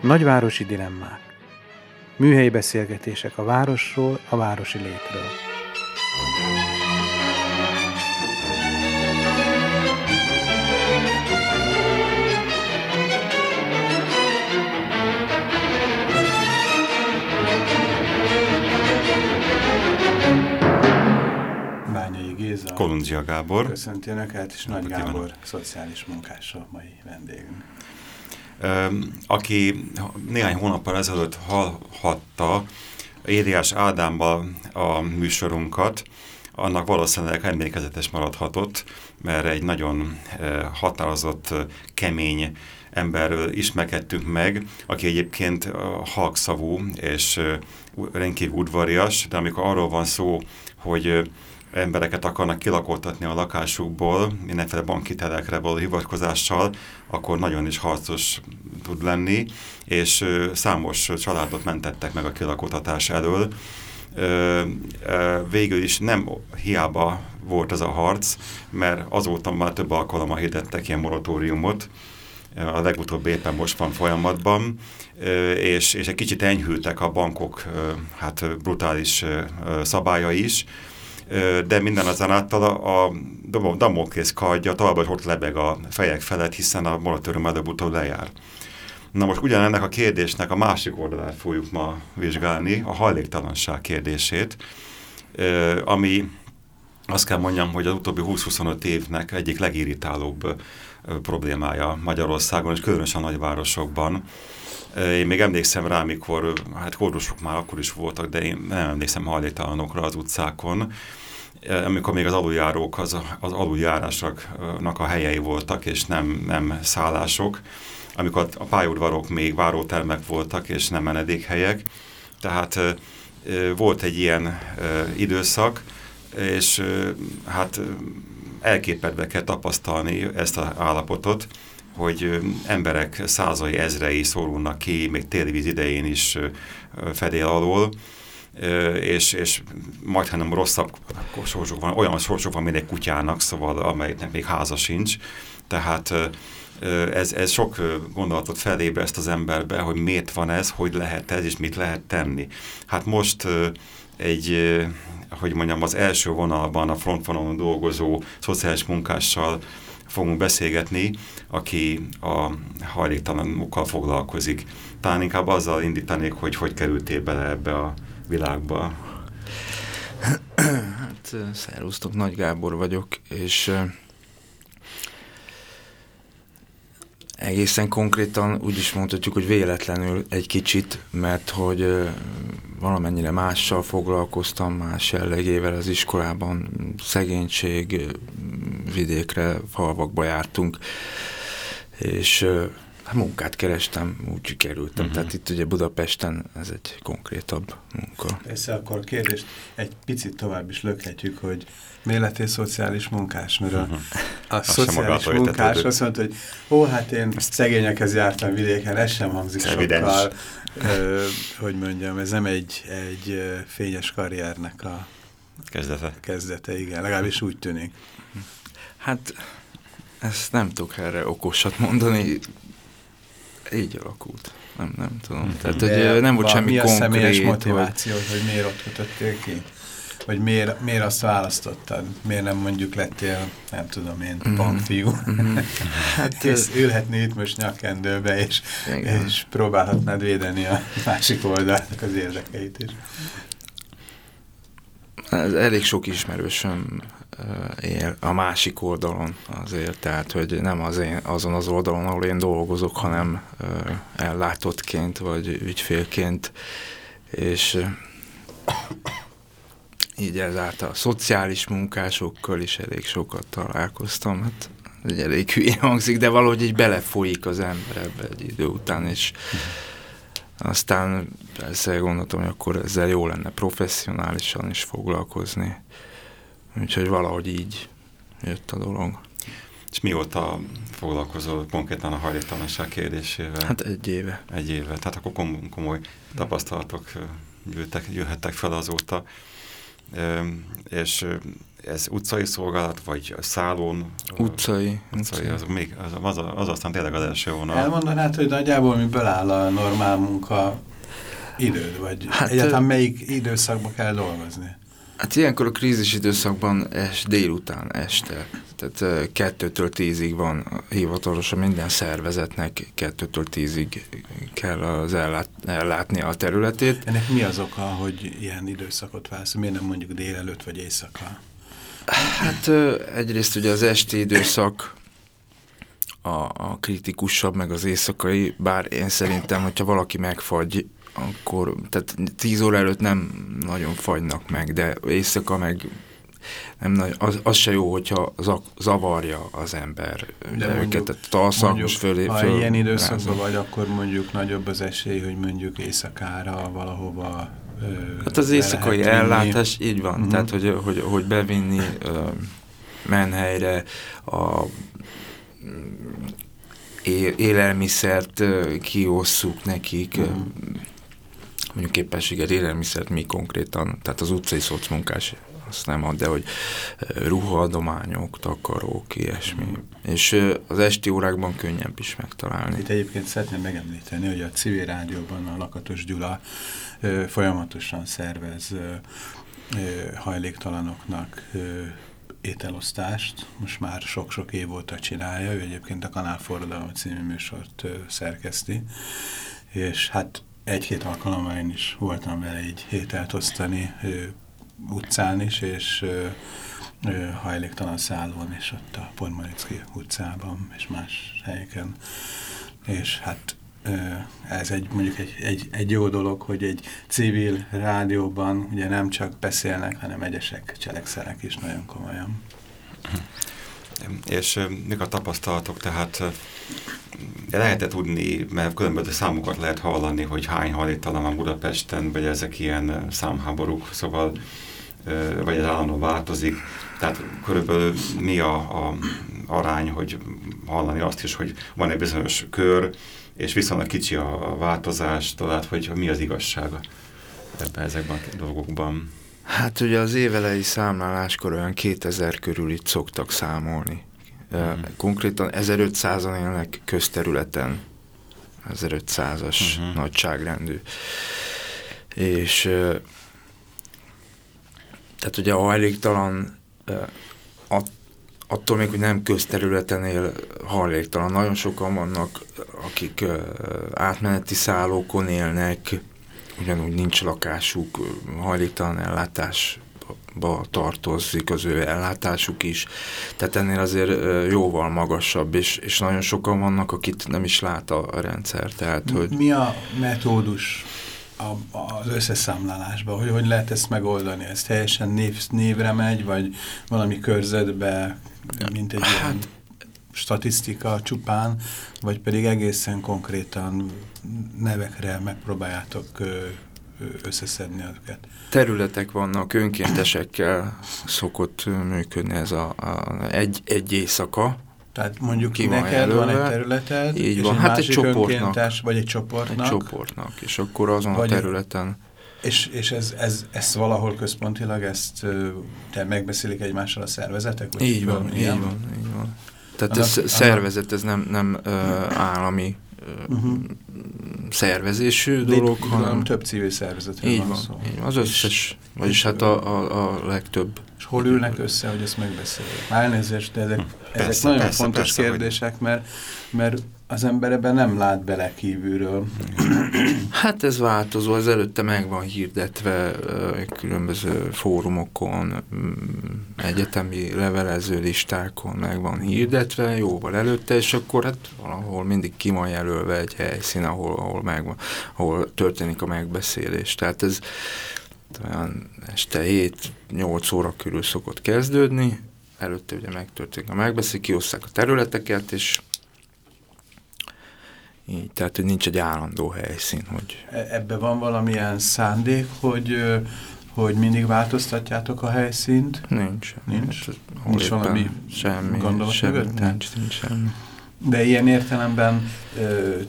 Nagyvárosi dilemmák. Műhelyi beszélgetések a városról, a városi létről. Bányai Géza. Kolundzsia Gábor. Köszönti Önöket, és Nagy Gábor, szociális munkás a mai vendégünk aki néhány hónappal ezelőtt hallhatta Ériás Ádámmal a műsorunkat, annak valószínűleg emlékezetes maradhatott, mert egy nagyon határozott, kemény emberről ismerkedtünk meg, aki egyébként halkszavú és rendkívül udvarias, de amikor arról van szó, hogy embereket akarnak kilakoltatni a lakásukból, mindenféle bankhitelekre való hivatkozással, akkor nagyon is harcos tud lenni, és számos családot mentettek meg a kilakoltatás elől. Végül is nem hiába volt ez a harc, mert azóta már több alkalommal hirdettek ilyen moratóriumot, a legutóbb éppen most van folyamatban, és, és egy kicsit enyhültek a bankok hát brutális szabálya is, de minden azonáltal a, a Damoklész kardja továbbá ott lebeg a fejek felett, hiszen a moratórium előbb-utóbb lejár. Na most ugyanennek a kérdésnek a másik oldalát fogjuk ma vizsgálni, a hajléktalanság kérdését, ami azt kell mondjam, hogy az utóbbi 20-25 évnek egyik legirritálóbb problémája Magyarországon, és különösen a nagyvárosokban. Én még emlékszem rá, mikor, hát kórusok már akkor is voltak, de én nem emlékszem hajléktalanokra az utcákon, amikor még az aluljárók az, az aluljárásoknak a helyei voltak, és nem, nem szállások, amikor a pályaudvarok még várótermek voltak, és nem menedékhelyek. Tehát volt egy ilyen időszak, és hát elképedve kell tapasztalni ezt az állapotot, hogy emberek százai, ezrei szorulnak ki, még téli idején is fedél alól, és, és majd hanem rosszabb sorsok van, olyan sorsok van, mint egy kutyának, szóval amelynek még háza sincs. Tehát ez, ez sok gondolatot felébreszt az emberbe, hogy miért van ez, hogy lehet ez, és mit lehet tenni. Hát most egy, hogy mondjam, az első vonalban a frontvonalon dolgozó szociális munkással fogunk beszélgetni, aki a hajléktalanokkal foglalkozik. Talán inkább azzal indítanék, hogy hogy kerültél bele ebbe a világba? Hát, szervusztok, Nagy Gábor vagyok, és egészen konkrétan úgy is mondhatjuk, hogy véletlenül egy kicsit, mert hogy valamennyire mással foglalkoztam, más jellegével az iskolában, szegénység, vidékre, falvakba jártunk, és munkát kerestem, úgy kerültem. Uh-huh. Tehát itt ugye Budapesten ez egy konkrétabb munka. Persze akkor a kérdést egy picit tovább is lökhetjük, hogy miért lettél szociális munkás? Mert a, uh-huh. a azt szociális munkás azt mondta, hogy ó, hát én szegényekhez jártam vidéken, ez sem hangzik Evidens. sokkal. Ö, hogy mondjam, ez nem egy, egy fényes karriernek a kezdete. kezdete, igen, legalábbis úgy tűnik. Hát ezt nem tudok erre okosat mondani, így alakult. Nem, nem tudom. Hmm. Tehát, hogy nem volt semmi mi konkrét. Mi a személyes motiváció, vagy... hogy miért ott kötöttél ki? Vagy miért, miért azt választottad? Miért nem mondjuk lettél, nem tudom én, mm. bankfiú? Mm. hát, és ülhetni itt most nyakkendőbe, és, és próbálhatnád védeni a másik oldalnak az érdekeit is. Ez elég sok ismerősöm él a másik oldalon azért, tehát hogy nem az én, azon az oldalon, ahol én dolgozok, hanem ellátottként vagy ügyfélként, és így ezáltal a szociális munkásokkal is elég sokat találkoztam, hát egy elég hülye hangzik, de valahogy így belefolyik az ember ebbe egy idő után, és Aztán persze gondoltam, hogy akkor ezzel jó lenne professzionálisan is foglalkozni. Úgyhogy valahogy így jött a dolog. És mióta foglalkozol konkrétan a hajléktalanság kérdésével? Hát egy éve. Egy éve. Tehát akkor kom komoly tapasztalatok gyűltek, jöhettek fel azóta. És ez utcai szolgálat, vagy szállón? Utcai. Utcai, az, még, az, az, az aztán tényleg az első vonal. Elmondanád, hogy nagyjából miből áll a normál munka időd, vagy hát, egyáltalán melyik időszakban kell dolgozni? Hát ilyenkor a krízis időszakban es, délután este, tehát kettőtől tízig van hivatalosan minden szervezetnek kettőtől tízig kell az ellát, ellátni a területét. Ennek mi az oka, hogy ilyen időszakot válsz? Miért nem mondjuk délelőtt vagy éjszaka? Hát egyrészt ugye az esti időszak a, a kritikusabb, meg az éjszakai, bár én szerintem, hogyha valaki megfagy, akkor, tehát tíz óra előtt nem nagyon fagynak meg, de éjszaka meg nem nagy, az, az se jó, hogyha zavarja az ember de mondjuk, őket, tehát alszak, mondjuk, fölé, Ha föl, ilyen időszakban vagy, akkor mondjuk nagyobb az esély, hogy mondjuk éjszakára valahova Hát az éjszakai ellátás, így van, uh -huh. tehát hogy, hogy, hogy bevinni uh, menhelyre a élelmiszert kiosszuk nekik, uh -huh. Mondjuk képességet élelmiszert mi konkrétan, tehát az utcai szocmunkás azt nem ad, de hogy ruhaadományok, takarók, ilyesmi. És az esti órákban könnyebb is megtalálni. Itt egyébként szeretném megemlíteni, hogy a civil rádióban a Lakatos Gyula folyamatosan szervez hajléktalanoknak ételosztást, most már sok-sok év óta csinálja, ő egyébként a Kanálforradalom című műsort szerkeszti, és hát egy-két alkalommal én is voltam vele így ételt osztani, utcán is, és hajléktalan szállón, és ott a Podmaricki utcában, és más helyeken. És hát ez egy, mondjuk egy, egy, egy jó dolog, hogy egy civil rádióban ugye nem csak beszélnek, hanem egyesek cselekszenek is nagyon komolyan. És mik a tapasztalatok, tehát lehet-e tudni, mert különböző számokat lehet hallani, hogy hány hajléktalan van Budapesten, vagy ezek ilyen számháborúk, szóval vagy ez állandóan változik. Tehát körülbelül mi a, a arány, hogy hallani azt is, hogy van egy bizonyos kör, és viszonylag kicsi a változás, tehát hogy mi az igazsága ebben ezekben a dolgokban. Hát ugye az évelei számláláskor olyan 2000 körül itt szoktak számolni. Mm. Konkrétan 1500-an élnek közterületen, 1500-as mm -hmm. nagyságrendű. És tehát ugye a hajléktalan att, attól még, hogy nem közterületen él hajléktalan. Nagyon sokan vannak, akik átmeneti szállókon élnek, ugyanúgy nincs lakásuk, hajléktalan ellátásba tartozik az ő ellátásuk is. Tehát ennél azért jóval magasabb, és, és nagyon sokan vannak, akit nem is lát a rendszer. Tehát, hogy... Mi a metódus a, az összeszámlálásba, hogy hogy lehet ezt megoldani? Ez teljesen név, névre megy, vagy valami körzetbe, mint egy hát, ilyen statisztika csupán, vagy pedig egészen konkrétan nevekre megpróbáljátok összeszedni őket. Területek vannak, önkéntesekkel szokott működni ez a, a egy, egy éjszaka, tehát mondjuk ki neked van, van egy területed, így és van. egy hát egy csoportnak. vagy egy csoportnak. Egy csoportnak, és akkor azon vagy a területen. És, és ez, ez, ez valahol központilag, ezt te megbeszélik egymással a szervezetek? Vagy így van, így van, így van. Tehát annak, ez szervezet, ez nem, nem uh, állami uh, uh -huh. szervezésű De dolog, hanem... több civil szervezetről így van, van szó. Így van, az összes, vagyis hát a, a, a legtöbb és hol ülnek össze, hogy ezt megbeszéljük? Elnézést, de ezek, persze, ezek nagyon persze, fontos persze, kérdések, mert, mert az ember ebben nem lát bele kívülről. Hát ez változó, ez előtte meg van hirdetve különböző fórumokon, mm, egyetemi levelező listákon meg van hirdetve, jóval előtte, és akkor hát valahol mindig ki van jelölve egy helyszín, ahol, ahol, meg, ahol történik a megbeszélés. Tehát ez olyan este 7-8 óra körül szokott kezdődni, előtte ugye megtörténik a megbeszél, kioszták a területeket, és Így, tehát, hogy nincs egy állandó helyszín. Hogy... E, ebben van valamilyen szándék, hogy, hogy mindig változtatjátok a helyszínt? Nincs. Nincs? Hát, nincs valami semmi, gondolat semmi, mögötte? nincs, nincs semmi. De ilyen értelemben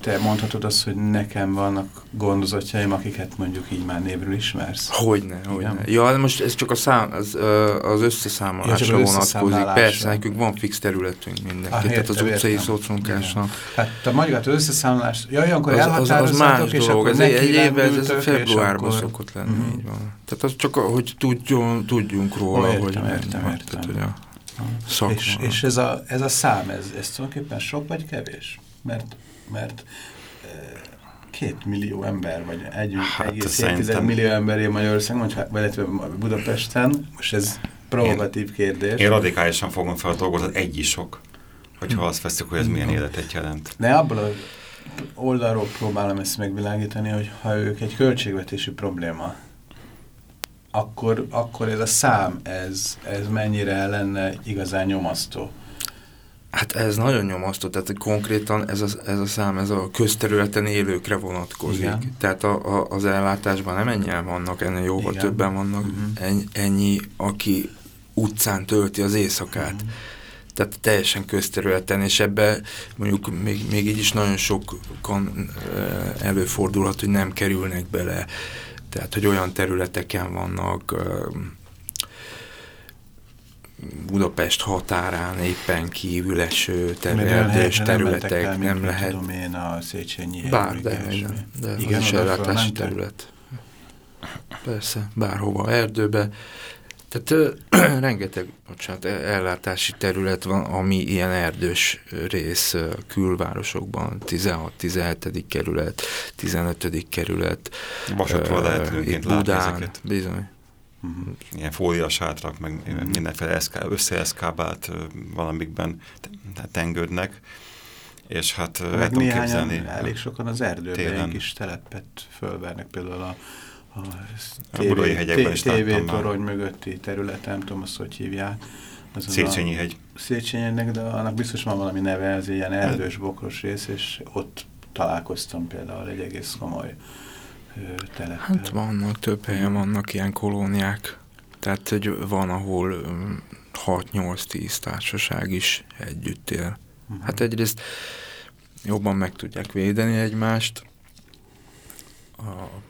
te mondhatod azt, hogy nekem vannak gondozottjaim, akiket mondjuk így már névről ismersz? Hogyne, hogyne. Ja, most ez csak a szám, az, az összeszámolásra ja, vonatkozik. Persze, nekünk van fix területünk mindenki, ah, tehát az utcai szocmunkásnak. Hát te magát az összeszámolás, ja, olyankor az, az, az más és dolog, ez egy, évben ez a februárban akkor... szokott lenni, -huh. így van. Tehát az csak, hogy tudjunk, tudjunk róla, oh, értem, hogy értem, értem. Tehát, hogy a Szakma. És, és ez, a, ez a szám, ez, ez tulajdonképpen sok vagy kevés? Mert, mert két millió ember, vagy egy, hát, egész szerintem... millió ember él Magyarországon, illetve Budapesten, most ez provokatív én, kérdés. Én radikálisan fogom fel a dolgot, egy is sok, hogyha azt veszük, hogy ez milyen életet jelent. De abból a oldalról próbálom ezt megvilágítani, hogy ha ők egy költségvetési probléma, akkor, akkor ez a szám, ez, ez mennyire lenne igazán nyomasztó? Hát ez nagyon nyomasztó, tehát konkrétan ez a, ez a szám, ez a közterületen élőkre vonatkozik. Igen. Tehát a, a, az ellátásban nem ennyien vannak, ennél jóval Igen. többen vannak. Uh mhm. -huh. ennyi, ennyi, aki utcán tölti az éjszakát. Uh mhm. -huh. Tehát teljesen közterületen, és ebbe mondjuk még, még így is nagyon sokan előfordulhat, hogy nem kerülnek bele tehát, hogy olyan területeken vannak, Budapest határán éppen kívül eső területes területek, nem, nem lehet. Tudom én a Széchenyi Bár, de, de, de Igen, az is ellátási terület. Persze, bárhova, erdőbe. Tehát rengeteg bocsánat, e- ellátási terület van, ami ilyen erdős rész külvárosokban, 16-17. kerület, 15. kerület. Vasatról lehet önként látni ezeket. Bizony. Uh -huh. Ilyen fóliasátrak, meg uh mhm. -huh. mindenféle összeeszkábált valamikben tengődnek, és hát meg néhányan, elég sokan az erdőben egy kis telepet fölvernek, például a a, a Budai hegyekben is TV torony mögötti terület, nem tudom azt, hogy hívják. Széchenyi hegy. Széchenyinek, de annak biztos van valami neve, ez ilyen erdős, bokros rész, és ott találkoztam például egy egész komoly telep. Hát vannak, több helyen vannak ilyen kolóniák. Tehát, hogy van, ahol 6-8-10 társaság is együtt él. Uh mhm. -huh. Hát egyrészt jobban meg tudják védeni egymást, a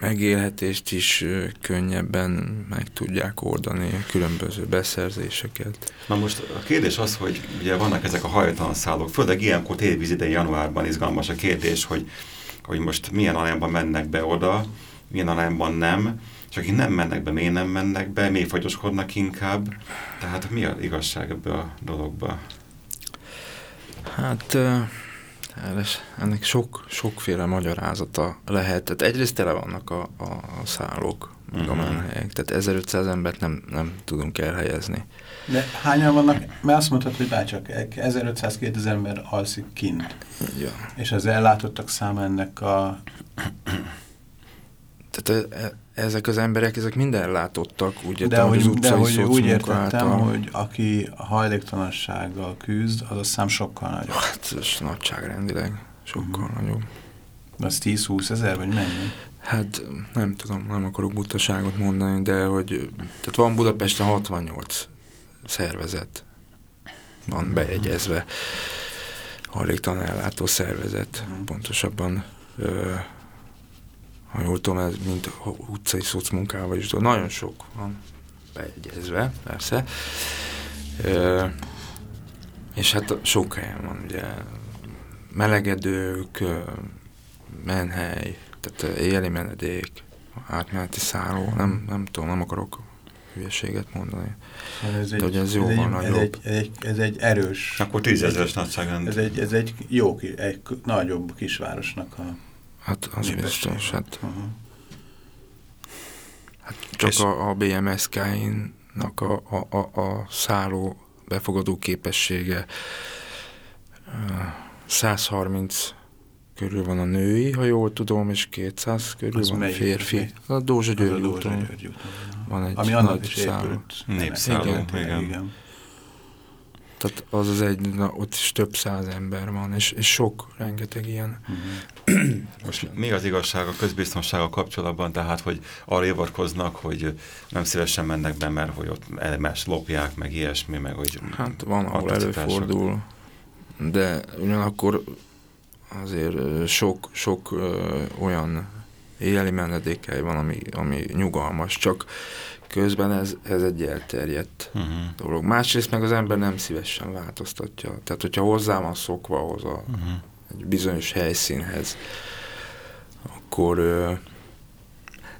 megélhetést is könnyebben meg tudják oldani, különböző beszerzéseket. Na most a kérdés az, hogy ugye vannak ezek a hajtalan szállók, főleg ilyenkor tévvízidei januárban izgalmas a kérdés, hogy, hogy most milyen arányban mennek be oda, milyen arányban nem, és akik nem mennek be, miért nem mennek be, miért fagyoskodnak inkább. Tehát mi a igazság ebbe a dologba? Hát ennek sok, sokféle magyarázata lehet. Tehát egyrészt tele vannak a, a, a szállók, meg uh -huh. a mhm. menhelyek. Tehát 1500 embert nem, nem tudunk elhelyezni. De hányan vannak? Mert azt mondtad, hogy bárcsak 1500-2000 ember alszik kint. Ja. És az ellátottak száma ennek a... Tehát e ezek az emberek, ezek minden látottak, úgy de hogy, az de hogy úgy értettem, által. hogy aki hajléktalansággal küzd, az a szám sokkal nagyobb. Hát, ez nagyságrendileg sokkal mhm. -huh. nagyobb. Az 10-20 ezer, vagy mennyi? Hát nem tudom, nem akarok butaságot mondani, de hogy tehát van Budapesten 68 szervezet, van bejegyezve hajléktalan ellátó szervezet, mhm. -huh. pontosabban ö, ha jól tudom, ez mint utcai szocmunkával is, nagyon sok van beegyezve, persze. E, és hát sok helyen van, ugye melegedők, menhely, tehát éjjeli menedék, átmeneti szálló, nem, nem tudom, nem akarok hülyeséget mondani. Szóval ez egy, De, ez jóval nagyobb. Ez egy, ez egy, ez egy erős... Akkor tízezeres nagyságrend. Ez egy, ez egy jó, egy nagyobb kisvárosnak a Hát az biztos, hát, uh -huh. hát csak És a, a BMSK-nak a, a, a, a szálló befogadó képessége 130 körül van a női, ha jól tudom, és 200 körül az van a férfi. A Dózsa György úton van egy Ami nagy is szálló. Népszálló, igen. igen. igen. Tehát az az egy, na, ott is több száz ember van, és, és sok, rengeteg ilyen. Uh-huh. Most mi az igazság a közbiztonsága kapcsolatban, tehát, hogy arra hivatkoznak, hogy nem szívesen mennek be, mert hogy ott elmes lopják, meg ilyesmi, meg hogy... Hát van, ahol előfordul, de ugyanakkor azért sok, sok ö, olyan éjjeli menedékely van, ami, ami nyugalmas, csak közben ez, ez egy elterjedt uh-huh. dolog. Másrészt meg az ember nem szívesen változtatja. Tehát, hogyha hozzá van szokva ahhoz a, uh-huh. egy bizonyos helyszínhez, akkor ö,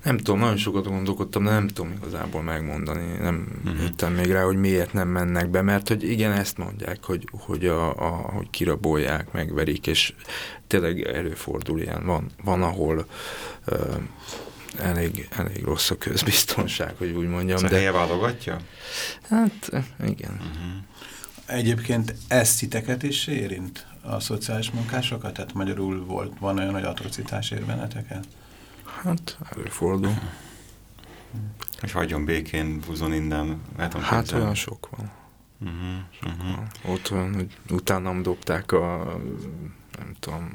nem tudom, nagyon sokat gondolkodtam, de nem tudom igazából megmondani, nem uh-huh. jöttem még rá, hogy miért nem mennek be, mert hogy igen, ezt mondják, hogy, hogy, a, a, hogy kirabolják, megverik, és tényleg előfordul ilyen, van, van ahol ö, elég, elég rossz a közbiztonság, hogy úgy mondjam. Szóval de helye válogatja? Hát, igen. Uh-huh. Egyébként ez titeket is érint a szociális munkásokat? Tehát magyarul volt, van olyan, hogy atrocitás ér benneteket? Hát, előfordul. Hogy hagyjon békén, húzon innen. Hát képzelni. olyan sok van. Uh -huh, sok uh -huh. van. Ott van, hogy utánam dobták a, nem tudom,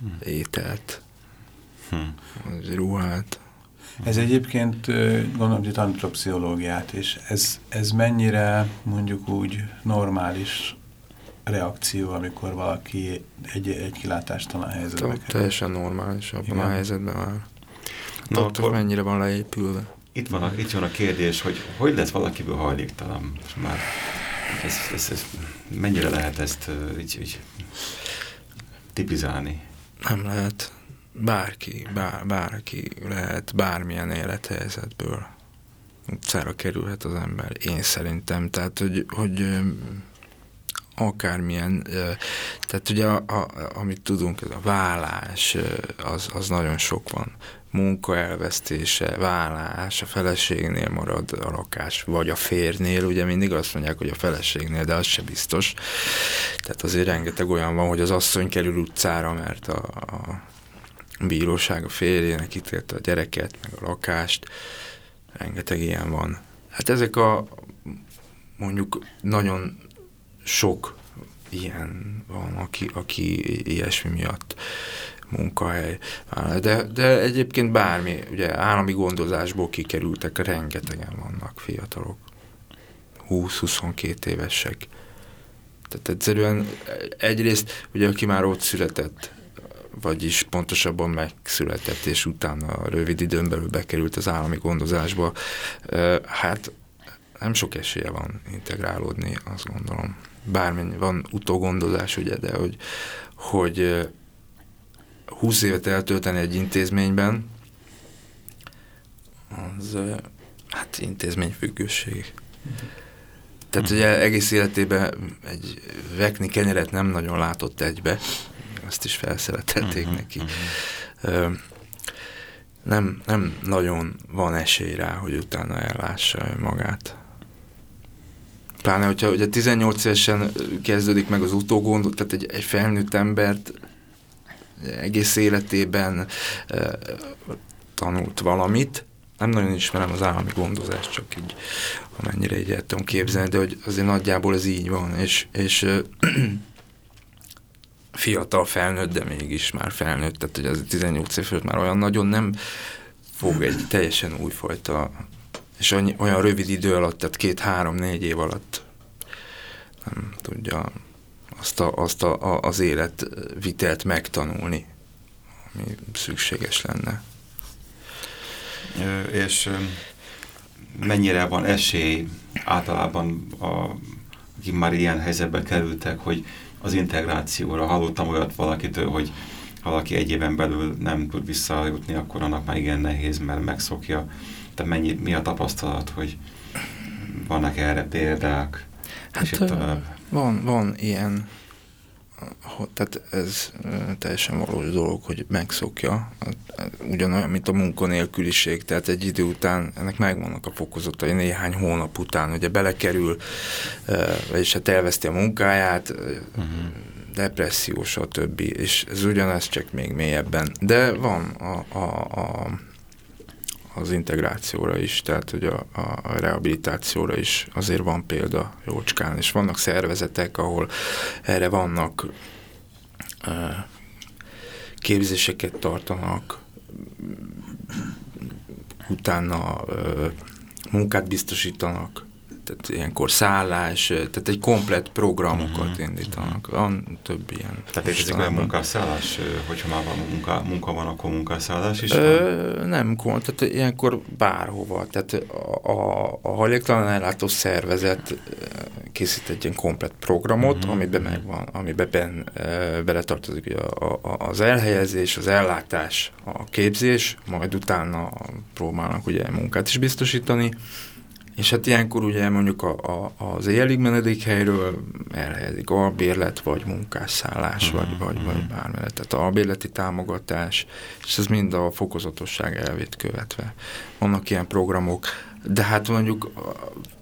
uh -huh. ételt Hmm. Az ruhát. Ez egyébként gondolom, hogy antropsziológiát, és ez, ez mennyire mondjuk úgy normális reakció, amikor valaki egy, egy kilátástalan helyzetbe kerül? Teljesen normális abban Igen. a helyzetben már. Na, Ott akkor mennyire van leépülve. Itt van, a, itt van a kérdés, hogy hogy lesz valakiből hajléktalan? Most már ez, ez, ez, mennyire lehet ezt így, így tipizálni? Nem lehet bárki, bár, bárki lehet bármilyen élethelyzetből utcára kerülhet az ember, én szerintem. Tehát, hogy, hogy akármilyen, tehát ugye a, a, amit tudunk, ez a vállás, az, az nagyon sok van. Munka elvesztése, vállás, a feleségnél marad a lakás, vagy a férnél, ugye mindig azt mondják, hogy a feleségnél, de az se biztos. Tehát azért rengeteg olyan van, hogy az asszony kerül utcára, mert a, a bíróság a férjének ítélte a gyereket, meg a lakást, rengeteg ilyen van. Hát ezek a mondjuk nagyon sok ilyen van, aki, aki ilyesmi miatt munkahely. De, de egyébként bármi, ugye állami gondozásból kikerültek, rengetegen vannak fiatalok. 20-22 évesek. Tehát egyszerűen egyrészt, ugye aki már ott született, vagyis pontosabban megszületett, és utána rövid időn belül bekerült az állami gondozásba, hát nem sok esélye van integrálódni, azt gondolom. Bármennyi van utógondozás, ugye, de hogy, hogy 20 évet eltölteni egy intézményben, az hát intézményfüggőség. Tehát ugye egész életében egy vekni kenyeret nem nagyon látott egybe, azt is felszeletelték uh-huh, neki. Uh-huh. Nem, nem nagyon van esély rá, hogy utána ellássa magát. Pláne, hogyha ugye 18 évesen kezdődik meg az utógond, tehát egy, egy felnőtt embert egész életében e, tanult valamit, nem nagyon ismerem az állami gondozást, csak így amennyire így el tudom képzelni, de hogy azért nagyjából ez így van, és, és fiatal felnőtt, de mégis már felnőtt, tehát hogy az 18 év fölött már olyan nagyon nem fog egy teljesen újfajta, és annyi, olyan rövid idő alatt, tehát két-három-négy év alatt nem tudja azt, a, azt a, a, az életvitelt megtanulni, ami szükséges lenne. És mennyire van esély általában, a, akik már ilyen helyzetbe kerültek, hogy az integrációra. Hallottam olyat valakitől, hogy ha valaki egy éven belül nem tud visszajutni, akkor annak már igen nehéz, mert megszokja. De mennyi, mi a tapasztalat, hogy vannak erre példák? Hát és itt van, van ilyen tehát ez teljesen valós dolog, hogy megszokja, ugyanolyan, mint a munkanélküliség, tehát egy idő után ennek megvannak a fokozatai, néhány hónap után ugye belekerül, vagyis hát elveszti a munkáját, uh-huh. depresszió, stb. És ez ugyanez csak még mélyebben. De van a, a, a, az integrációra is, tehát hogy a, a rehabilitációra is azért van példa jócskán, és vannak szervezetek, ahol erre vannak képzéseket tartanak, utána munkát biztosítanak, tehát ilyenkor szállás, tehát egy komplet programokat uh mhm. -huh. indítanak. Van több ilyen. Tehát ez egy munkaszállás, hogyha már van munka, munka van, akkor munkaszállás is Ö? Nem, tehát ilyenkor bárhova. Tehát a, a, a hajléktalan ellátó szervezet készít egy ilyen komplet programot, uh mhm. -huh. amiben megvan, amiben ben, beletartozik a, a, az elhelyezés, az ellátás, a képzés, majd utána próbálnak ugye munkát is biztosítani, és hát ilyenkor ugye mondjuk a, a, az éjjelig menedékhelyről elhelyezik albérlet, vagy munkásszállás, uh-huh, vagy, vagy, vagy bármi. Tehát albérleti támogatás, és ez mind a fokozatosság elvét követve. Vannak ilyen programok, de hát mondjuk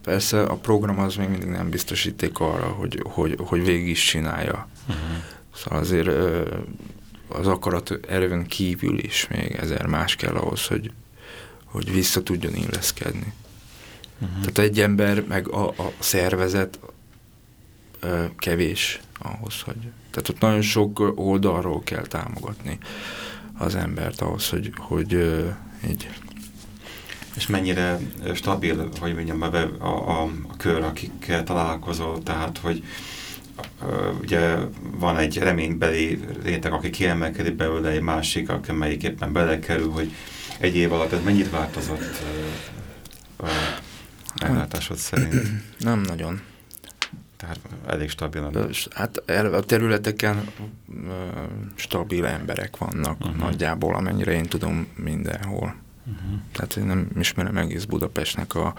persze a program az még mindig nem biztosíték arra, hogy, hogy, hogy végig is csinálja. Uh-huh. Szóval azért az akarat erőn kívül is még ezer más kell ahhoz, hogy, hogy vissza tudjon illeszkedni. Uh-huh. Tehát egy ember, meg a, a szervezet ö, kevés ahhoz, hogy... Tehát ott nagyon sok oldalról kell támogatni az embert ahhoz, hogy, hogy ö, így... És mennyire stabil, hogy mondjam, a, a, a kör, akikkel találkozol, tehát, hogy ugye van egy reménybeli réteg, aki kiemelkedik belőle, egy másik, amelyik éppen belekerül, hogy egy év alatt ez mennyit változott ellátásod szerint? Nem nagyon. Tehát elég stabilan. Hát a területeken stabil emberek vannak uh -huh. nagyjából, amennyire én tudom mindenhol. Uh -huh. Tehát én nem ismerem egész Budapestnek a,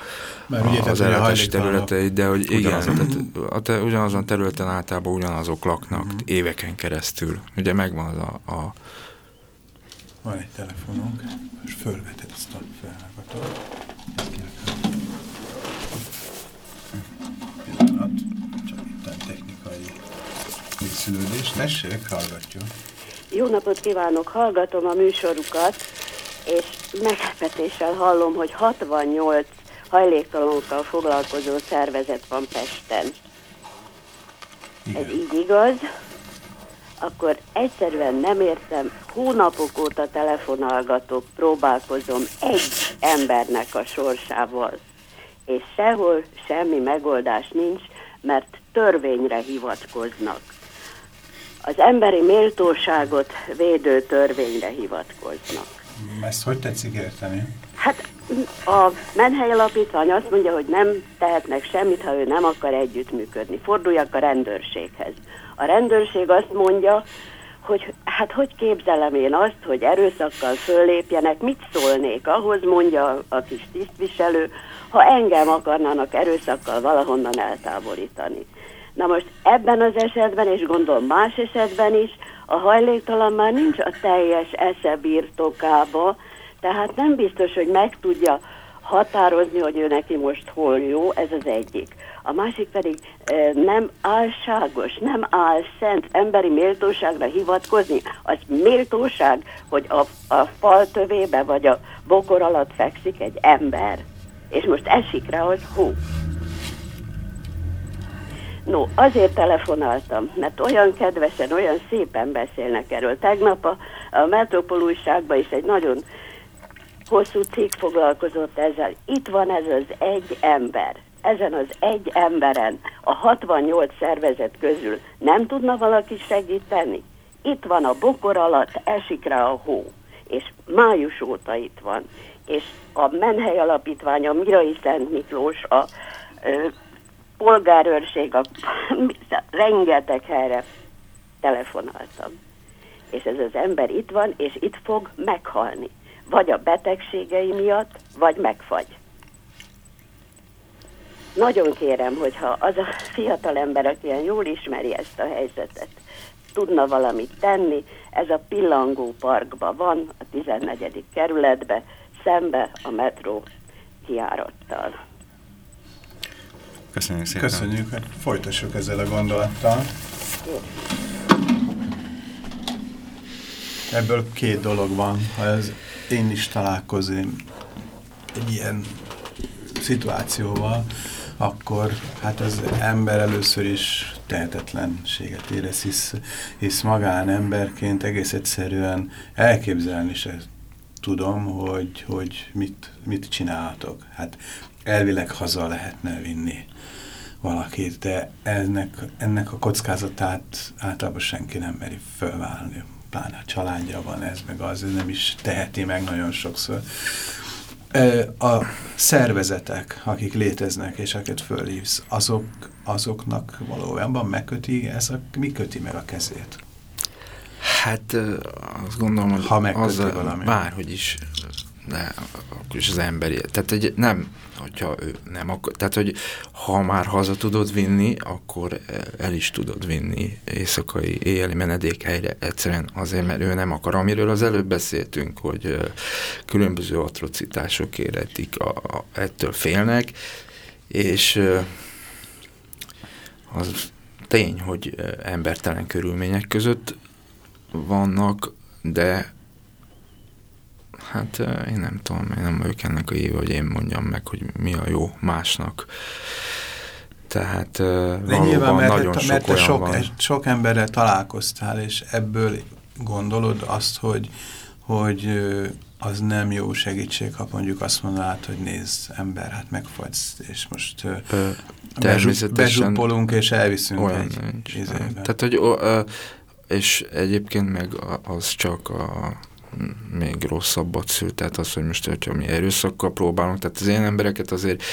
a, az ellátási területeit, de hogy igen, tehát a te, ugyanazon a területen általában ugyanazok laknak uh -huh. éveken keresztül. Ugye megvan az a, a van egy telefonunk, és fölveted ezt a felhallgatót. Pillanat, csak itt technikai készülődés. Tessék, hallgatjuk. Jó napot kívánok, hallgatom a műsorukat, és meglepetéssel hallom, hogy 68 hajléktalanokkal foglalkozó szervezet van Pesten. Igen. Ez így igaz? Akkor egyszerűen nem értem, hónapok óta telefonálgatok, próbálkozom egy embernek a sorsával és sehol semmi megoldás nincs, mert törvényre hivatkoznak. Az emberi méltóságot védő törvényre hivatkoznak. Ezt hogy tetszik érteni? Hát a Menhely Alapítvány azt mondja, hogy nem tehetnek semmit, ha ő nem akar együttműködni. Forduljak a rendőrséghez. A rendőrség azt mondja, hogy hát hogy képzelem én azt, hogy erőszakkal föllépjenek, mit szólnék, ahhoz mondja a kis tisztviselő, ha engem akarnának erőszakkal valahonnan eltávolítani. Na most ebben az esetben, és gondolom más esetben is, a hajléktalan már nincs a teljes esze birtokába, tehát nem biztos, hogy meg tudja határozni, hogy ő neki most hol jó, ez az egyik. A másik pedig nem álságos, nem áll szent emberi méltóságra hivatkozni. Az méltóság, hogy a, a fal tövébe vagy a bokor alatt fekszik egy ember és most esik rá az hó. No, azért telefonáltam, mert olyan kedvesen, olyan szépen beszélnek erről. Tegnap a, a Metropol is egy nagyon hosszú cikk foglalkozott ezzel. Itt van ez az egy ember. Ezen az egy emberen a 68 szervezet közül nem tudna valaki segíteni? Itt van a bokor alatt, esik rá a hó. És május óta itt van és a Menhely Alapítvány, a Mirai Szent Miklós, a ö, polgárőrség, a, rengeteg helyre telefonáltam. És ez az ember itt van, és itt fog meghalni. Vagy a betegségei miatt, vagy megfagy. Nagyon kérem, hogyha az a fiatal ember, aki ilyen jól ismeri ezt a helyzetet, tudna valamit tenni, ez a Pillangó Parkban van, a 14. kerületben, szembe a metró kiárattal. Köszönjük szépen. Köszönjük, hát folytassuk ezzel a gondolattal. Ebből két dolog van. Ha ez én is találkozom egy ilyen szituációval, akkor hát az ember először is tehetetlenséget érez, hisz, hisz emberként egész egyszerűen elképzelni se tudom, hogy, hogy mit, mit csinálhatok. Hát elvileg haza lehetne vinni valakit, de ennek, ennek a kockázatát általában senki nem meri fölválni. Pláne a családja van ez, meg az, ez nem is teheti meg nagyon sokszor. A szervezetek, akik léteznek, és akiket fölhívsz, azok, azoknak valójában megköti, ez a, mi köti meg a kezét? Hát azt gondolom, hogy ha az valami. bárhogy is de akkor is az emberi. Tehát hogy nem, hogyha ő nem akar, tehát hogy ha már haza tudod vinni, akkor el is tudod vinni éjszakai éjjeli menedékhelyre egyszerűen azért, mert ő nem akar. Amiről az előbb beszéltünk, hogy különböző atrocitások éretik, a, a, ettől félnek, és az tény, hogy embertelen körülmények között vannak, de Hát én nem tudom, én nem vagyok ennek a éve, hogy én mondjam meg, hogy mi a jó másnak. Tehát De nyilván, mert, nagyon sok mert te sok, van. sok emberrel találkoztál, és ebből gondolod azt, hogy, hogy az nem jó segítség, ha mondjuk azt mondanád, hogy nézd, ember, hát megfagysz, és most ö, bezsuppolunk, és elviszünk olyan egy nincs. Tehát, hogy ö, és egyébként meg az csak a még rosszabbat szül, tehát az, hogy most, hogyha mi erőszakkal próbálunk, tehát az én embereket azért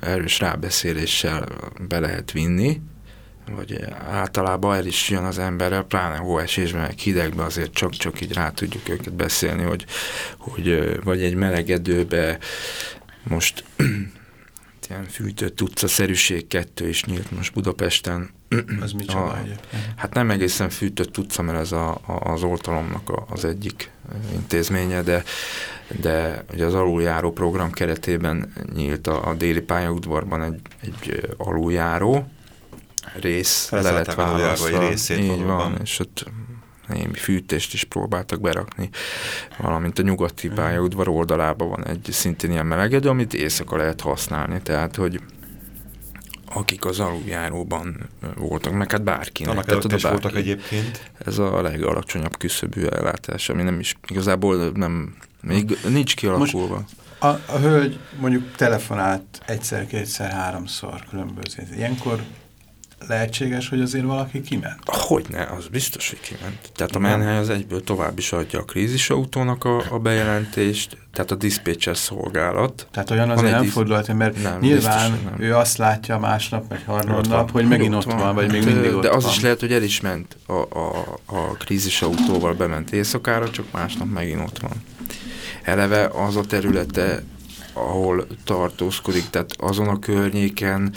erős rábeszéléssel be lehet vinni, vagy általában el is jön az emberrel, pláne hóesésben, meg hidegben azért csak-csak így rá tudjuk őket beszélni, hogy, hogy vagy egy melegedőbe most ilyen fűtött utca-szerűség kettő is nyílt most Budapesten. Az mit a, Hát nem egészen fűtött utca, mert ez a, a, az oltalomnak a, az egyik intézménye, de, de ugye az aluljáró program keretében nyílt a, a déli pályaudvarban egy, egy aluljáró rész, le lett választva. Részét Így van, és ott némi fűtést is próbáltak berakni, valamint a nyugati hmm. pályaudvar oldalában van egy szintén ilyen melegedő, amit éjszaka lehet használni, tehát hogy akik az aluljáróban voltak, meg hát bárkinek. Annak tehát, is bárki, voltak egyébként. Ez a legalacsonyabb küszöbű ellátás, ami nem is, igazából nem, még nincs kialakulva. Most a, a hölgy mondjuk telefonált egyszer, kétszer, háromszor különböző. Ilyenkor lehetséges, hogy azért valaki kiment? Hogyne, az biztos, hogy kiment. Tehát a menhely az egyből tovább is adja a krízisautónak a, a bejelentést, tehát a diszpécser szolgálat. Tehát olyan azért nem fordulhat, mert nem, nyilván biztos, nem. ő azt látja másnap, vagy harmadnap, hogy megint ott, ott van, van, vagy még mindig de, ott De az van. is lehet, hogy el is ment a, a, a krízisautóval, bement éjszakára, csak másnap megint ott van. Eleve az a területe ahol tartózkodik, tehát azon a környéken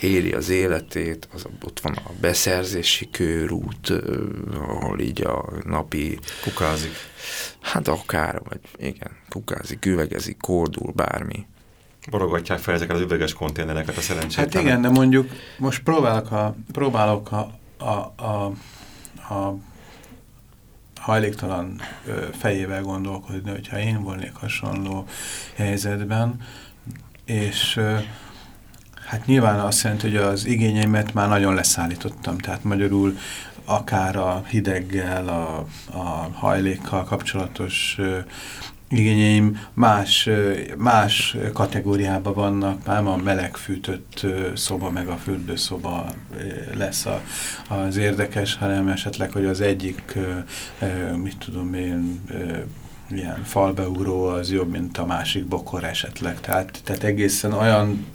éli az életét, az, ott van a beszerzési körút, ahol így a napi... Kukázik. Hát akár, vagy igen, kukázik, üvegezik, kordul, bármi. Borogatják fel ezeket az üveges konténereket a szerencsétlenek. Hát igen, de mondjuk most próbálok a, próbálok a, a, a, a hajléktalan fejével gondolkodni, hogyha én volnék hasonló helyzetben, és hát nyilván azt jelenti, hogy az igényeimet már nagyon leszállítottam, tehát magyarul akár a hideggel, a, a hajlékkal kapcsolatos igényeim más, más kategóriában vannak, nem a melegfűtött szoba meg a fürdőszoba lesz a, az érdekes, hanem esetleg, hogy az egyik, mit tudom én, ilyen falbeugró az jobb, mint a másik bokor esetleg. Tehát, tehát egészen olyan,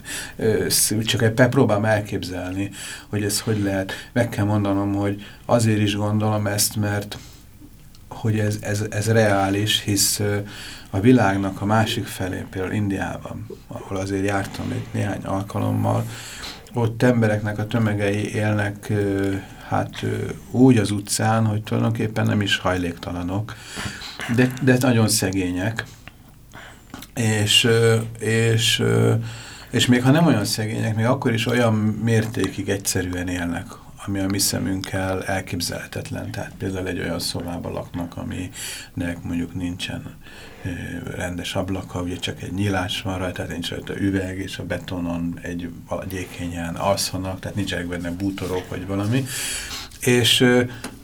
csak egy próbálom elképzelni, hogy ez hogy lehet. Meg kell mondanom, hogy azért is gondolom ezt, mert hogy ez, ez, ez reális, hisz a világnak a másik felén, például Indiában, ahol azért jártam egy néhány alkalommal, ott embereknek a tömegei élnek hát úgy az utcán, hogy tulajdonképpen nem is hajléktalanok, de, de nagyon szegények, és, és, és még ha nem olyan szegények, még akkor is olyan mértékig egyszerűen élnek ami a mi szemünkkel elképzelhetetlen. Tehát például egy olyan szobában laknak, aminek mondjuk nincsen rendes ablaka, ugye csak egy nyílás van rajta, tehát nincs rajta üveg, és a betonon egy gyékényen alszanak, tehát nincsenek benne bútorok, vagy valami. És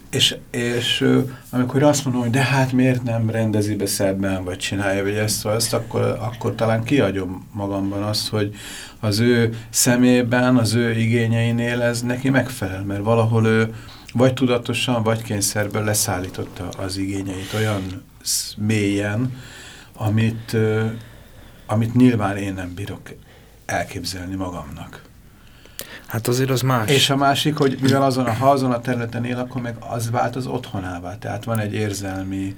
és, és amikor azt mondom, hogy de hát miért nem rendezi be szebben, vagy csinálja, vagy ezt, vagy ezt akkor, akkor talán kiadjom magamban azt, hogy az ő szemében, az ő igényeinél ez neki megfelel, mert valahol ő vagy tudatosan, vagy kényszerből leszállította az igényeit olyan mélyen, amit, amit nyilván én nem bírok elképzelni magamnak. Hát azért az más. És a másik, hogy mivel azon ha azon a területen él, akkor meg az vált az otthonává. Tehát van egy érzelmi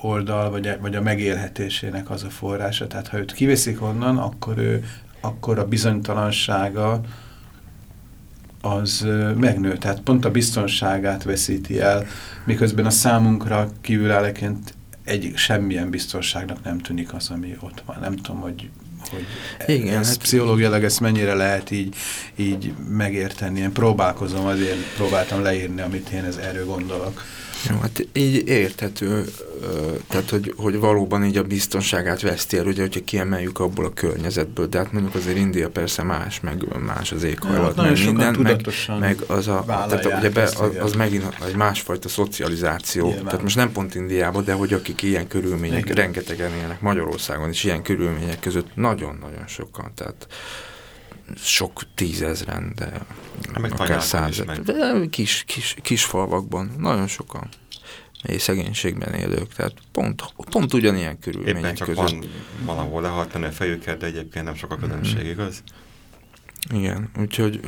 oldal, vagy a, vagy a megélhetésének az a forrása. Tehát ha őt kiveszik onnan, akkor, ő, akkor a bizonytalansága az megnő. Tehát pont a biztonságát veszíti el, miközben a számunkra kívülállóként egy semmilyen biztonságnak nem tűnik az, ami ott van. Nem tudom, hogy hogy Igen, ez hát... pszichológiailag ezt mennyire lehet így, így megérteni. Én próbálkozom, azért próbáltam leírni, amit én ez erről gondolok. Jó, hát így érthető, tehát hogy, hogy valóban így a biztonságát veszti el, ugye, hogyha kiemeljük abból a környezetből, de hát mondjuk azért India persze más, meg más az éghajlat, meg minden, meg, meg az a, tehát ugye be, az, az megint egy másfajta szocializáció, Nyilván. tehát most nem pont Indiában, de hogy akik ilyen körülmények, Igen. rengetegen élnek Magyarországon is ilyen körülmények között nagyon-nagyon sokan, tehát sok tízezren, de meg akár százezren. De kis, kis, kis falvakban, nagyon sokan mély szegénységben élők, tehát pont, pont ugyanilyen körülmények Éppen csak között. van valahol lehaltani a fejüket, de egyébként nem sok a közönség, mm. igaz? Igen, úgyhogy,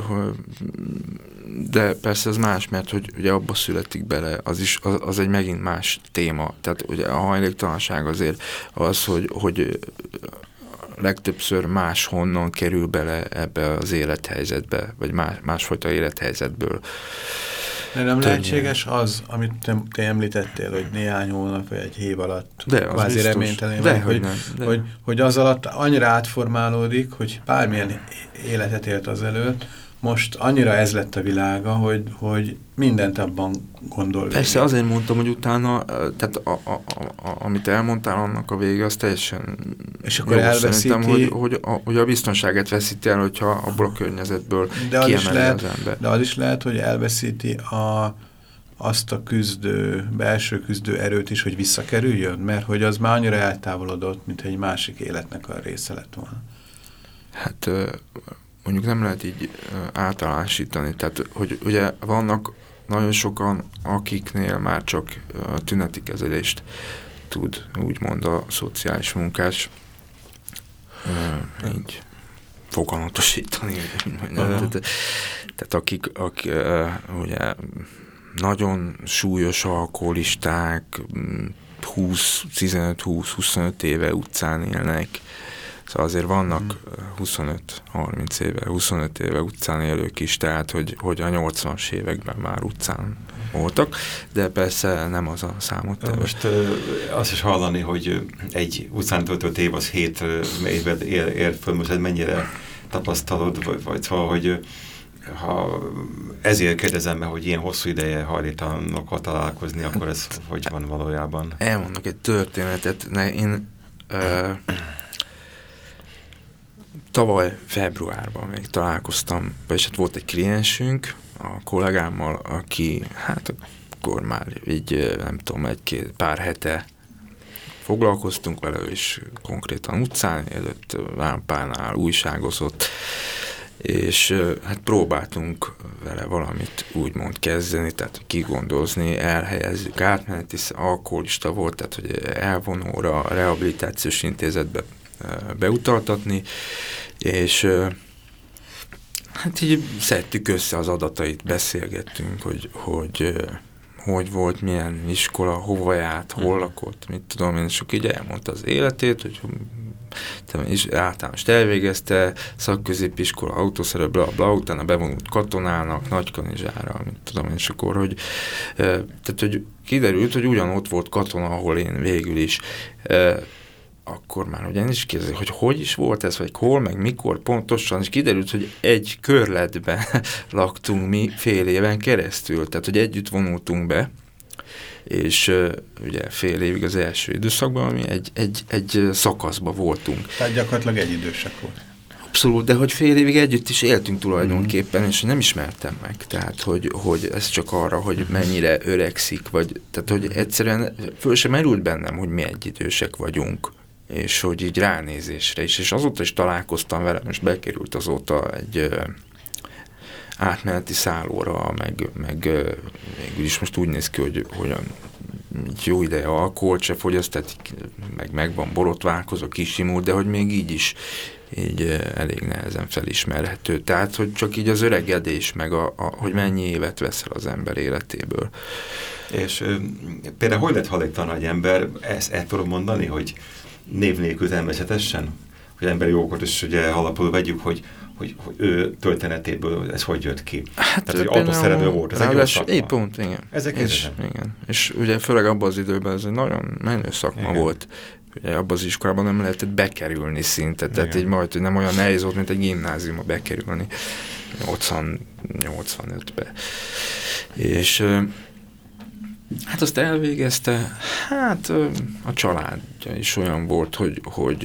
de persze ez más, mert hogy ugye abba születik bele, az is, az, az egy megint más téma. Tehát ugye a hajléktalanság azért az, hogy, hogy legtöbbször máshonnan kerül bele ebbe az élethelyzetbe, vagy más, másfajta élethelyzetből. De nem lehetséges az, amit te, te említettél, hogy néhány hónap vagy egy hív alatt de, kvázi reménytelen, de, hogy, nem, de. hogy, hogy az alatt annyira átformálódik, hogy bármilyen életet élt az előtt, most annyira ez lett a világa, hogy, hogy mindent abban gondol. Persze végül. azért mondtam, hogy utána, tehát a, a, a, amit elmondtál, annak a vége, az teljesen És akkor elveszíti... hogy, hogy, a, hogy a biztonságát veszíti el, hogyha abból a környezetből de az is lehet, az ember. De az is lehet, hogy elveszíti a, azt a küzdő, belső küzdő erőt is, hogy visszakerüljön, mert hogy az már annyira eltávolodott, mint egy másik életnek a része lett volna. Hát mondjuk nem lehet így általánosítani. Tehát, hogy ugye vannak nagyon sokan, akiknél már csak tüneti kezelést tud, úgymond a szociális munkás így foganatosítani. tehát, tehát akik, akik ugye nagyon súlyos alkoholisták, 20, 15-20-25 éve utcán élnek, Szóval azért vannak 25-30 éve, 25 éve utcán élők is, tehát hogy, hogy a 80-as években már utcán voltak, de persze nem az a számot. Most uh, azt is hallani, hogy egy utcán töltött év az 7 évben ér, ér föl, most mennyire tapasztalod, vagy, vagy szóval, hogy ha ezért kérdezem meg, hogy ilyen hosszú ideje hajlítalanokkal találkozni, akkor ez hogy van valójában? Elmondok egy történetet. Ne, én uh, tavaly februárban még találkoztam, és hát volt egy kliensünk, a kollégámmal, aki hát akkor már így nem tudom, egy-két pár hete foglalkoztunk vele, és konkrétan utcán előtt lámpánál újságozott, és hát próbáltunk vele valamit úgymond kezdeni, tehát kigondozni, elhelyezzük, átmeneti alkoholista volt, tehát hogy elvonóra, rehabilitációs intézetbe beutaltatni, és hát így szedtük össze az adatait, beszélgettünk, hogy, hogy hogy volt, milyen iskola, hova járt, hol lakott, mit tudom én, és akkor így elmondta az életét, hogy is általános elvégezte, szakközépiskola, autószerű, bla, bla, utána bevonult katonának, Nagykanizsára, mit tudom én, és akkor, hogy, tehát, hogy kiderült, hogy ugyanott volt katona, ahol én végül is akkor már ugye is kérdezi, hogy hogy is volt ez, vagy hol, meg mikor pontosan, és kiderült, hogy egy körletben laktunk mi fél éven keresztül, tehát hogy együtt vonultunk be, és uh, ugye fél évig az első időszakban mi egy, egy, egy szakaszban voltunk. Tehát gyakorlatilag egy idősek volt. Abszolút, de hogy fél évig együtt is éltünk tulajdonképpen, mm. és nem ismertem meg. Tehát, hogy, hogy ez csak arra, hogy mennyire öregszik, vagy, tehát, hogy egyszerűen föl sem merült bennem, hogy mi egyidősek vagyunk és hogy így ránézésre is, és azóta is találkoztam vele, most bekerült azóta egy átmeneti szállóra, meg, meg végül is most úgy néz ki, hogy hogyan jó ideje alkoholt se fogyaszt, tehát meg, meg van borotválkozó, kisimult, de hogy még így is így elég nehezen felismerhető. Tehát, hogy csak így az öregedés, meg a, a, hogy mennyi évet veszel az ember életéből. És például hogy lett hajléktalan egy ember, ezt el tudom mondani, hogy név nélkül természetesen, hogy emberi jókot is ugye alapul vegyük, hogy, hogy, hogy ő történetéből ez hogy jött ki. Hát Tehát, hogy autószerelő volt, ez egy szakma. Így pont, igen. Ezek és, igen. és ugye főleg abban az időben ez egy nagyon menő szakma igen. volt. Ugye abban az iskolában nem lehetett bekerülni szinte, tehát igen. így majd, hogy nem olyan nehéz volt, mint egy gimnáziumba bekerülni 80-85-be. És Hát azt elvégezte, hát a családja is olyan volt, hogy, hogy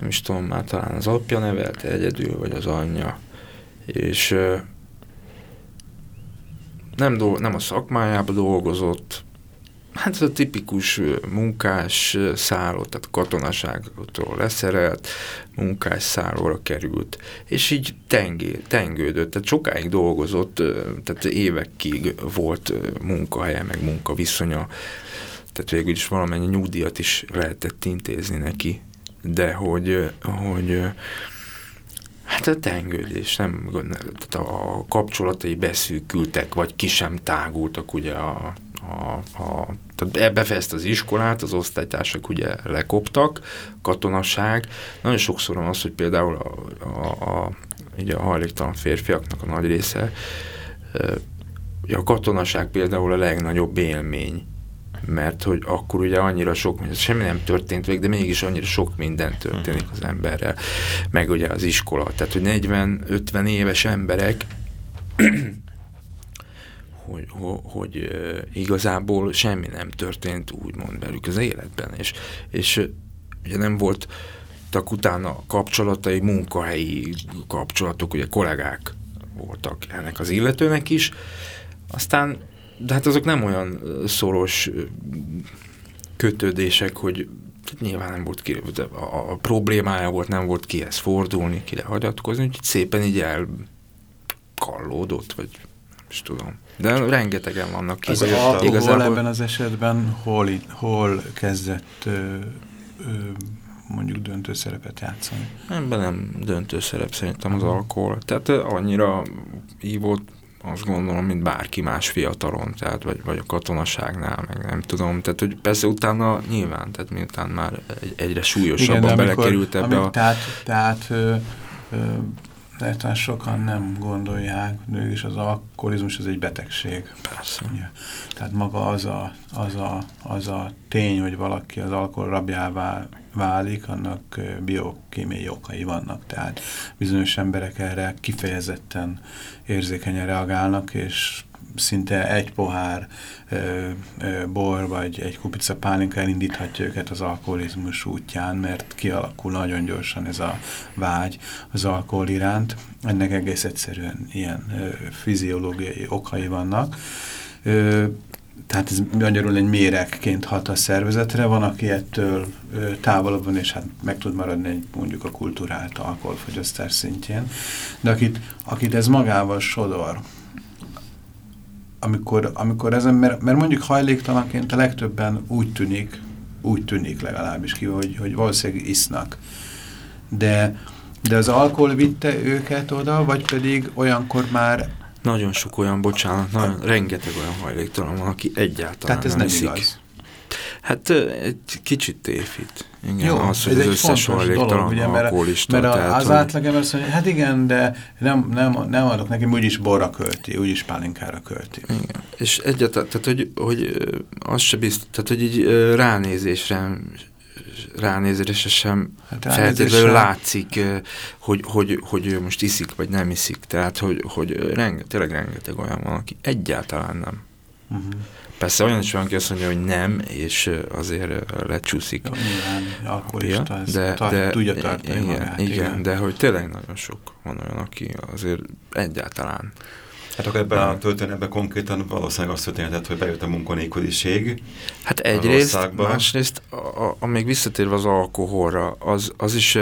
nem is tudom, már talán az apja nevelte egyedül, vagy az anyja, és nem, do, nem a szakmájában dolgozott, hát ez a tipikus munkás szálló, tehát katonaságtól leszerelt, munkás szállóra került, és így tengé, tengődött, tehát sokáig dolgozott, tehát évekig volt munkahelye, meg munkaviszonya, tehát végül is valamennyi nyugdíjat is lehetett intézni neki, de hogy, hogy Hát a tengődés, nem, tehát a kapcsolatai beszűkültek, vagy ki sem tágultak ugye a, a, a tehát befejezte az iskolát, az osztálytársak ugye lekoptak, katonaság. Nagyon sokszor van az, hogy például a, a, a, ugye a hajléktalan férfiaknak a nagy része, a katonaság például a legnagyobb élmény, mert hogy akkor ugye annyira sok, semmi nem történt végig, de mégis annyira sok minden történik az emberrel, meg ugye az iskola, tehát hogy 40-50 éves emberek hogy, hogy, hogy igazából semmi nem történt úgymond belük az életben, és, és ugye nem volt utána kapcsolatai, munkahelyi kapcsolatok, ugye kollégák voltak ennek az illetőnek is, aztán, de hát azok nem olyan szoros kötődések, hogy nyilván nem volt ki, a, a problémája volt, nem volt kihez fordulni, kire hagyatkozni, úgyhogy szépen így elkallódott, vagy is tudom. De rengetegen vannak ki. Az alkohol igazából... ebben az esetben hol, hol kezdett ö, ö, mondjuk döntő szerepet játszani? Ebben nem döntő szerep szerintem az alkohol. Tehát annyira ívott azt gondolom, mint bárki más fiatalon, tehát vagy, vagy a katonaságnál, meg nem tudom, tehát hogy persze utána nyilván, tehát miután már egy, egyre súlyosabban Igen, belekerült ebbe a... Tehát, tehát ö, ö, lehet, sokan nem gondolják, is az alkoholizmus az egy betegség. Persze. Ugye? Tehát maga az a, az, a, az a tény, hogy valaki az alkohol rabjává válik, annak biokémiai okai vannak. Tehát bizonyos emberek erre kifejezetten érzékenyen reagálnak, és szinte egy pohár ö, ö, bor vagy egy kupica pálinka elindíthatja őket az alkoholizmus útján, mert kialakul nagyon gyorsan ez a vágy az alkohol iránt. Ennek egész egyszerűen ilyen ö, fiziológiai okai vannak. Ö, tehát ez magyarul egy méregként hat a szervezetre, van, aki ettől távolabb van, és hát meg tud maradni egy, mondjuk a kulturált alkoholfogyasztás szintjén. De akit, akit ez magával sodor, amikor, amikor ezen, mert, mert mondjuk hajléktalanként a legtöbben úgy tűnik, úgy tűnik legalábbis ki, hogy, hogy valószínűleg isznak. De, de az alkohol vitte őket oda, vagy pedig olyankor már... Nagyon sok olyan, bocsánat, nagyon, rengeteg olyan hajléktalan van, aki egyáltalán Tehát ez nem, nem igaz. Hát egy kicsit tévít. Igen, Jó, az, hogy ez az összes dolog, ugye, mert, alkoholista. Mert tehát, az hogy... átlagember azt mondja, hát igen, de nem, nem, nem adok neki, úgyis borra költi, úgyis pálinkára költi. Igen. És egyáltalán, tehát hogy, hogy az se biztos, tehát hogy így ránézésre ránézésre sem hát feltétlenül látszik, hogy, hogy, hogy most iszik, vagy nem iszik. Tehát, hogy, hogy renge, tényleg rengeteg olyan van, aki egyáltalán nem. Uh mhm. -huh. Persze olyan is van, aki azt mondja, hogy nem, és azért lecsúszik. Nyilván, alkoholista, ja, de, de, tudja tartani igen, magát. Igen, igen, de hogy tényleg nagyon sok van olyan, aki azért egyáltalán. Hát akkor ebben a történetben konkrétan valószínűleg azt történetet, hogy bejött a munkanélküliség. Hát egyrészt, másrészt, a, a, a, még visszatérve az alkoholra, az, az is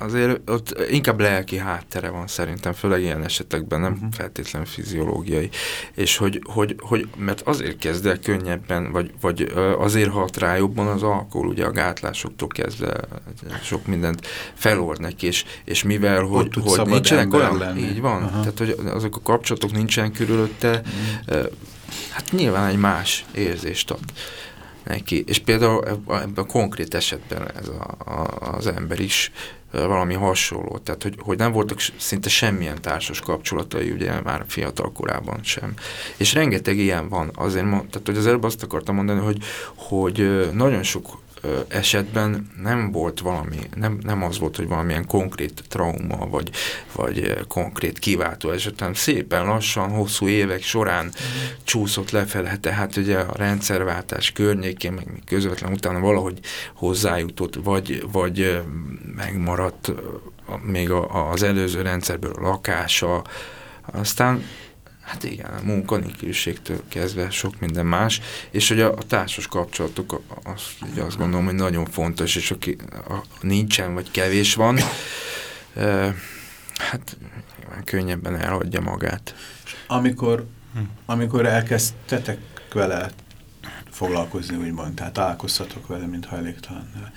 azért ott inkább lelki háttere van szerintem, főleg ilyen esetekben, nem uh mhm. -huh. feltétlenül fiziológiai. És hogy, hogy, hogy, mert azért kezd el könnyebben, vagy, vagy azért hat rá jobban az alkohol, ugye a gátlásoktól kezdve sok mindent felold neki, és, és mivel, hogy, hogy, hogy nincsenek olyan, lenni. így van, Aha. tehát hogy azok a kapcsolatok nincsenek körülötte, uh mhm. -huh. hát nyilván egy más érzést ad neki. És például ebben a konkrét esetben ez a, a, az ember is valami hasonló. Tehát, hogy, hogy nem voltak szinte semmilyen társas kapcsolatai, ugye már fiatal korában sem. És rengeteg ilyen van. Azért, tehát, hogy az előbb azt akartam mondani, hogy, hogy nagyon sok esetben nem volt valami, nem, nem az volt, hogy valamilyen konkrét trauma, vagy, vagy konkrét kiváltó eset, hanem szépen lassan, hosszú évek során csúszott lefele, tehát ugye a rendszerváltás környékén, meg közvetlen utána valahogy hozzájutott, vagy, vagy megmaradt még az előző rendszerből a lakása, aztán Hát igen, a munkanélküliségtől kezdve sok minden más, és hogy a, a társas kapcsolatok, az, ugye azt gondolom, hogy nagyon fontos, és aki a, nincsen, vagy kevés van, e, hát könnyebben elhagyja magát. Amikor, amikor elkezdtetek vele foglalkozni, úgymond, tehát találkoztatok vele, mint hajléktalan.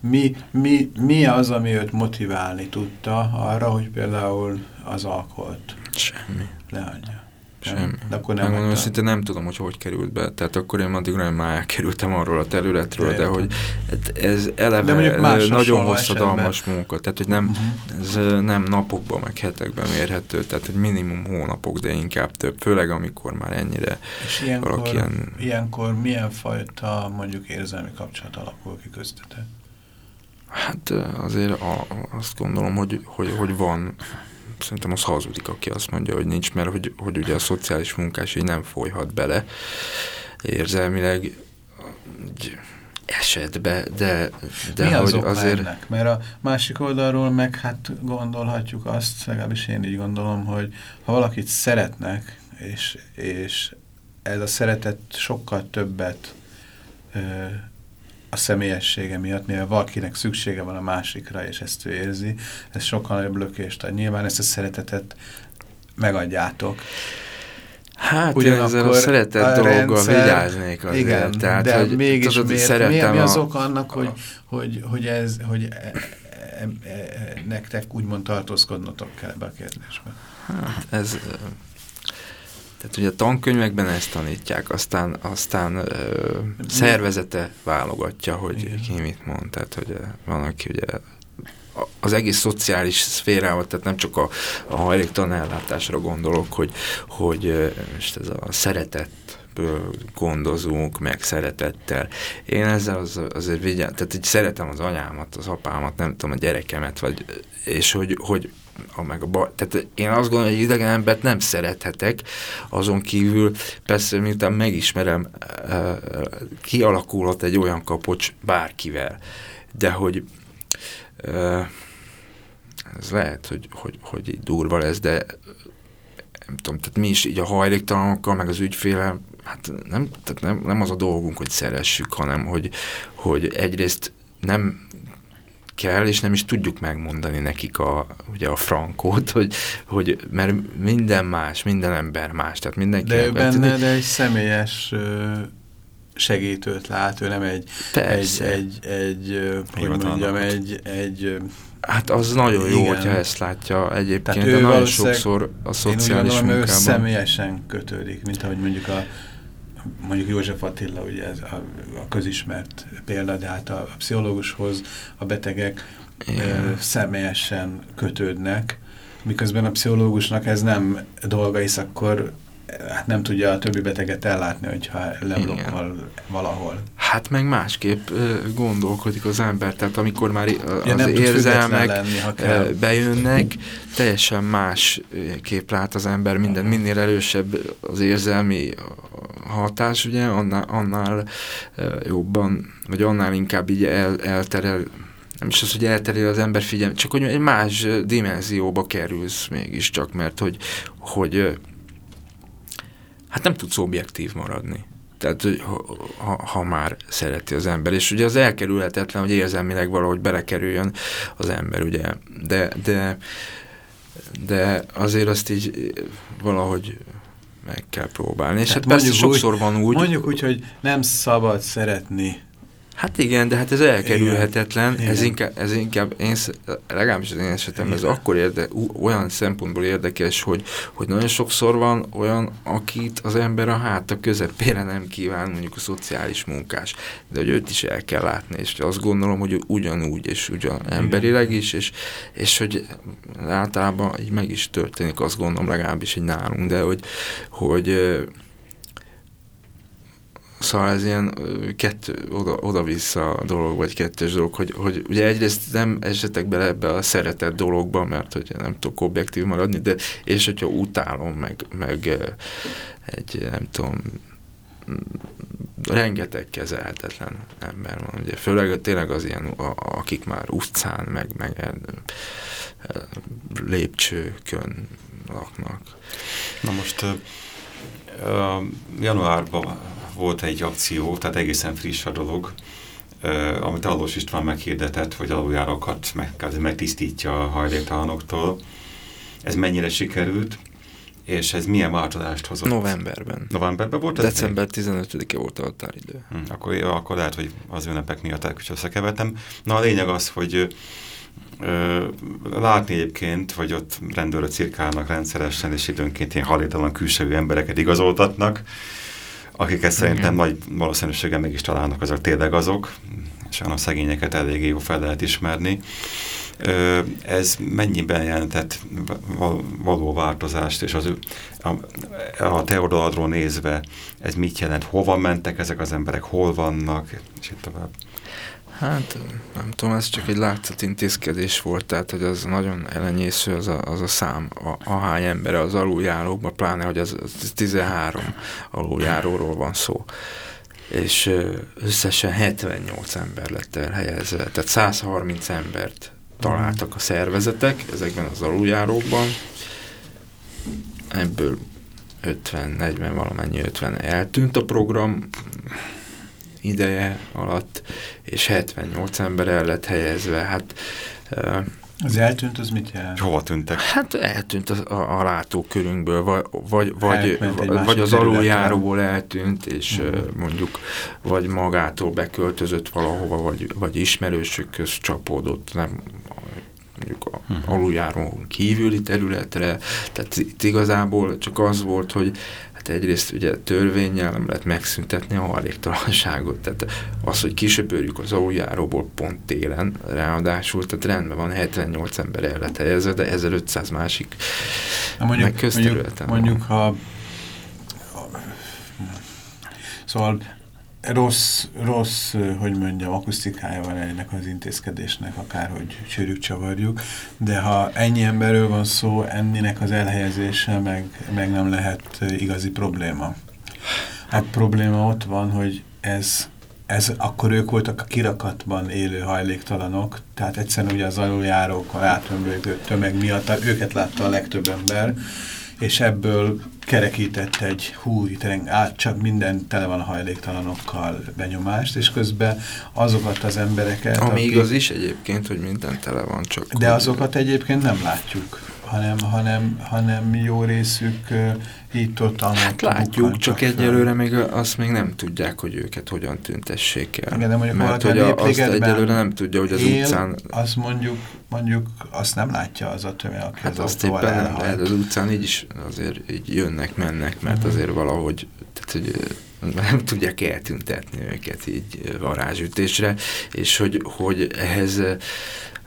Mi, mi, mi az, ami őt motiválni tudta arra, hogy például az alkoholt Semmi. leadja? Semmi. De akkor nem Megmondom, szinte nem tudom, hogy hogy került be. Tehát akkor én addig nem már elkerültem arról a területről, de, de hogy ez eleve de nagyon hosszadalmas esetben. munka. Tehát, hogy nem, -huh. ez nem napokban, meg hetekben mérhető. Tehát, hogy minimum hónapok, de inkább több. Főleg, amikor már ennyire És ilyenkor, valaki ilyen... ilyenkor milyen fajta mondjuk érzelmi kapcsolat alakul ki köztetek? Hát azért a, azt gondolom, hogy, hogy, hogy van szerintem az hazudik, aki azt mondja, hogy nincs, mert hogy, hogy ugye a szociális munkás így nem folyhat bele érzelmileg esetbe, de, de Mi hogy az azért... Ennek? Mert a másik oldalról meg hát gondolhatjuk azt, legalábbis én így gondolom, hogy ha valakit szeretnek, és, és ez a szeretet sokkal többet ö, a személyessége miatt, mivel valakinek szüksége van a másikra, és ezt ő érzi, ez sokkal nagyobb lökést ad. Nyilván ezt a szeretetet megadjátok. Hát Ugyanakkor ezzel a szeretett a dologgal rendszer, vigyáznék azért. Igen, tehát, de hogy, mégis tudod, miért, mi, mi az ok annak, hogy, hogy, hogy, ez, hogy e, e, e, nektek úgymond tartózkodnotok kell ebbe a kérdésbe? Hát ez tehát ugye a tankönyvekben ezt tanítják, aztán, aztán ö, szervezete válogatja, hogy Igen. ki mit mond. Tehát, hogy van, aki ugye az egész szociális szférával, tehát nem csak a, a hajléktalan ellátásra gondolok, hogy, hogy most ez a szeretet gondozunk, meg szeretettel. Én ezzel az, azért vigyázom, tehát így szeretem az anyámat, az apámat, nem tudom, a gyerekemet, vagy, és hogy, hogy a meg a baj. Tehát én azt gondolom, hogy idegen embert nem szerethetek, azon kívül persze miután megismerem, kialakulhat egy olyan kapocs bárkivel, de hogy ez lehet, hogy, hogy, hogy így durva lesz, de nem tudom, tehát mi is így a hajléktalanokkal, meg az ügyfélel, hát nem, tehát nem, nem az a dolgunk, hogy szeressük, hanem hogy, hogy egyrészt nem kell, és nem is tudjuk megmondani nekik a, ugye a frankót, hogy, hogy mert minden más, minden ember más, tehát mindenki... De ő benne, de egy személyes segítőt lát, ő nem egy, Persze. egy, egy, egy hogy mondjam, egy, egy Hát az nagyon jó, Igen. hogyha ezt látja egyébként, de nagyon sokszor a szociális munkában. Ő személyesen kötődik, mint ahogy mondjuk a mondjuk József Attila, ugye ez a, a közismert példa, de hát a, a pszichológushoz a betegek ö, személyesen kötődnek, miközben a pszichológusnak ez nem dolga, hisz akkor hát nem tudja a többi beteget ellátni, hogyha leblokkol valahol. Hát meg másképp gondolkodik az ember, tehát amikor már az ja, érzelmek lenni, bejönnek, teljesen más kép lát az ember, minden, minél erősebb az érzelmi hatás, ugye, annál, annál jobban, vagy annál inkább így el, elterel nem is az, hogy elterül az ember figyelme, csak hogy egy más dimenzióba kerülsz mégiscsak, mert hogy, hogy hát nem tudsz objektív maradni. Tehát, ha, ha már szereti az ember. És ugye az elkerülhetetlen, hogy érzelmileg valahogy belekerüljön az ember, ugye. De, de, de azért azt így valahogy meg kell próbálni. És hát, hát persze sokszor úgy, van úgy... Mondjuk úgy, hogy nem szabad szeretni Hát igen, de hát ez elkerülhetetlen, igen. ez inkább, ez inkább én, legalábbis az én esetem, igen. ez akkor érde, olyan szempontból érdekes, hogy, hogy nagyon sokszor van olyan, akit az ember a háta közepére nem kíván, mondjuk a szociális munkás, de hogy őt is el kell látni, és azt gondolom, hogy ugyanúgy, és ugyan emberileg is, és, és hogy általában így meg is történik, azt gondolom legalábbis egy nálunk, de hogy, hogy Szóval ez ilyen kettő, oda, oda-vissza dolog, vagy kettős dolog, hogy, hogy ugye egyrészt nem esetek bele ebbe a szeretett dologba, mert hogy nem tudok objektív maradni, de és hogyha utálom, meg, meg egy, nem tudom, rengeteg kezelhetetlen ember van, ugye főleg tényleg az ilyen, a, akik már utcán, meg, meg lépcsőkön laknak. Na most januárban volt egy akció, tehát egészen friss a dolog, amit Alós István meghirdetett, hogy aluljárokat meg, megtisztítja a hajléktalanoktól. Ez mennyire sikerült, és ez milyen változást hozott? Novemberben. Novemberben volt ez? December 15-e volt a határidő. Hm, akkor, akkor lehet, hogy az ünnepek miatt is összekevertem. Na a lényeg az, hogy ö, látni egyébként, hogy ott rendőrök cirkálnak rendszeresen, és időnként ilyen halétalan külső embereket igazoltatnak, akiket szerintem nagy valószínűséggel meg is találnak, azok tényleg azok, és a szegényeket eléggé jó fel lehet ismerni. Ez mennyiben jelentett való változást, és az, a, a te oldaladról nézve ez mit jelent? Hova mentek ezek az emberek, hol vannak, és itt tovább? Hát nem tudom, ez csak egy látszat intézkedés volt, tehát hogy az nagyon elenyésző az a, az a szám, a, ahány ember az aluljárókban, pláne, hogy az, az 13 aluljáróról van szó. És összesen 78 ember lett elhelyezve, tehát 130 embert találtak a szervezetek ezekben az aluljárókban, ebből 50-40 valamennyi 50 eltűnt a program, ideje alatt, és 78 ember el lett helyezve. Hát, az eltűnt, az mit jelent? Hova tűntek? Hát eltűnt a, a, a látókörünkből, vagy, vagy, vagy, vagy az aluljáróból eltűnt, és uh. -huh. mondjuk vagy magától beköltözött valahova, vagy, vagy ismerősökhöz csapódott, nem mondjuk a uh mhm. -huh. aluljáron kívüli területre, tehát itt igazából csak az volt, hogy Hát egyrészt ugye törvényel nem lehet megszüntetni a hajléktalanságot, tehát az, hogy kisöpörjük az aluljáróból pont télen, ráadásul, tehát rendben van 78 ember el lett helyezve, de 1500 másik Na mondjuk, mondjuk, mondjuk ha Szóval rossz, rossz, hogy mondjam, akusztikája van ennek az intézkedésnek, akárhogy sűrűk csavarjuk, de ha ennyi emberről van szó, ennének az elhelyezése meg, meg nem lehet igazi probléma. A probléma ott van, hogy ez, ez akkor ők voltak a kirakatban élő hajléktalanok, tehát egyszerűen ugye az aluljárók, a látömbölgő tömeg miatt őket látta a legtöbb ember, és ebből kerekített egy hú, itt át csak minden tele van a hajléktalanokkal benyomást, és közben azokat az embereket... Ami akik, igaz is egyébként, hogy minden tele van, csak... De azokat egyébként nem látjuk hanem, hanem, hanem jó részük itt ott Hát látjuk, csak egyelőre még azt még nem tudják, hogy őket hogyan tüntessék el. Igen, de mondjuk Mert hogy a, azt egyelőre nem tudja, hogy az él, utcán... Azt mondjuk, mondjuk azt nem látja az a tömeg, aki hát az azt éppen nem lehet, az utcán így is azért így jönnek, mennek, mert uh mhm. -huh. azért valahogy, tehát hogy nem tudják eltüntetni őket így varázsütésre, és hogy, hogy ehhez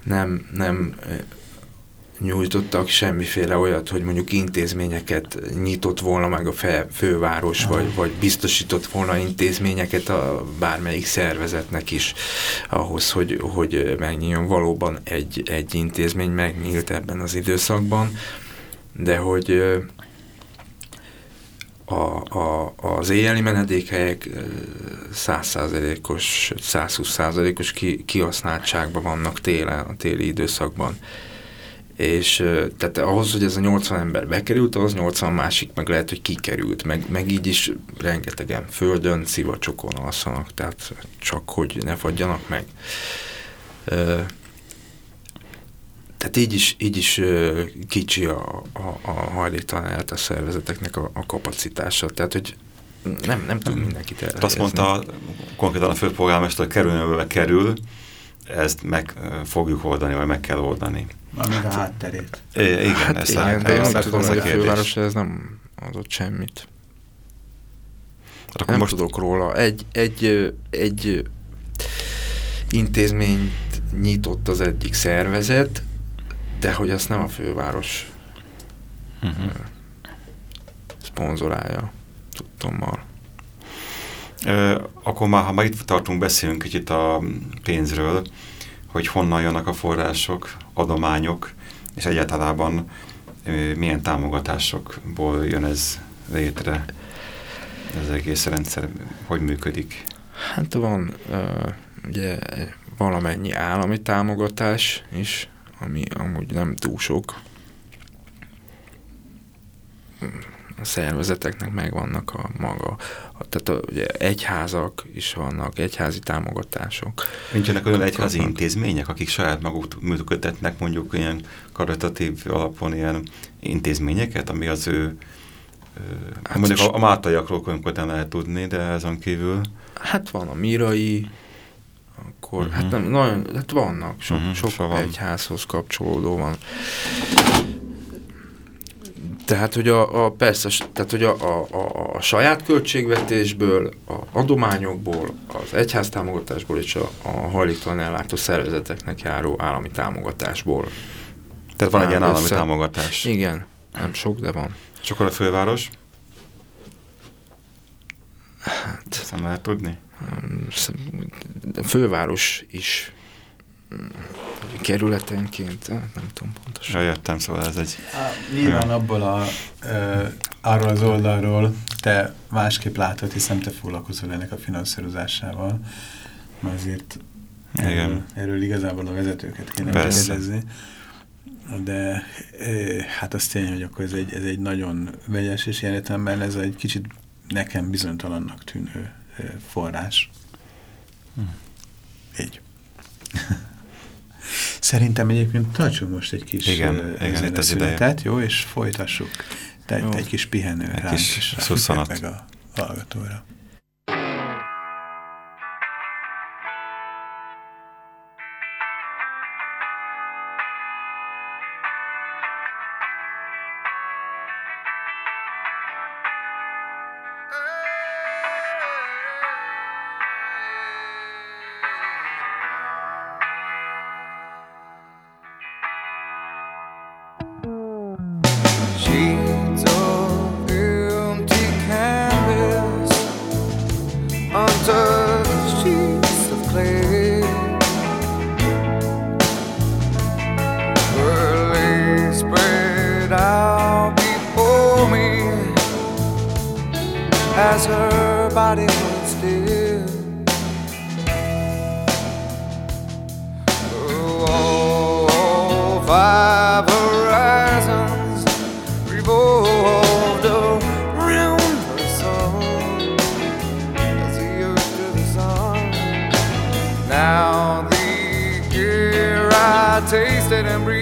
nem, nem nyújtottak semmiféle olyat, hogy mondjuk intézményeket nyitott volna meg a fe, főváros, vagy, vagy biztosított volna intézményeket a bármelyik szervezetnek is ahhoz, hogy, hogy megnyíljon valóban egy, egy intézmény megnyílt ebben az időszakban, de hogy a, a, az éjjeli menedékhelyek százszázalékos, 120 százalékos ki, kihasználtságban vannak télen, a téli időszakban. És tehát ahhoz, hogy ez a 80 ember bekerült, ahhoz 80 másik meg lehet, hogy kikerült, meg, meg így is rengetegen földön, szivacsokon alszanak, tehát csak hogy ne fagyjanak meg. Tehát így is, így is kicsi a, a, a hajléktalan a szervezeteknek a, a kapacitása. Tehát, hogy nem, nem tud mindenkit elhelyezni. Azt mondta konkrétan a főpolgármester, hogy kerülnőbe kerül, ezt meg fogjuk oldani, vagy meg kell oldani. Amíg a hátterét. É, igen, hát ezt igen, de én tudom, hogy a főváros ez nem adott semmit. Hát akkor nem most... tudok róla. Egy, egy, egy intézményt nyitott az egyik szervezet, de hogy azt nem a főváros uh mhm. -huh. szponzorálja tudtommal. Akkor már, ha már itt tartunk, beszélünk kicsit a pénzről, hogy honnan jönnek a források, adományok, és egyáltalában milyen támogatásokból jön ez létre, ez egész rendszer, hogy működik? Hát van ugye valamennyi állami támogatás is, ami amúgy nem túl sok. A szervezeteknek megvannak a maga, a, tehát a, ugye egyházak is vannak, egyházi támogatások. Nincsenek olyan egyházi vannak. intézmények, akik saját maguk működtetnek mondjuk ilyen karitatív alapon ilyen intézményeket, ami az ő Hát mondjuk a, a mátaiakról konkrétan lehet tudni, de azon kívül... Hát van a Mirai, akkor, uh -huh. hát nem, nagyon, hát vannak, sok, uh mhm, -huh, sok szóval egyházhoz kapcsolódó van. Tehát, hogy a, a persze, tehát, hogy a, a, a, a saját költségvetésből, a adományokból, az egyház támogatásból és a, a hajléktalan ellátó szervezeteknek járó állami támogatásból. Tehát van egy ilyen állami össze. támogatás. Igen, nem sok, de van. És akkor a főváros? Hát, Ezt nem lehet tudni? a főváros is kerületenként, nem tudom pontosan. Ja, jöttem, szóval ez egy... nyilván abból a, e, arról az oldalról te másképp látod, hiszen te foglalkozol ennek a finanszírozásával, mert azért erről, erről igazából a vezetőket kéne kérdezni. De e, hát azt tény, hogy akkor ez egy, ez egy nagyon vegyes, és ilyen ez egy kicsit nekem bizonytalannak tűnő forrás. Hm. Így. Szerintem egyébként tartsunk most egy kis igen, igen, szünetet, jó, és folytassuk. Te, jó. egy kis pihenő egy ránk, kis és meg a hallgatóra. as her body stood still. Oh, oh horizons revolved around the sun. as the earth to the sun. Now the air I tasted and breathed.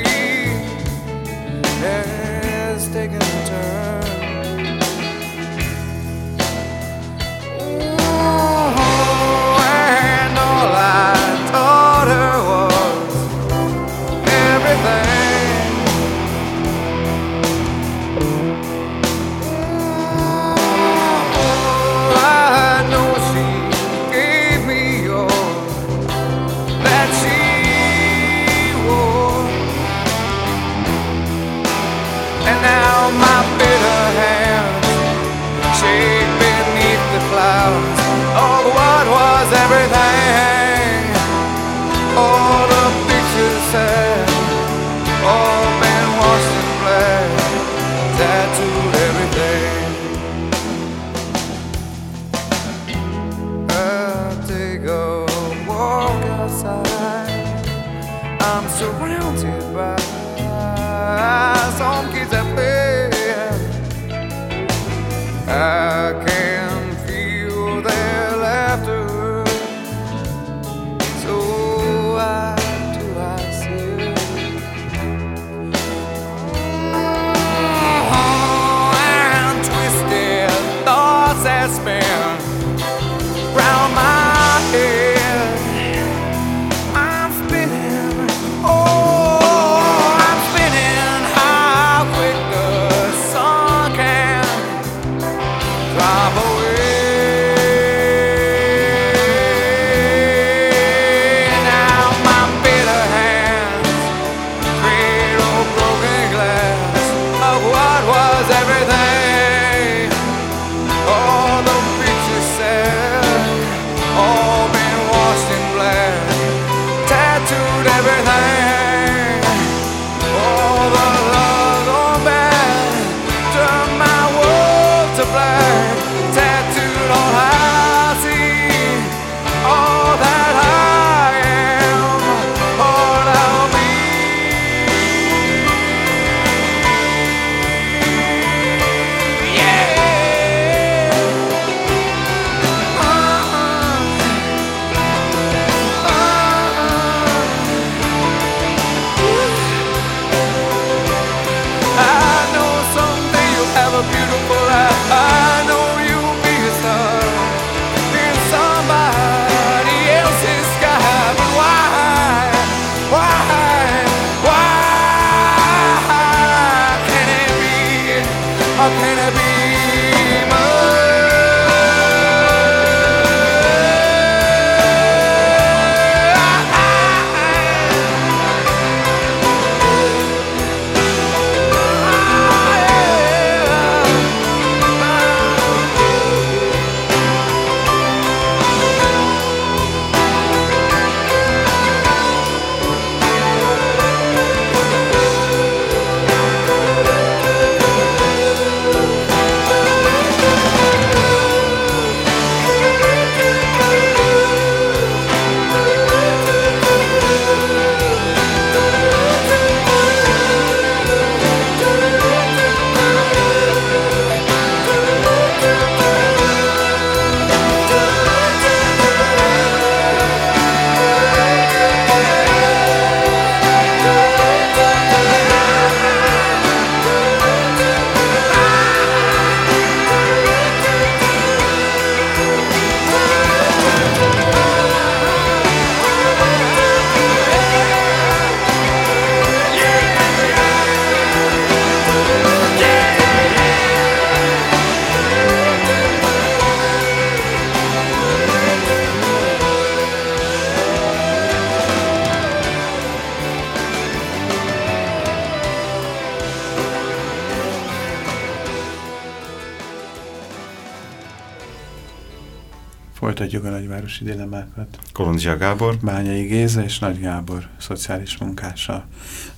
Nagyvárosi dilemmákat. Kolondzsia Gábor. Bányai Géza és Nagy Gábor szociális munkása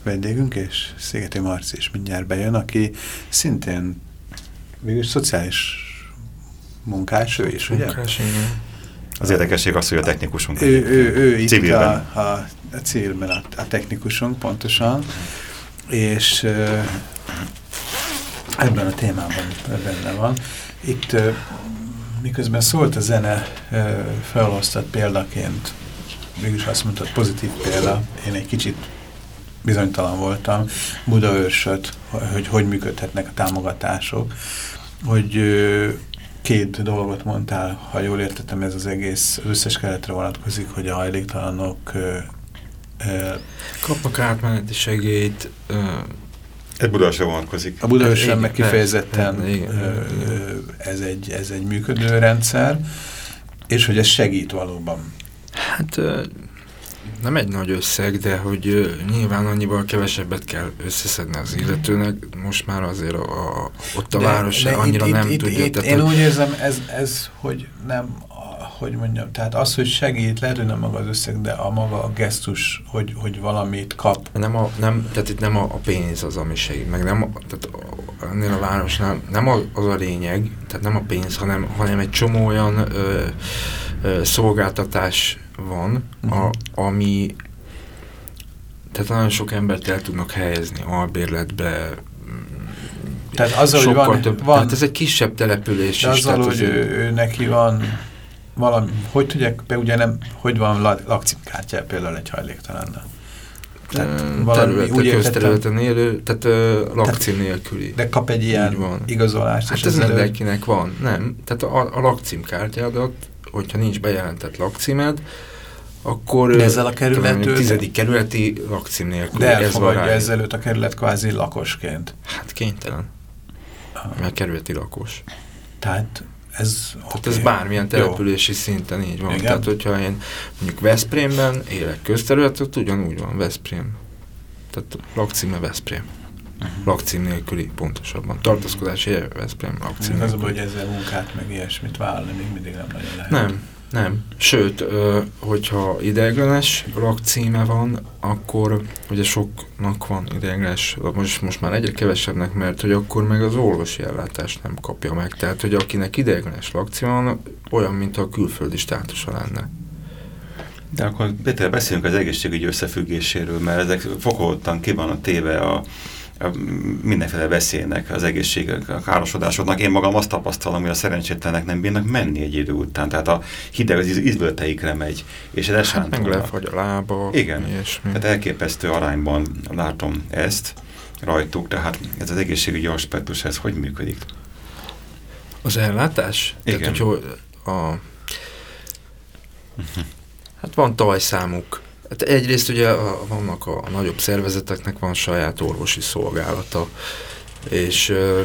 vendégünk, és Szigeti Marci is mindjárt bejön, aki szintén végülis szociális munkás, ő is, ugye? Munkás, igen. Az érdekesség az, hogy a technikusunk. Ő, ő, ő itt Civilben. A, a, a civilben a, a technikusunk pontosan, és ö, ebben a témában benne van. Itt miközben szólt a zene, ö, felosztott példaként, mégis azt mondtad, pozitív példa, én egy kicsit bizonytalan voltam, Budaörsöt, hogy hogy működhetnek a támogatások, hogy két dolgot mondtál, ha jól értettem, ez az egész összes keletre vonatkozik, hogy a hajléktalanok Kapnak átmeneti segélyt, ö, Ez Budapestre vonatkozik. a Budaörsön Igen, meg kifejezetten persze, igen, ö, igen. Ez egy, ez egy működő rendszer, és hogy ez segít valóban. Hát nem egy nagy összeg, de hogy nyilván annyival kevesebbet kell összeszedni az illetőnek. Most már azért a, a, ott a város se annyira itt, nem itt, tudja. Itt, tehát, én úgy érzem, ez, ez, hogy nem, hogy mondjam, tehát az, hogy segít, lehet, hogy nem maga az összeg, de a maga a gesztus, hogy, hogy valamit kap. Nem, a, nem, tehát itt nem a, a pénz az, ami segít, meg nem, a, tehát ennél a városnál nem az a lényeg, tehát nem a pénz, hanem, hanem egy csomó olyan ö, ö, szolgáltatás van, a, ami tehát nagyon sok embert el tudnak helyezni albérletbe, tehát azzal, hogy van, több, van, tehát ez egy kisebb település de is. azzal, hogy ő, ő, neki van valami, hogy tudják, be ugye nem, hogy van lakcímkártya például egy hajléktalannak? Tehát valami, úgy közterületen élő, tehát lakcím nélküli. De kap egy ilyen van. igazolást. Hát ez mindenkinek van, nem? Tehát a, a lakcímkártyádat, hogyha nincs bejelentett lakcímed, akkor de ezzel a kerülető... tizedik kerületi lakcím nélkül. De elfogadja ez ezelőtt a kerület kvázi lakosként. Hát kénytelen. Ah. Mert kerületi lakos. Tehát ez, Tehát okay. ez bármilyen települési Jó. szinten így van. Igen? Tehát, hogyha én mondjuk Veszprémben élek közterületet, ugyanúgy van Veszprém. Tehát lakcíme Veszprém. Uh -huh. Lakcím nélküli, pontosabban. Tartózkodási Veszprém, lakcím Az a hogy ezzel munkát, meg ilyesmit vállalni még mindig nem nagyon lehet. Nem, nem. Sőt, hogyha ideiglenes lakcíme van, akkor ugye soknak van ideiglenes, most, most már egyre kevesebbnek, mert hogy akkor meg az orvosi ellátást nem kapja meg. Tehát, hogy akinek ideiglenes lakcíme van, olyan, mint a külföldi státusa lenne. De akkor Péter, beszéljünk az egészségügyi összefüggéséről, mert ezek fokozottan ki van a téve a mindenféle veszélynek, az egészség, a károsodásodnak. Én magam azt tapasztalom, hogy a szerencsétlenek nem bírnak menni egy idő után. Tehát a hideg az izbölteikre megy, és ez hát meg lefagy a lába. Igen, ilyesmi. tehát elképesztő arányban látom ezt rajtuk, tehát ez az egészségügyi aspektus, ez hogy működik? Az ellátás? Igen. Tehát, hogy a... Hát van tajszámuk, Hát egyrészt ugye a, vannak a, a nagyobb szervezeteknek van saját orvosi szolgálata, és ö,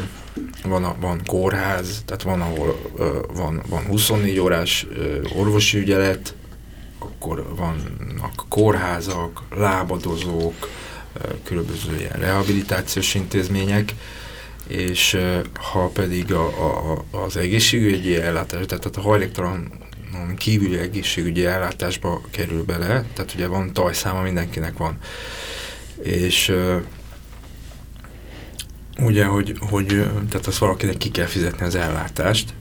van, a, van kórház, tehát van, ahol ö, van, van 24 órás ö, orvosi ügyelet, akkor vannak kórházak, lábadozók, különböző ilyen rehabilitációs intézmények, és ha pedig a, a, az egészségügyi ellátás, tehát a hajléktalan kívüli egészségügyi ellátásba kerül bele, tehát ugye van tajszáma, mindenkinek van. És ugye, hogy, hogy tehát az valakinek ki kell fizetni az ellátást,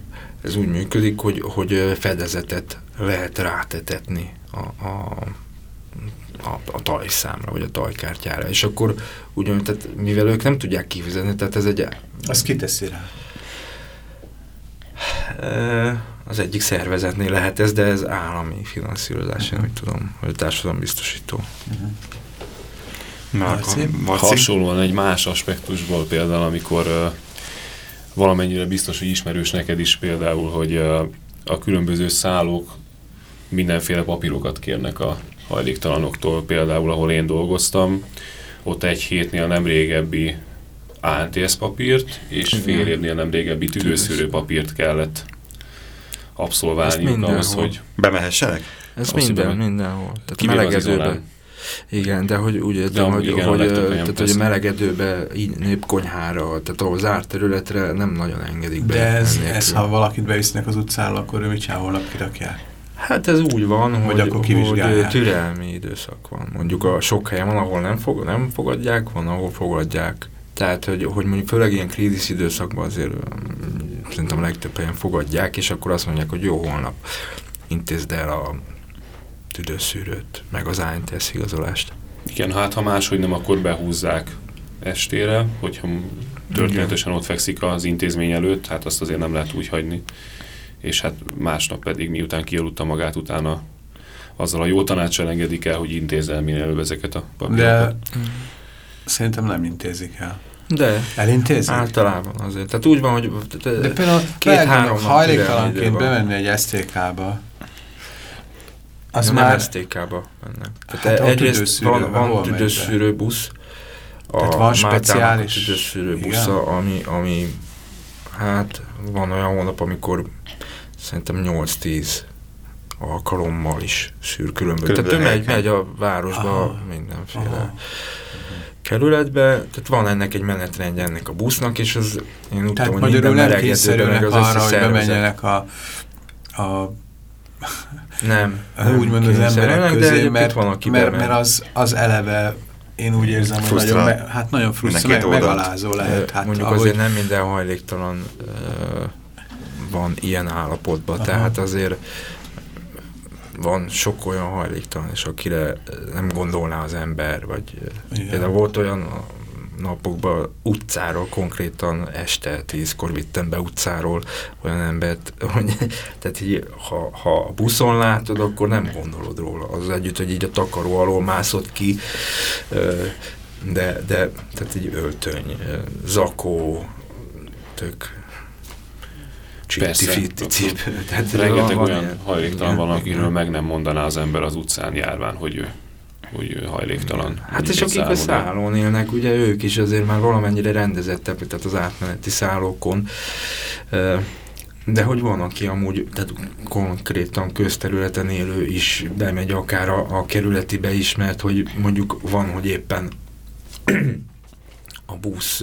ez úgy működik, hogy, hogy fedezetet lehet rátetetni a, a, a, a tajszámra, vagy a tajkártyára, és akkor ugyanúgy, tehát mivel ők nem tudják kifizetni, tehát ez egy... Azt kiteszi rá? Az egyik szervezetnél lehet ez, de ez állami finanszírozás, uh -huh. én úgy tudom, hogy társadalombiztosító. Uh -huh. Marci? Hasonlóan egy más aspektusból például, amikor uh, valamennyire biztos, hogy ismerős neked is például, hogy uh, a különböző szállók mindenféle papírokat kérnek a hajléktalanoktól, például ahol én dolgoztam, ott egy hétnél nem régebbi ANTS papírt, és fél évnél nem régebbi tüdőszűrő papírt kellett abszolválniuk ahhoz, hogy bemehessenek? Ez minden, mindenhol. Tehát melegedőben. Igen, de hogy úgy értem, hogy, igen, hogy, tehát, hogy a melegedőbe, így népkonyhára, tehát ahol zárt területre nem nagyon engedik be. De ez, ez ha valakit bevisznek az utcára, akkor ő mit csinál, holnap kirakják? Hát ez úgy van, hogy, akkor hogy türelmi időszak van. Mondjuk a sok helyen van, ahol nem, fog, nem fogadják, van, ahol fogadják. Tehát, hogy, hogy mondjuk főleg ilyen krízis időszakban azért szerintem a legtöbb helyen fogadják, és akkor azt mondják, hogy jó, holnap intézd el a tüdőszűrőt, meg az ANTS igazolást. Igen, hát ha máshogy nem, akkor behúzzák estére, hogyha történetesen ott fekszik az intézmény előtt, hát azt azért nem lehet úgy hagyni. És hát másnap pedig, miután kialudta magát, utána azzal a jó tanácsal engedik el, hogy intézzel minél előbb ezeket a papírokat. De szerintem nem intézik el. De. Elintézik? Általában azért. Tehát úgy van, hogy de például két-három hajléktalanként bemenni egy STK-ba. Az nem már... STK-ba mennek. Tehát hát egyrészt van, van tüdőszűrő busz, a Tehát van speciális tüdőszűrő busza, ami, ami hát van olyan hónap, amikor szerintem 8-10 alkalommal is szűr különböző. Tehát ő megy, megy a városba Aha. mindenféle. Aha kerületbe, tehát van ennek egy menetrendje ennek a busznak, és az én úgy tehát tudom, hogy minden nem kényszerülnek az arra, hogy bemenjenek a, a nem. Úgymond az emberek közé, mert, van, aki mert, mert az, az eleve én úgy érzem, hogy nagyon, me, hát nagyon frusztráló, meg, megalázó lehet. Hát, Mondjuk ahogy... azért nem minden hajléktalan uh, van ilyen állapotban, Aha. tehát azért van sok olyan hajléktalan, és akire nem gondolná az ember, vagy Igen. például volt olyan napokban utcáról, konkrétan este tízkor vittem be utcáról olyan embert, hogy tehát így, ha, ha a buszon látod, akkor nem gondolod róla. Az együtt, hogy így a takaró alól mászott ki, de, de tehát így öltöny, zakó, tök Cipő. Tehát rengeteg olyan hajléktalan van, akiről meg nem mondaná az ember az utcán járván, hogy ő hogy hajléktalan. Hát és akik a szállón élnek, ugye ők is azért már valamennyire rendezettek, tehát az átmeneti szállókon, de hogy van, aki amúgy tehát konkrétan közterületen élő is bemegy akár a, a kerületibe is, mert hogy mondjuk van, hogy éppen a busz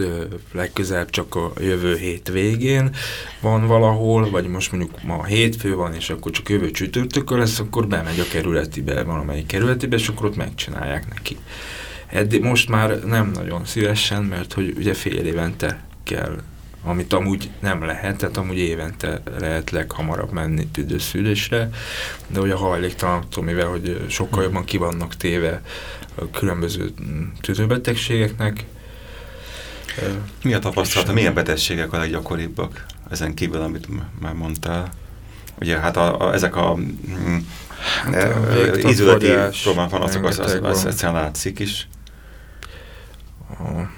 legközelebb csak a jövő hét végén van valahol, vagy most mondjuk ma hétfő van, és akkor csak jövő csütörtökön lesz, akkor bemegy a kerületibe, valamelyik kerületibe, és akkor ott megcsinálják neki. Eddig most már nem nagyon szívesen, mert hogy ugye fél évente kell amit amúgy nem lehet, tehát amúgy évente lehet leghamarabb menni tüdőszülésre, de ugye hajléktalanaktól, mivel hogy sokkal jobban ki vannak téve a különböző tüdőbetegségeknek, mi a tapasztalata? Milyen betegségek a leggyakoribbak? Ezen kívül, amit már mondtál. Ugye hát a, a, ezek a hát e, ízületi problémapanaszok, az, az, az egyszerűen látszik is. A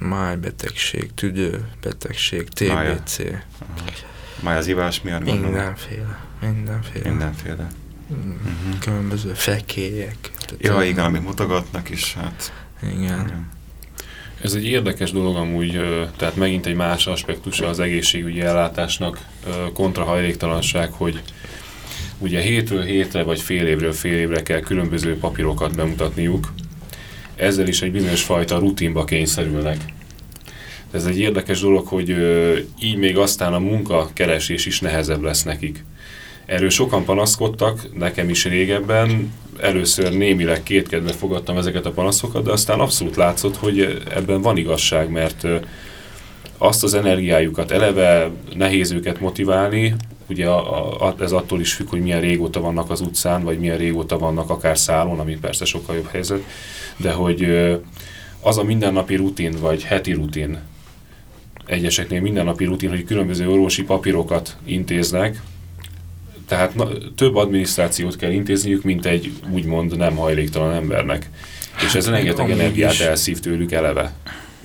májbetegség, tüdőbetegség, TBC. Mája, Máj az ivás miatt? Mindenféle. Mindenféle. Mindenféle. Mm, uh -huh. Különböző fekélyek. Ja, igen, amit mutogatnak is, hát. Igen. igen. Ez egy érdekes dolog amúgy, tehát megint egy más aspektusa az egészségügyi ellátásnak, kontrahajléktalanság, hogy ugye hétről hétre vagy fél évről fél évre kell különböző papírokat bemutatniuk, ezzel is egy bizonyos fajta rutinba kényszerülnek. Ez egy érdekes dolog, hogy így még aztán a munkakeresés is nehezebb lesz nekik. Erről sokan panaszkodtak, nekem is régebben, először némileg kétkedve fogadtam ezeket a panaszokat, de aztán abszolút látszott, hogy ebben van igazság, mert azt az energiájukat eleve nehéz őket motiválni, ugye a, a, ez attól is függ, hogy milyen régóta vannak az utcán, vagy milyen régóta vannak akár szálon, ami persze sokkal jobb helyzet, de hogy az a mindennapi rutin, vagy heti rutin, egyeseknél mindennapi rutin, hogy különböző orvosi papírokat intéznek, tehát na, több adminisztrációt kell intézniük, mint egy úgymond nem hajléktalan embernek. És ez hát, rengeteg energiát elszív tőlük eleve.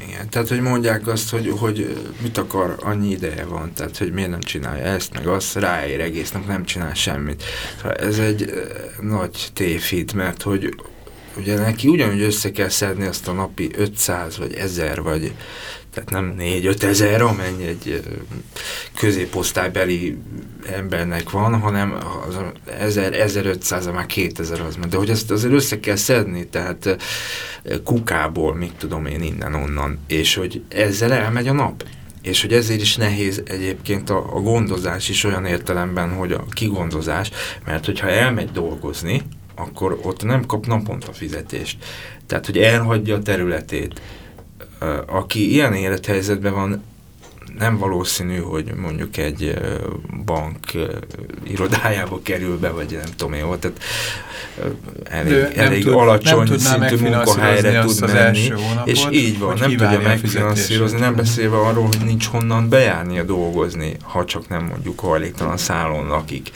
Igen, tehát hogy mondják azt, hogy, hogy mit akar, annyi ideje van, tehát hogy miért nem csinálja ezt, meg azt, ráér egész nap, nem csinál semmit. Szóval ez egy nagy tévhit, mert hogy ugye neki ugyanúgy össze kell szedni azt a napi 500 vagy 1000 vagy tehát nem 4-5 ezer, amennyi egy középosztálybeli embernek van, hanem az 1000, 1500, már 2000 az, de hogy ezt azért össze kell szedni, tehát kukából, mit tudom én, innen-onnan, és hogy ezzel elmegy a nap. És hogy ezért is nehéz egyébként a, a gondozás is olyan értelemben, hogy a kigondozás, mert hogyha elmegy dolgozni, akkor ott nem kap naponta fizetést. Tehát, hogy elhagyja a területét, aki ilyen élethelyzetben van, nem valószínű, hogy mondjuk egy bank irodájába kerül be, vagy nem tudom én, tehát elég, elég tud, alacsony szintű munkahelyre tud menni, és így van, nem tudja megfinanszírozni, nem beszélve arról, hogy nincs honnan bejárnia dolgozni, ha csak nem mondjuk hajléktalan szálon lakik.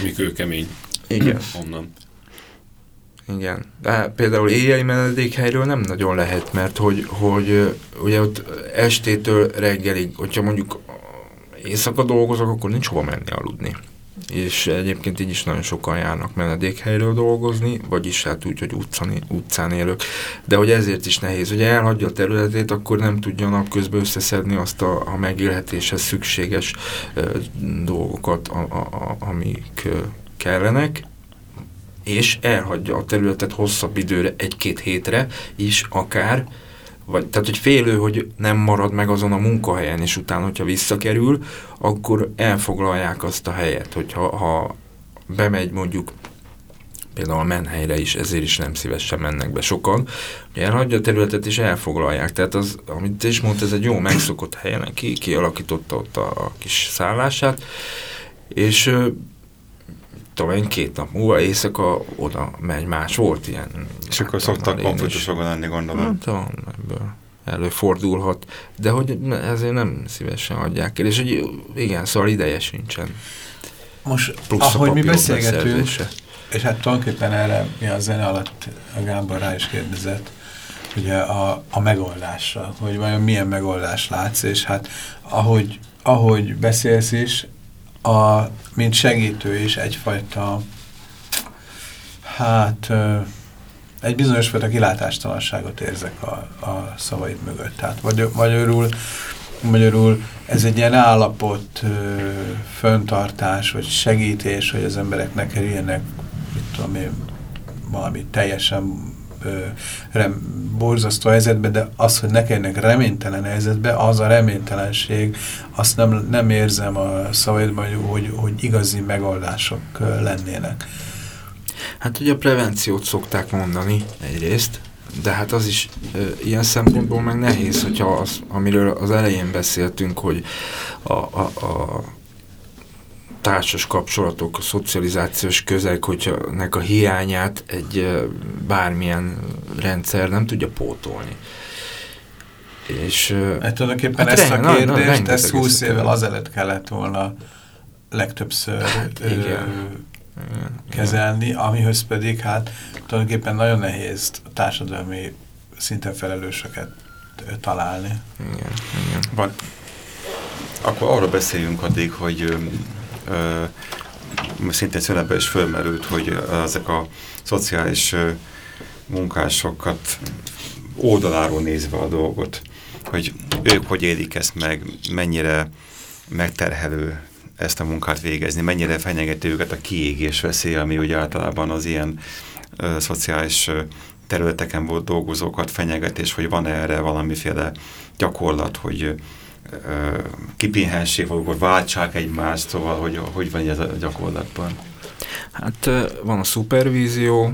Amik ő kemény. Igen. Onnan. Igen. De például éjjeli menedékhelyről nem nagyon lehet, mert hogy, hogy ugye ott estétől reggelig, hogyha mondjuk éjszaka dolgozok, akkor nincs hova menni aludni. És egyébként így is nagyon sokan járnak menedékhelyről dolgozni, vagyis hát úgy, hogy utcán, utcán élők. De hogy ezért is nehéz, hogy elhagyja a területét, akkor nem tudja napközben összeszedni azt a, a megélhetéshez szükséges ö, dolgokat, a, a, a, amik ö, kellenek, és elhagyja a területet hosszabb időre, egy-két hétre is akár, vagy, tehát hogy félő, hogy nem marad meg azon a munkahelyen, és utána, hogyha visszakerül, akkor elfoglalják azt a helyet, hogyha ha bemegy mondjuk például a menhelyre is, ezért is nem szívesen mennek be sokan, hogy elhagyja a területet és elfoglalják. Tehát az, amit te is mondta, ez egy jó megszokott helyen, neki, kialakította ott a, a kis szállását, és talán két nap múlva éjszaka oda megy más. Volt ilyen. És akkor szoktak konfliktusokon lenni, gondolom. Hát, van, ebből előfordulhat, de hogy ezért nem szívesen adják el, és hogy igen, szóval ideje sincsen. Most, Plusz ahogy mi beszélgetünk, és hát tulajdonképpen erre mi a zene alatt a Gábor rá is kérdezett, ugye a, a megoldásra, hogy vajon milyen megoldást látsz, és hát ahogy, ahogy beszélsz is, a, mint segítő is egyfajta hát egy bizonyos fajta kilátástalanságot érzek a, a szavaid mögött. Tehát vagy, magyarul, magyarul ez egy ilyen állapot, föntartás, vagy segítés, hogy az emberek ne kerüljenek, mit tudom én, valami teljesen rem, borzasztó helyzetbe, de az, hogy ne kerüljenek reménytelen helyzetbe, az a reménytelenség, azt nem, nem érzem a szavaidban, hogy, hogy igazi megoldások lennének. Hát ugye a prevenciót szokták mondani egyrészt, de hát az is e, ilyen szempontból meg nehéz, hogyha az, amiről az elején beszéltünk, hogy a, a, a társas kapcsolatok, a szocializációs közeg, hogyha nek a hiányát egy bármilyen rendszer nem tudja pótolni. És, hát tulajdonképpen hát ezt a kérdést, ezt 20 évvel azelőtt kellett volna legtöbbször hát, igen kezelni, amihez pedig hát tulajdonképpen nagyon nehéz társadalmi szinten felelősöket találni. Igen, igen. Van. Akkor arra beszéljünk addig, hogy ö, ö, szintén szünetben is fölmerült, hogy ezek a szociális munkásokat oldaláról nézve a dolgot, hogy ők hogy élik ezt meg, mennyire megterhelő ezt a munkát végezni, mennyire fenyegeti őket a kiégés veszély, ami ugye általában az ilyen ö, szociális területeken volt dolgozókat fenyegetés, hogy van -e erre valamiféle gyakorlat, hogy kipinhessék, vagy váltsák egymást, szóval hogy, hogy van ez a gyakorlatban? Hát van a szupervízió,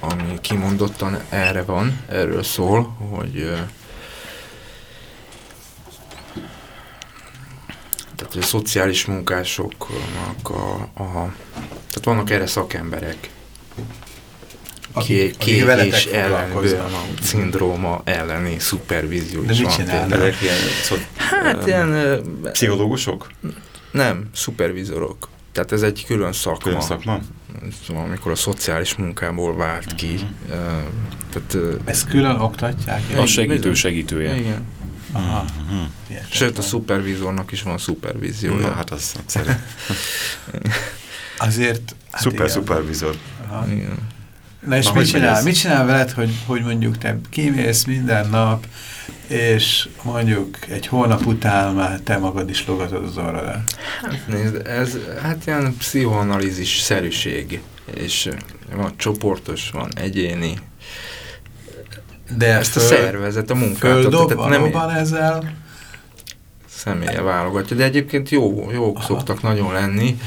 ami kimondottan erre van, erről szól, hogy tehát a szociális munkásoknak a, a tehát vannak erre szakemberek, kiégés ellen, burnout szindróma elleni szupervízió is van. Ezek ilyen, hát ilyen... Pszichológusok? Nem, szupervizorok. Tehát ez egy külön szakma. Külön szakma? Szóval amikor a szociális munkából vált ki. Uh -huh. tehát, Ezt külön oktatják? A segítő segítője. Igen. Aha. Uh -huh. Sőt, a szupervízornak is van szupervíziója. Na, hát az szerint. Azért... Hát Szuper igen. szupervízor. Igen. Na és Na, mit csinál? Mit csinál veled, hogy, hogy mondjuk te kimész minden nap, és mondjuk egy hónap után már te magad is logatod az orra Hát nézd, ez hát ilyen pszichoanalízis szerűség, és van csoportos, van egyéni, de ezt föl, a szervezet, a munkát. Tehát nem van ezzel? Személye válogatja, de egyébként jó, jók Aha. szoktak nagyon lenni.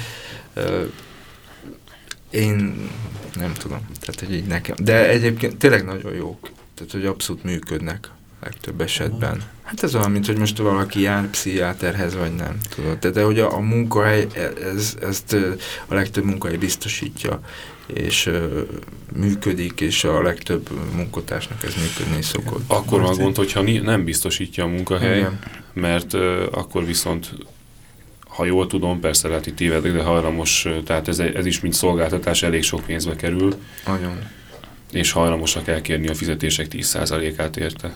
Én nem tudom, tehát hogy így nekem. De egyébként tényleg nagyon jók, tehát hogy abszolút működnek legtöbb esetben. Hát ez olyan, mint hogy most valaki jár pszichiáterhez, vagy nem. Tudod? De, de hogy a, a munkahely, e, ez, ezt a legtöbb munkahely biztosítja és működik, és a legtöbb munkatársnak ez működni szokott. Akkor van gond, hogyha nem biztosítja a munkahely, Igen. mert akkor viszont ha jól tudom, persze lehet itt tévedek, de hajlamos, tehát ez, ez is mint szolgáltatás elég sok pénzbe kerül. Nagyon. És hajlamosak elkérni a fizetések 10%-át érte.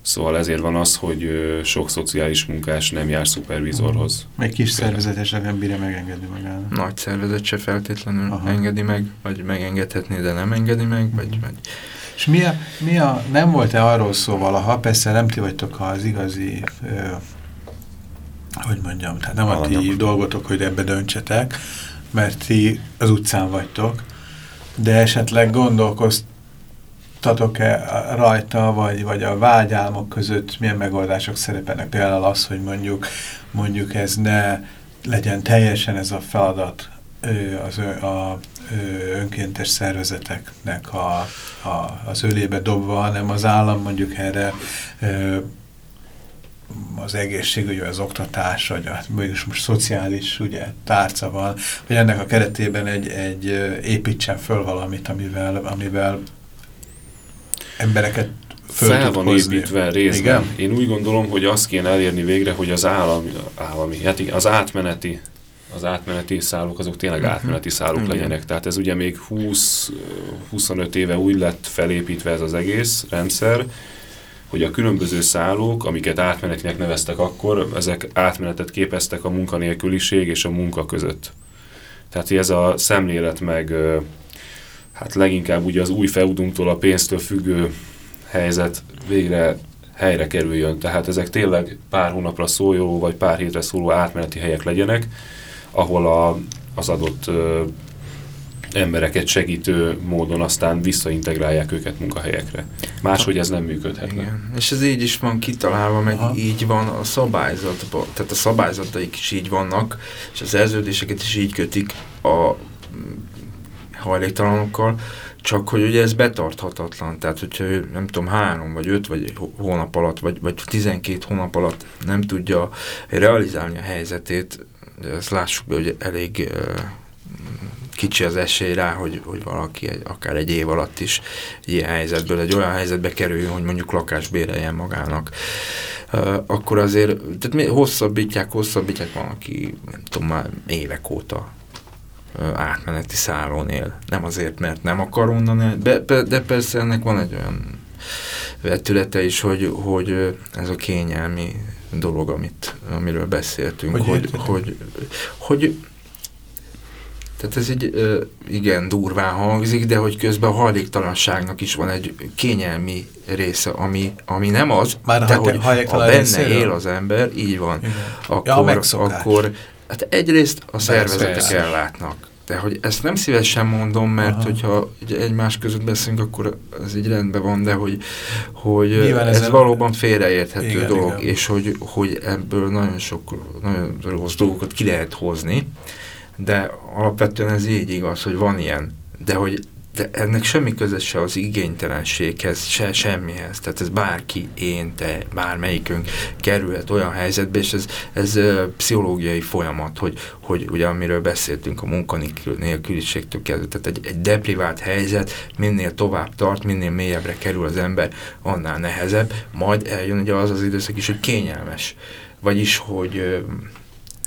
Szóval ezért van az, hogy sok szociális munkás nem jár szupervizorhoz. Meg kis szervezetesek nem bírja megengedni magának. Nagy szervezet se feltétlenül Aha. engedi meg, vagy megengedhetné, de nem engedi meg, vagy... vagy. És mi a, mi a nem volt-e arról szó valaha, persze nem ti vagytok az igazi, ö, hogy mondjam, tehát nem Valami. a ti dolgotok, hogy ebbe döntsetek, mert ti az utcán vagytok, de esetleg gondolkozt, tatok-e rajta, vagy, vagy a vágyálmok között milyen megoldások szerepelnek? Például az, hogy mondjuk, mondjuk ez ne legyen teljesen ez a feladat az a önkéntes szervezeteknek a, a, az ölébe dobva, hanem az állam mondjuk erre az egészségügy, vagy az oktatás, vagy a, mégis most szociális ugye, tárca van, hogy ennek a keretében egy, egy építsen föl valamit, amivel, amivel embereket föl fel van hozni. építve részben. Igen? Én úgy gondolom, hogy azt kéne elérni végre, hogy az állami, állami hát igen, az átmeneti az átmeneti szállók azok tényleg mhm. átmeneti szállók legyenek. Tehát ez ugye még 20-25 éve úgy lett felépítve ez az egész rendszer, hogy a különböző szállók, amiket átmenetinek neveztek akkor, ezek átmenetet képeztek a munkanélküliség és a munka között. Tehát ez a szemlélet meg hát leginkább ugye az új feudunktól a pénztől függő helyzet végre helyre kerüljön. Tehát ezek tényleg pár hónapra szóló, vagy pár hétre szóló átmeneti helyek legyenek, ahol a, az adott embereket segítő módon aztán visszaintegrálják őket munkahelyekre. Máshogy ez nem működhetne. Igen. És ez így is van kitalálva, meg Aha. így van a szabályzatban, tehát a szabályzataik is így vannak, és a szerződéseket is így kötik a hajléktalanokkal, csak hogy ugye ez betarthatatlan, tehát hogyha ő nem tudom, három vagy öt vagy hónap alatt, vagy, vagy 12 hónap alatt nem tudja realizálni a helyzetét, ezt lássuk be, hogy elég kicsi az esély rá, hogy, hogy valaki egy, akár egy év alatt is ilyen helyzetből, egy olyan helyzetbe kerüljön, hogy mondjuk lakást béreljen magának. Akkor azért, tehát hosszabbítják, hosszabbítják, van, aki nem tudom, már évek óta átmeneti szállón él. Nem azért, mert nem akar onnan, de, de persze ennek van egy olyan vetülete is, hogy, hogy ez a kényelmi dolog, amit, amiről beszéltünk, hogy, hogy, hogy, hogy tehát ez egy igen durván hangzik, de hogy közben a hajléktalanságnak is van egy kényelmi része, ami, ami nem az, Már de hogy ha benne részéről? él az ember, így van, igen. akkor, ja, akkor Hát egyrészt a szervezetek ellátnak. De hogy ezt nem szívesen mondom, mert Aha. hogyha egymás között beszélünk, akkor ez így rendben van, de hogy, hogy ez ez valóban félreérthető igen, dolog, igen. és hogy, hogy ebből nagyon sok nagyon rossz dolgokat ki lehet hozni, de alapvetően ez így igaz, hogy van ilyen, de hogy de ennek semmi köze se az igénytelenséghez, se semmihez. Tehát ez bárki, én, te, bármelyikünk kerülhet olyan helyzetbe, és ez, ez pszichológiai folyamat, hogy, hogy ugye amiről beszéltünk a munkanélküliségtől kezdve, tehát egy, egy deprivált helyzet minél tovább tart, minél mélyebbre kerül az ember, annál nehezebb, majd eljön ugye az az időszak is, hogy kényelmes. Vagyis, hogy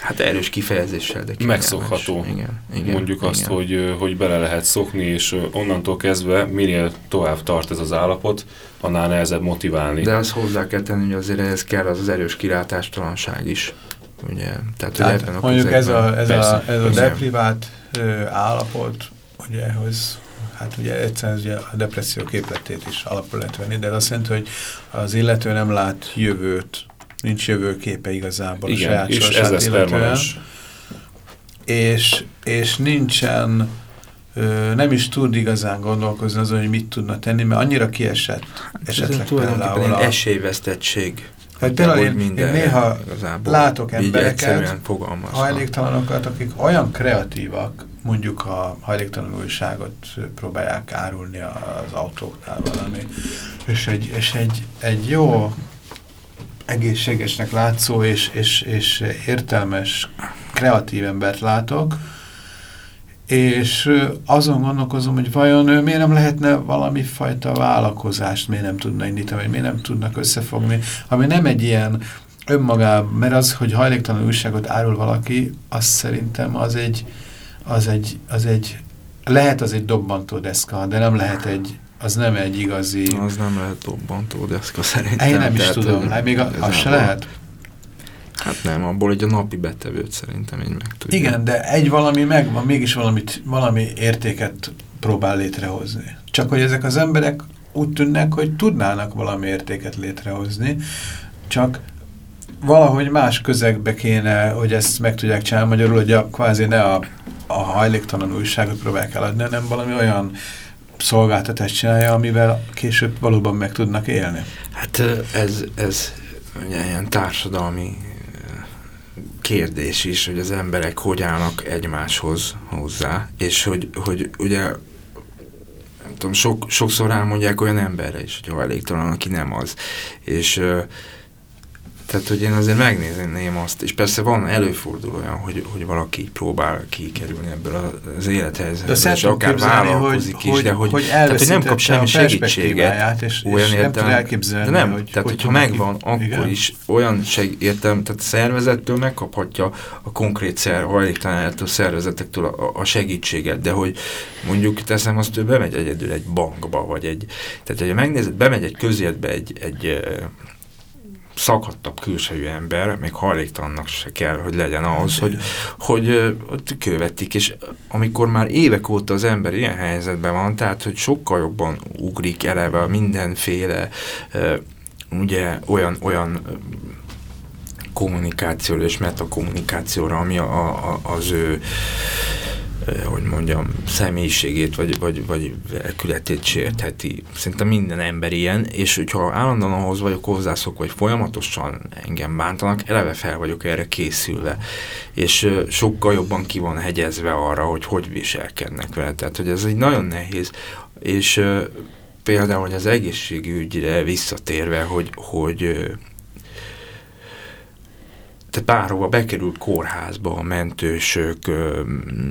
Hát erős kifejezéssel, de Megszokható. Igen, igen, Mondjuk igen. azt, hogy, hogy bele lehet szokni, és onnantól kezdve minél tovább tart ez az állapot, annál nehezebb motiválni. De azt hozzá kell tenni, hogy azért ehhez kell az, az erős kilátástalanság is. Ugye? Tehát, Tehát ebben mondjuk ez a, ez, persze, a, ez a deprivált állapot, ugye, hogy hát ugye egyszerűen ugye a depresszió képletét is alapul lehet venni, de azt jelenti, hogy az illető nem lát jövőt nincs jövőképe igazából Igen, a saját és ez lesz permanens. És, és nincsen, ö, nem is tud igazán gondolkozni azon, hogy mit tudna tenni, mert annyira kiesett hát esetleg például a... esélyvesztettség. Hát például én, én néha látok embereket, hajléktalanokat, akik olyan kreatívak, mondjuk a hajléktalan újságot próbálják árulni az autóknál valami, és egy, és egy, egy jó egészségesnek látszó és, és, és értelmes, kreatív embert látok, és azon gondolkozom, hogy vajon ő miért nem lehetne valami fajta vállalkozást, miért nem tudna indítani, vagy miért nem tudnak összefogni, ami nem egy ilyen önmagában, mert az, hogy hajléktalan újságot árul valaki, az szerintem az egy, az egy, az egy lehet az egy dobbantó deszka, de nem lehet egy, az nem egy igazi... Az nem lehet dobbantó deszka szerintem. Én nem is tudom, hát még a, az se lehet. Hát nem, abból egy a napi betevőt szerintem így meg tudja. Igen, de egy valami megvan, mégis valamit, valami értéket próbál létrehozni. Csak hogy ezek az emberek úgy tűnnek, hogy tudnának valami értéket létrehozni, csak valahogy más közegbe kéne, hogy ezt meg tudják csinálni magyarul, hogy a, kvázi ne a, a hajléktalan újságot próbálják eladni, hanem valami olyan szolgáltatást csinálja, amivel később valóban meg tudnak élni. Hát ez, ez ugye ilyen társadalmi kérdés is, hogy az emberek hogy állnak egymáshoz hozzá, és hogy, hogy ugye nem tudom, sok, sokszor elmondják olyan emberre is, hogy elégtalan, aki nem az. És tehát, hogy én azért megnézném azt, és persze van, előfordul olyan, hogy, hogy valaki így próbál kikerülni ebből az élethelyzetből, és akár vállalkozik hogy, is, de hogy, hogy, tehát, hogy nem kap semmi segítséget. És, olyan és értem, nem de nem, hogy, tehát hogy hogyha megvan, akkor igen? is olyan seg, értem, tehát a szervezettől megkaphatja a konkrét szer, hajléktalanától szervezetektől a, a segítséget, de hogy mondjuk teszem azt, ő bemegy egyedül egy bankba, vagy egy, tehát hogyha megnézed, bemegy egy közértbe egy, egy szakadtabb külsejű ember, még hajléktalannak se kell, hogy legyen ahhoz, hogy, hogy hogy követik, és amikor már évek óta az ember ilyen helyzetben van, tehát, hogy sokkal jobban ugrik eleve mindenféle ugye olyan, olyan kommunikációra és metakommunikációra, ami a, a, az ő hogy mondjam, személyiségét vagy, vagy, vagy elkületét sértheti. Szerintem minden ember ilyen, és hogyha állandóan ahhoz vagyok hozzászokva, hogy folyamatosan engem bántanak, eleve fel vagyok erre készülve. És sokkal jobban ki van hegyezve arra, hogy hogy viselkednek vele. Tehát, hogy ez egy nagyon nehéz. És például, hogy az egészségügyre visszatérve, hogy, hogy tehát bárhova bekerül kórházba, a mentősök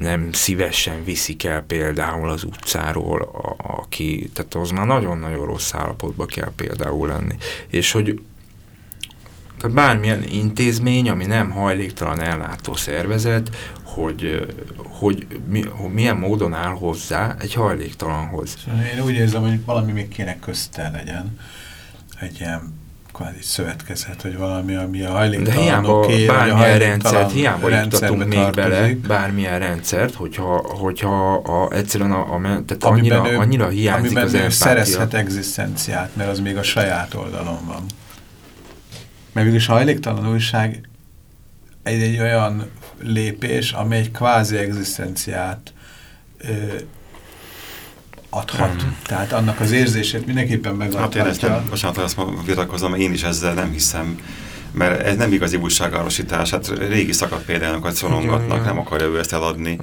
nem szívesen viszik el például az utcáról, aki, tehát az már nagyon-nagyon rossz állapotba kell például lenni. És hogy tehát bármilyen intézmény, ami nem hajléktalan ellátó szervezet, hogy, hogy, mi, hogy milyen módon áll hozzá egy hajléktalanhoz. Én úgy érzem, hogy valami még kéne köztel legyen. Egy ilyen kvázi szövetkezet, vagy valami, ami a hajléktalanok De hiába bármilyen rendszert, hiába iktatunk még bele bármilyen rendszert, hogyha, hogyha a, egyszerűen a, a tehát annyira, ő, annyira hiányzik az empátia. szerezhet egzisztenciát, mert az még a saját oldalon van. Mert végülis a hajléktalan újság egy, egy olyan lépés, ami egy kvázi egzisztenciát ö, adhat. Hmm. Tehát annak az érzését mindenképpen megadhatja. Hát én ezt nem, bocsánat, hogy azt vitatkozom, én is ezzel nem hiszem, mert ez nem igazi újságárosítás, hát régi szakadt példánokat szorongatnak, nem akarja ő ezt eladni,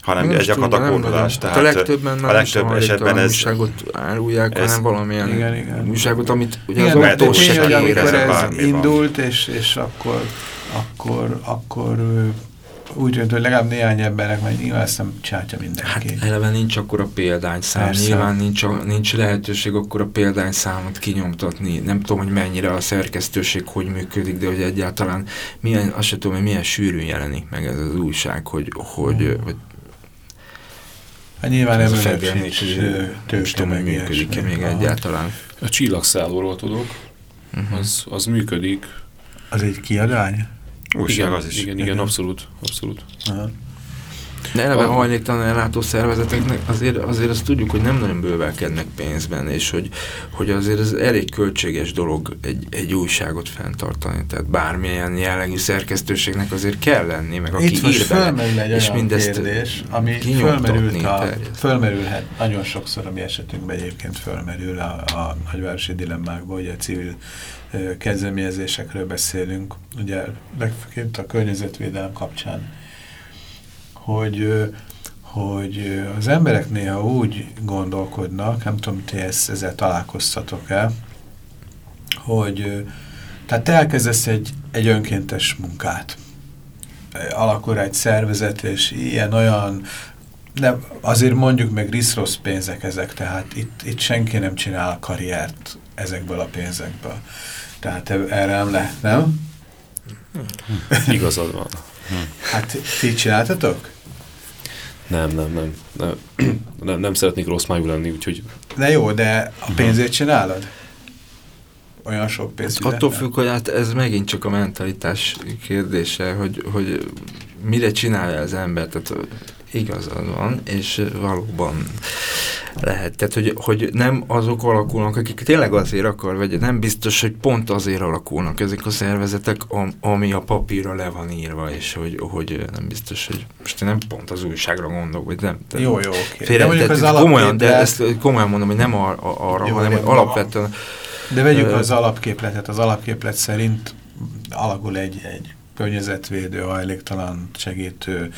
hanem ez gyakorlatilag a kódolás. Tehát a legtöbben nem a legtöbb esetben ez újságot árulják, ez, hanem valamilyen igen, igen. újságot, amit ugye igen, az autós se érez. ez indult, és, és akkor, akkor, akkor úgy tűnt, hogy legalább néhány embernek, mert nyilván ezt nem csátja mindenki. Hát eleve nincs akkor a példányszám, Persze. nyilván nincs, a, nincs lehetőség akkor a példányszámot kinyomtatni. Nem tudom, hogy mennyire a szerkesztőség hogy működik, de hogy egyáltalán milyen, azt sem tudom, hogy milyen sűrűn jelenik meg ez az újság, hogy, hogy, hmm. hogy Hát nyilván ez a nincs tőke meg működik-e még egyáltalán. A csillagszállóról tudok, uh mhm. -huh. az, az működik. Az egy kiadány? Újság igen, az is. Igen, igen, abszolút. abszolút. Aha. De eleve a hajléktalan ellátó szervezeteknek azért, azért azt tudjuk, hogy nem nagyon bővelkednek pénzben, és hogy, hogy azért ez elég költséges dolog egy, egy újságot fenntartani. Tehát bármilyen jellegű szerkesztőségnek azért kell lenni, meg aki Itt ír bele, és mindezt kérdés, ami fölmerült a, fölmerülhet nagyon sokszor a mi esetünkben egyébként fölmerül a, a nagyvárosi dilemmákból, hogy a civil kezdeményezésekről beszélünk, ugye legfőként a környezetvédelem kapcsán, hogy, hogy az emberek néha úgy gondolkodnak, nem tudom, ti ezt, ezzel találkoztatok-e, hogy tehát te elkezdesz egy, egy önkéntes munkát, alakul egy szervezet, és ilyen-olyan, de azért mondjuk meg risz-rossz pénzek ezek, tehát itt, itt senki nem csinál karriert ezekből a pénzekből. Tehát erre nem lehet, nem? Igazad van. Hát ti csináltatok? Nem, nem, nem. Nem, nem, nem szeretnék rossz májú lenni, úgyhogy... De jó, de a pénzét csinálod? Olyan sok pénz. Hát attól függ, hogy hát ez megint csak a mentalitás kérdése, hogy, hogy mire csinálja az ember. Tehát igazad van, és valóban lehet. Tehát, hogy, hogy nem azok alakulnak, akik tényleg azért akar, vagy nem biztos, hogy pont azért alakulnak ezek a szervezetek, ami a papírra le van írva, és hogy, hogy nem biztos, hogy most én nem pont az újságra gondolok, vagy nem. Tehát jó, jó, oké. Okay. de mondjuk az komolyan, de ezt komolyan mondom, hogy nem ar arra, jó, hanem alapvetően... De vegyük az alapképletet. Az alapképlet szerint alakul egy, egy környezetvédő, hajléktalan segítő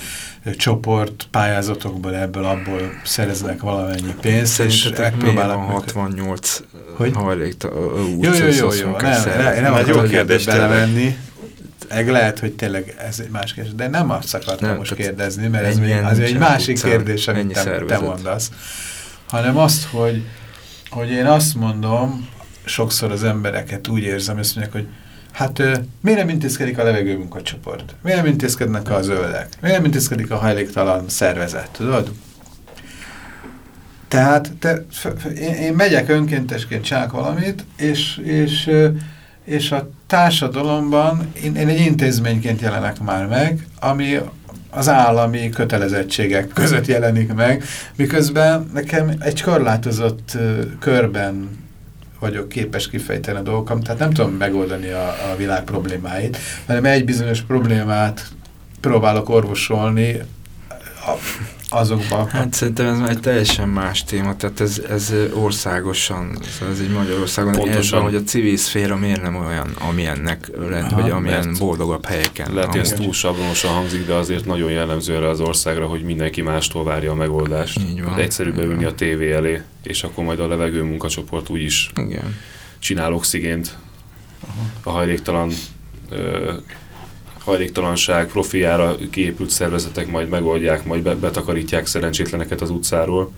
csoport pályázatokból, ebből, abból szereznek valamennyi pénzt, és megpróbálnak... 68 hogy? hajléktalan Jó, jó, jó, jó. Nem, nem, nem akarok kérdést belevenni. Meg lehet, hogy tényleg ez egy más kérdés, de nem azt akartam nem, most kérdezni, mert ez még, az egy másik kérdés, amit te, te mondasz. Hanem azt, hogy, hogy én azt mondom, sokszor az embereket úgy érzem, azt mondják, hogy hát miért nem intézkedik a levegőmunkacsoport? Miért nem intézkednek a zöldek? Miért nem intézkedik a hajléktalan szervezet, tudod? Tehát te, én, én megyek önkéntesként csinálok valamit, és, és, és a társadalomban én, én egy intézményként jelenek már meg, ami az állami kötelezettségek között jelenik meg, miközben nekem egy korlátozott körben vagyok képes kifejteni a dolgokam, tehát nem tudom megoldani a, a világ problémáit, hanem egy bizonyos problémát próbálok orvosolni a, azokban. Hát szerintem ez egy teljesen más téma, tehát ez, ez országosan, szóval ez egy Magyarországon Pontosan. hogy a civil szféra miért nem olyan, amilyennek lett, Aha, vagy amilyen boldogabb helyeken. Lehet, hogy ez túl sablonosan hangzik, de azért nagyon jellemző erre az országra, hogy mindenki mástól várja a megoldást. Így van. Egyszerű beülni a tévé elé, és akkor majd a levegő munkacsoport úgyis Igen. csinál oxigént Aha. a hajléktalan hajléktalanság profiára kiépült szervezetek majd megoldják, majd betakarítják szerencsétleneket az utcáról.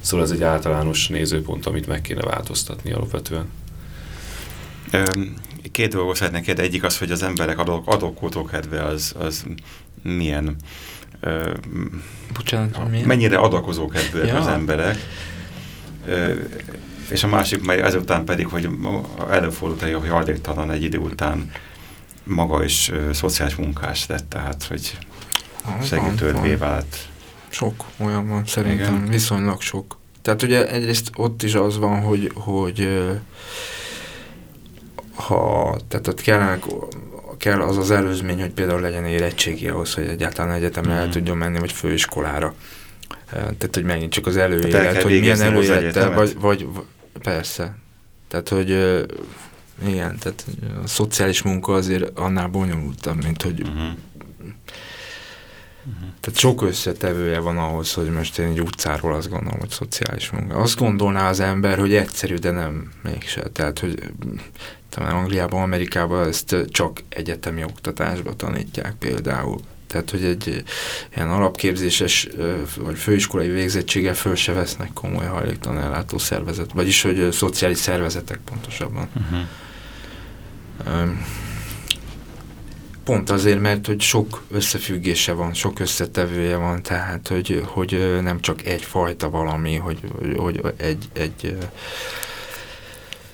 Szóval ez egy általános nézőpont, amit meg kéne változtatni alapvetően. Két dolgot szeretnék kérdezni. Egyik az, hogy az emberek adók, adókótókedve az, az milyen Bocsánat, milyen? mennyire adakozókedvűek ja. az emberek. És a másik, mely ezután pedig, hogy előfordult, hogy hajléktalan egy idő után maga is ö, szociális munkás lett, tehát hogy segítővé vált. Sok olyan van szerintem, Igen. viszonylag sok. Tehát ugye egyrészt ott is az van, hogy, hogy ha, tehát ott kellene, kell az az előzmény, hogy például legyen érettségi ahhoz, hogy egyáltalán egyetemre mm. el tudjon menni, vagy főiskolára. Tehát, hogy megint csak az előélet, hogy milyen előélettel, vagy, vagy, persze. Tehát, hogy igen, tehát a szociális munka azért annál bonyolultabb, mint hogy... Uh -huh. Uh -huh. Tehát sok összetevője van ahhoz, hogy most én egy utcáról azt gondolom, hogy szociális munka. Azt gondolná az ember, hogy egyszerű, de nem mégse. Tehát, hogy talán Angliában, Amerikában ezt csak egyetemi oktatásba tanítják például. Tehát, hogy egy ilyen alapképzéses vagy főiskolai végzettséggel föl se vesznek komoly hajléktalan ellátó szervezet, vagyis, hogy szociális szervezetek pontosabban. Uh -huh. Pont azért, mert hogy sok összefüggése van, sok összetevője van, tehát hogy, hogy nem csak egyfajta valami, hogy, hogy egy, egy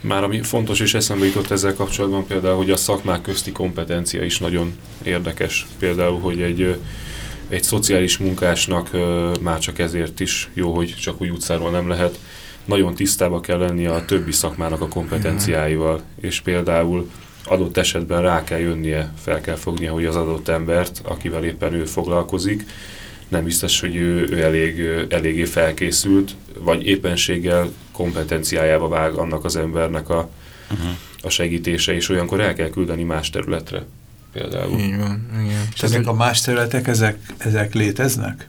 már ami fontos és eszembe jutott ezzel kapcsolatban például, hogy a szakmák közti kompetencia is nagyon érdekes. Például, hogy egy, egy szociális munkásnak már csak ezért is jó, hogy csak úgy utcáról nem lehet. Nagyon tisztába kell lenni a többi szakmának a kompetenciáival, és például adott esetben rá kell jönnie, fel kell fognia, hogy az adott embert, akivel éppen ő foglalkozik, nem biztos, hogy ő, ő elég, eléggé felkészült, vagy éppenséggel kompetenciájába vág annak az embernek a, uh-huh. a segítése, és olyankor el kell küldeni más területre például. Így van, igen. És ezek a más területek, ezek, ezek léteznek?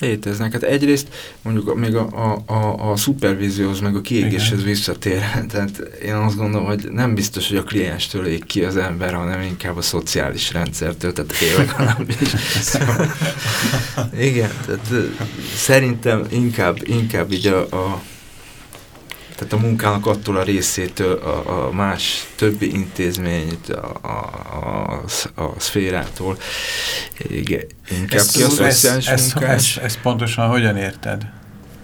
Léteznek. Hát egyrészt mondjuk még a, a, a, a szupervízióhoz, meg a kiégéshez visszatér. Tehát én azt gondolom, hogy nem biztos, hogy a klienstől ég ki az ember, hanem inkább a szociális rendszertől, tehát én legalábbis. Igen, tehát szerintem inkább, inkább így a, a tehát a munkának attól a részétől a, a más többi intézményt, a, a, a, a szférától. Igen, inkább ezt, ki a szociális ezt, munkás. Ezt, ezt pontosan hogyan érted?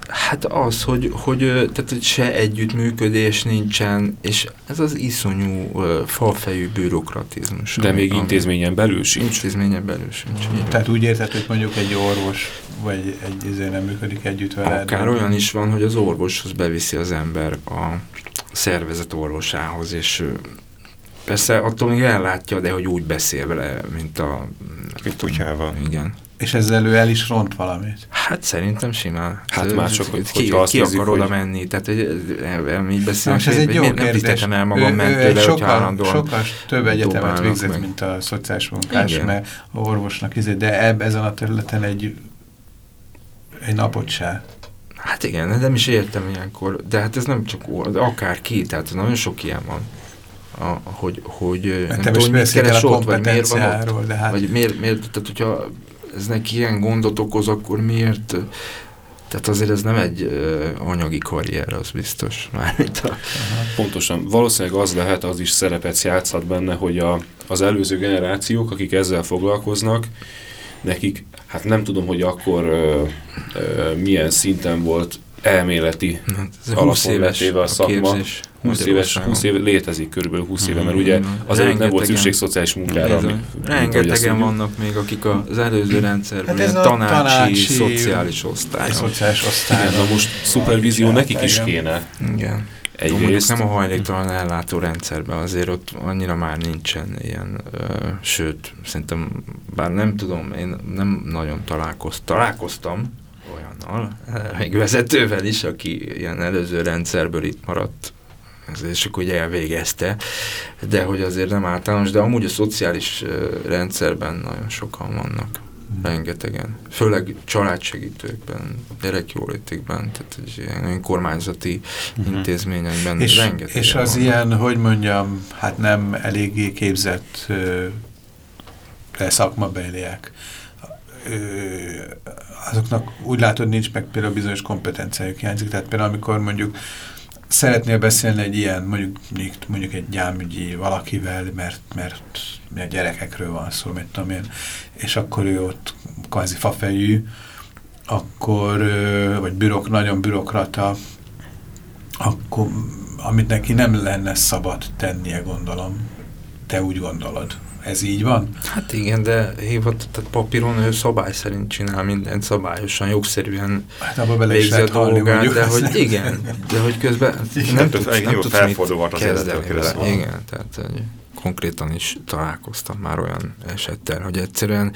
Hát az, hogy, hogy, tehát, hogy se együttműködés nincsen, és ez az iszonyú uh, falfejű bürokratizmus. De még intézményen belül sincs. Intézményen belül sincs. Mm. Tehát úgy érted, hogy mondjuk egy orvos, vagy egy izé nem működik együtt vele? Akár olyan is van, hogy az orvoshoz beviszi az ember a szervezet orvosához, és persze attól még ellátja, de hogy úgy beszél vele, mint a... Mint kutyával. Igen. És ezzel ő el is ront valamit? Hát szerintem simán. Hát már csak, hogy ki, ki nézzük, akar oda menni, tehát hogy így beszélünk, ez egy jó kérdés. nem visztetem el magam mentőre, sokkal, sokkal több egyetemet végzett, meg. mint a szociális munkás, Igen. mert a orvosnak izé, de ebb, ezen a területen egy, egy napot se. Hát igen, nem is értem ilyenkor, de hát ez nem csak de akár ki, tehát nagyon sok ilyen van. A, hogy, hogy nem tudom, mit keres ott, vagy miért van ott, de hát... vagy miért, miért, tehát hogyha ez neki ilyen gondot okoz, akkor miért tehát azért ez nem egy anyagi karrier, az biztos. Mármint a... Pontosan. Valószínűleg az lehet, az is szerepet játszhat benne, hogy a, az előző generációk, akik ezzel foglalkoznak, nekik, hát nem tudom, hogy akkor ö, ö, milyen szinten volt elméleti hát, alapon vetéve a szakma. Képzés. 20 éves, 20 éve létezik körülbelül 20 éve, mert ugye az előtt nem volt szükség szociális munkára. Ami, rengetegen vannak még, akik az előző rendszerben hát ez tanácsi, tanácsi, szociális osztály. Szociális osztály. Igen, na most szupervízió nekik is kéne. Igen. Egyrészt. Nem a hajléktalan ellátó rendszerben, azért ott annyira már nincsen ilyen, ö, sőt, szerintem, bár nem tudom, én nem nagyon találkoztam, találkoztam olyannal, még vezetővel is, aki ilyen előző rendszerből itt maradt és akkor ugye elvégezte, de hogy azért nem általános, de amúgy a szociális rendszerben nagyon sokan vannak. Hmm. Rengetegen. Főleg családsegítőkben, gyerekjólétikben, tehát egy ilyen önkormányzati uh-huh. intézményekben és, rengetegen És az vannak. ilyen, hogy mondjam, hát nem eléggé képzett ö, szakmabeliek, ö, azoknak úgy látod, nincs meg például bizonyos kompetenciájuk hiányzik, tehát például amikor mondjuk szeretnél beszélni egy ilyen, mondjuk, mondjuk egy gyámügyi valakivel, mert, mert, mert gyerekekről van szó, mit tudom én, és akkor ő ott kvázi fafejű, akkor, vagy bürok, nagyon bürokrata, akkor, amit neki nem lenne szabad tennie, gondolom. Te úgy gondolod. Ez így van? Hát igen, de hívott, tehát papíron ő szabály szerint csinál mindent szabályosan, jogszerűen hát abba bele végzi a dolgát, de hogy igen, de hogy közben igen, nem, tud, nem tudsz mit kezdeni vele. Igen, tehát hogy konkrétan is találkoztam már olyan esettel, hogy egyszerűen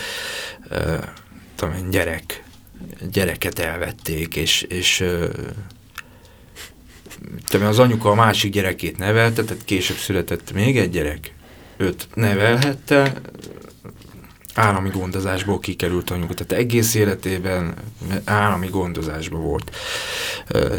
uh, tudom én, gyerek, gyereket elvették, és, és uh, az anyuka a másik gyerekét nevelte, tehát később született még egy gyerek, őt nevelhette, állami gondozásból kikerült anyuka, tehát egész életében állami gondozásban volt.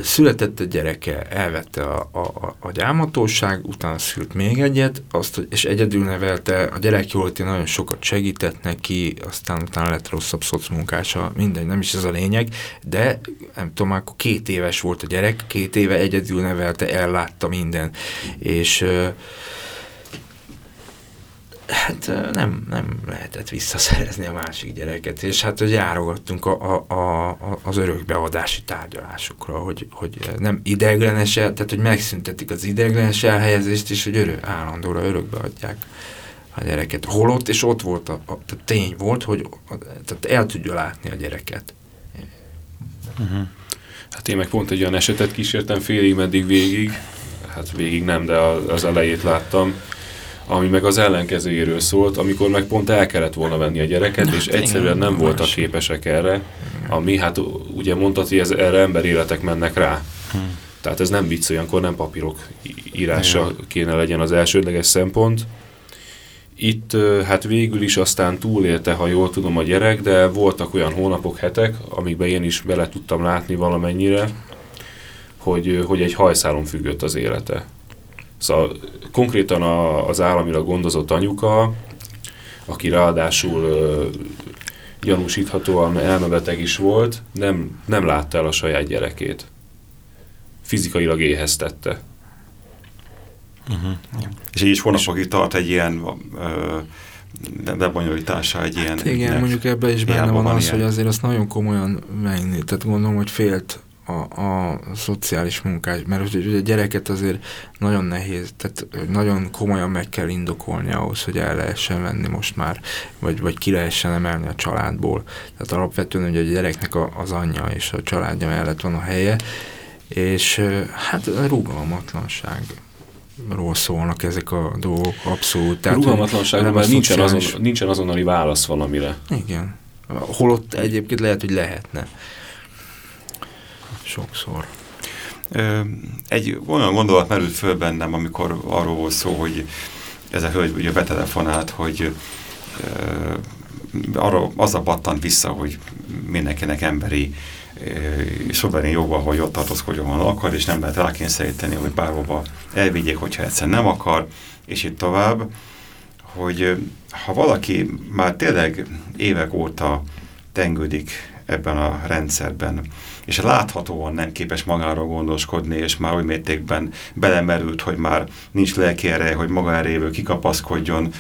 Született egy gyereke, elvette a, a, a gyámatóság, utána szült még egyet, azt, és egyedül nevelte, a gyerek jóléti nagyon sokat segített neki, aztán utána lett rosszabb szocmunkása, mindegy, nem is ez a lényeg, de nem tudom, akkor két éves volt a gyerek, két éve egyedül nevelte, ellátta minden, és hát nem, nem lehetett visszaszerezni a másik gyereket, és hát hogy járogattunk a, a, a, az örökbeadási tárgyalásokra, hogy, hogy nem ideglenes, tehát hogy megszüntetik az ideglenes elhelyezést, és hogy örök, állandóra örökbeadják a gyereket. Holott, és ott volt, a, a, a tény volt, hogy tehát el tudja látni a gyereket. Uh -huh. Hát én meg pont egy olyan esetet kísértem félig, meddig végig, hát végig nem, de az elejét láttam, ami meg az ellenkezőjéről szólt, amikor meg pont el kellett volna venni a gyereket, és egyszerűen nem voltak képesek erre, ami hát ugye mondtad, hogy ez, erre emberéletek mennek rá. Tehát ez nem vicc, olyankor nem papírok írása kéne legyen az elsődleges szempont. Itt hát végül is aztán túlélte, ha jól tudom a gyerek, de voltak olyan hónapok, hetek, amikben én is bele tudtam látni valamennyire, hogy, hogy egy hajszálon függött az élete. Szóval konkrétan a, az államilag gondozott anyuka, aki ráadásul ö, gyanúsíthatóan elmebeteg is volt, nem, nem látta el a saját gyerekét. Fizikailag éheztette. Uh-huh. És így is hónapokig tart egy ilyen ö, lebonyolítása egy ilyen... Hát igen, mondjuk ebben is benne van, van az, ilyen. hogy azért azt nagyon komolyan megnéz. Tehát gondolom, hogy félt a, a szociális munkás, mert ugye a gyereket azért nagyon nehéz, tehát nagyon komolyan meg kell indokolni ahhoz, hogy el lehessen venni most már, vagy, vagy ki lehessen emelni a családból. Tehát alapvetően ugye a gyereknek a, az anyja és a családja mellett van a helye, és hát a rugalmatlanság ról szólnak ezek a dolgok, abszolút. Tehát, Rugalmatlanságban mert nincsen, azon, nincsen azonnali válasz valamire. Igen. Holott egyébként lehet, hogy lehetne. Sokszor. Egy olyan gondolat merült föl bennem, amikor arról volt szó, hogy ez a hölgy ugye betelefonált, hogy arra a pattant vissza, hogy mindenkinek emberi szuverén joga, hogy ott tartózkodjon, ahol akar, és nem lehet rákényszeríteni, hogy bárhova elvigyék, hogyha egyszer nem akar, és itt tovább, hogy ha valaki már tényleg évek óta tengődik ebben a rendszerben, és láthatóan nem képes magáról gondoskodni, és már oly mértékben belemerült, hogy már nincs lelki ereje, hogy maga erejéből kikapaszkodjon,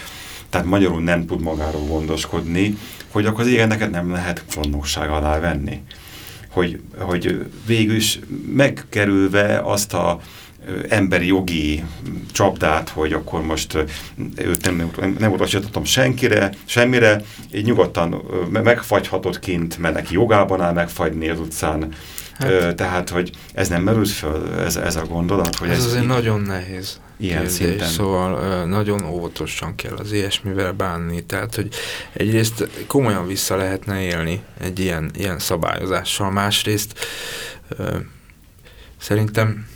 tehát magyarul nem tud magáról gondoskodni, hogy akkor az ilyeneket nem lehet gondosság alá venni. Hogy, hogy végül is megkerülve azt a emberi jogi csapdát, hogy akkor most őt nem, nem utasítottam senkire, semmire, így nyugodtan megfagyhatott kint, mert neki jogában áll megfagyni az utcán. Hát, Tehát, hogy ez nem merült föl, ez, ez a gondolat? Hogy ez, ez azért nagyon nehéz ilyen kérdés, szinten. Szóval nagyon óvatosan kell az ilyesmivel bánni. Tehát, hogy egyrészt komolyan vissza lehetne élni egy ilyen, ilyen szabályozással, másrészt szerintem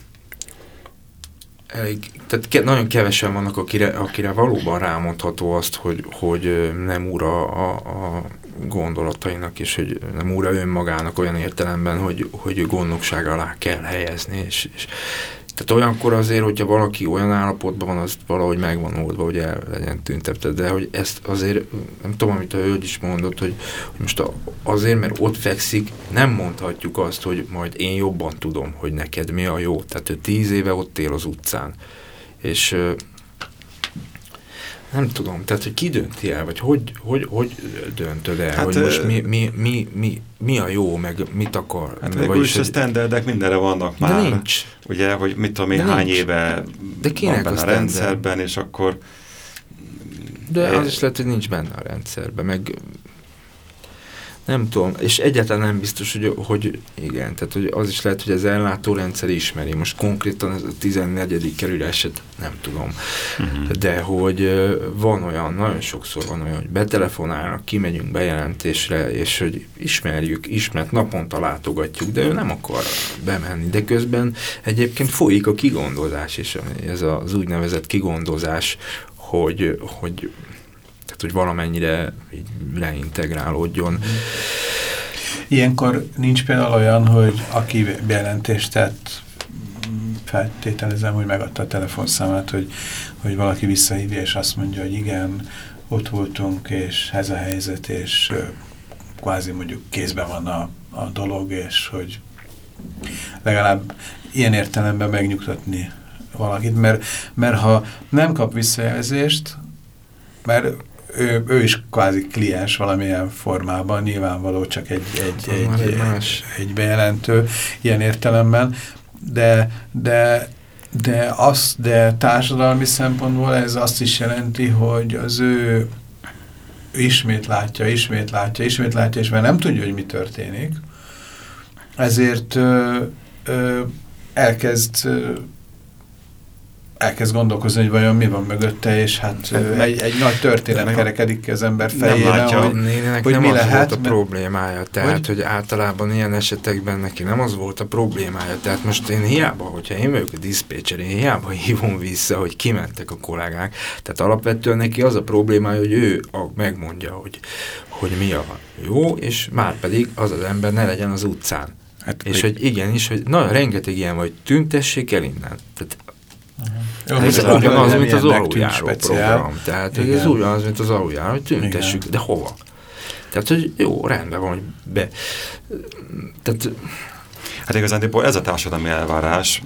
elég, tehát ke, nagyon kevesen vannak, akire, akire valóban rámondható azt, hogy, hogy nem ura a, a gondolatainak, és hogy nem ura önmagának olyan értelemben, hogy, hogy gondnokság alá kell helyezni, és, és tehát olyankor azért, hogyha valaki olyan állapotban van, az valahogy megvan oldva, hogy el legyen tüntetve, de hogy ezt azért, nem tudom, amit a hölgy is mondott, hogy, hogy most azért, mert ott fekszik, nem mondhatjuk azt, hogy majd én jobban tudom, hogy neked mi a jó. Tehát ő tíz éve ott él az utcán. És nem tudom, tehát hogy ki dönti el, vagy hogy, hogy, hogy döntöd el, hát, hogy most mi, mi, mi, mi, mi a jó, meg mit akar. Hát végül is a standardek mindenre vannak már. De nincs. Ugye, hogy mit tudom én, hány nincs. éve de van benne a, a rendszerben, és akkor... De az is lehet, hogy nincs benne a rendszerben, meg nem tudom, és egyáltalán nem biztos, hogy, hogy igen, tehát hogy az is lehet, hogy az ellátórendszer ismeri. Most konkrétan ez a 14. kerüléset nem tudom. Uh mhm. -huh. De hogy van olyan, nagyon sokszor van olyan, hogy betelefonálnak, kimegyünk bejelentésre, és hogy ismerjük, ismert naponta látogatjuk, de ő nem akar bemenni. De közben egyébként folyik a kigondozás, és ez az úgynevezett kigondozás, hogy, hogy hogy valamennyire így reintegrálódjon. Ilyenkor nincs például olyan, hogy aki bejelentést tett, feltételezem, hogy megadta a telefonszámát, hogy, hogy valaki visszahívja, és azt mondja, hogy igen, ott voltunk, és ez a helyzet, és kvázi mondjuk kézben van a, a dolog, és hogy legalább ilyen értelemben megnyugtatni valakit, mert, mert ha nem kap visszajelzést, mert ő, ő is kvázi kliens valamilyen formában, nyilvánvaló csak egy, egy, egy, egy, más. egy bejelentő ilyen értelemben, de, de, de, az, de társadalmi szempontból ez azt is jelenti, hogy az ő ismét látja, ismét látja, ismét látja, és mert nem tudja, hogy mi történik, ezért ö, ö, elkezd elkezd gondolkozni, hogy vajon mi van mögötte, és hát egy, egy nagy történet nem, kerekedik ki az ember fejére, látja, hogy, nének hogy nem mi az lehet. volt a problémája, tehát hogy? hogy általában ilyen esetekben neki nem az volt a problémája, tehát most én hiába, hogyha én vagyok a diszpécser, én hiába hívom vissza, hogy kimentek a kollégák, tehát alapvetően neki az a problémája, hogy ő a, megmondja, hogy, hogy mi a jó, és már pedig az az ember ne legyen az utcán. Hát, és hogy igenis, hogy na, rengeteg ilyen, hogy tüntessék el innen. Tehát jó, ez ez ugyanaz, mint az aluljáró program. Tehát Igen. ez ugyanaz, mint az aluljáró, hogy tüntessük, Igen. de hova? Tehát, hogy jó, rendben van, hogy be... Tehát Hát igazán ez a társadalmi elvárás,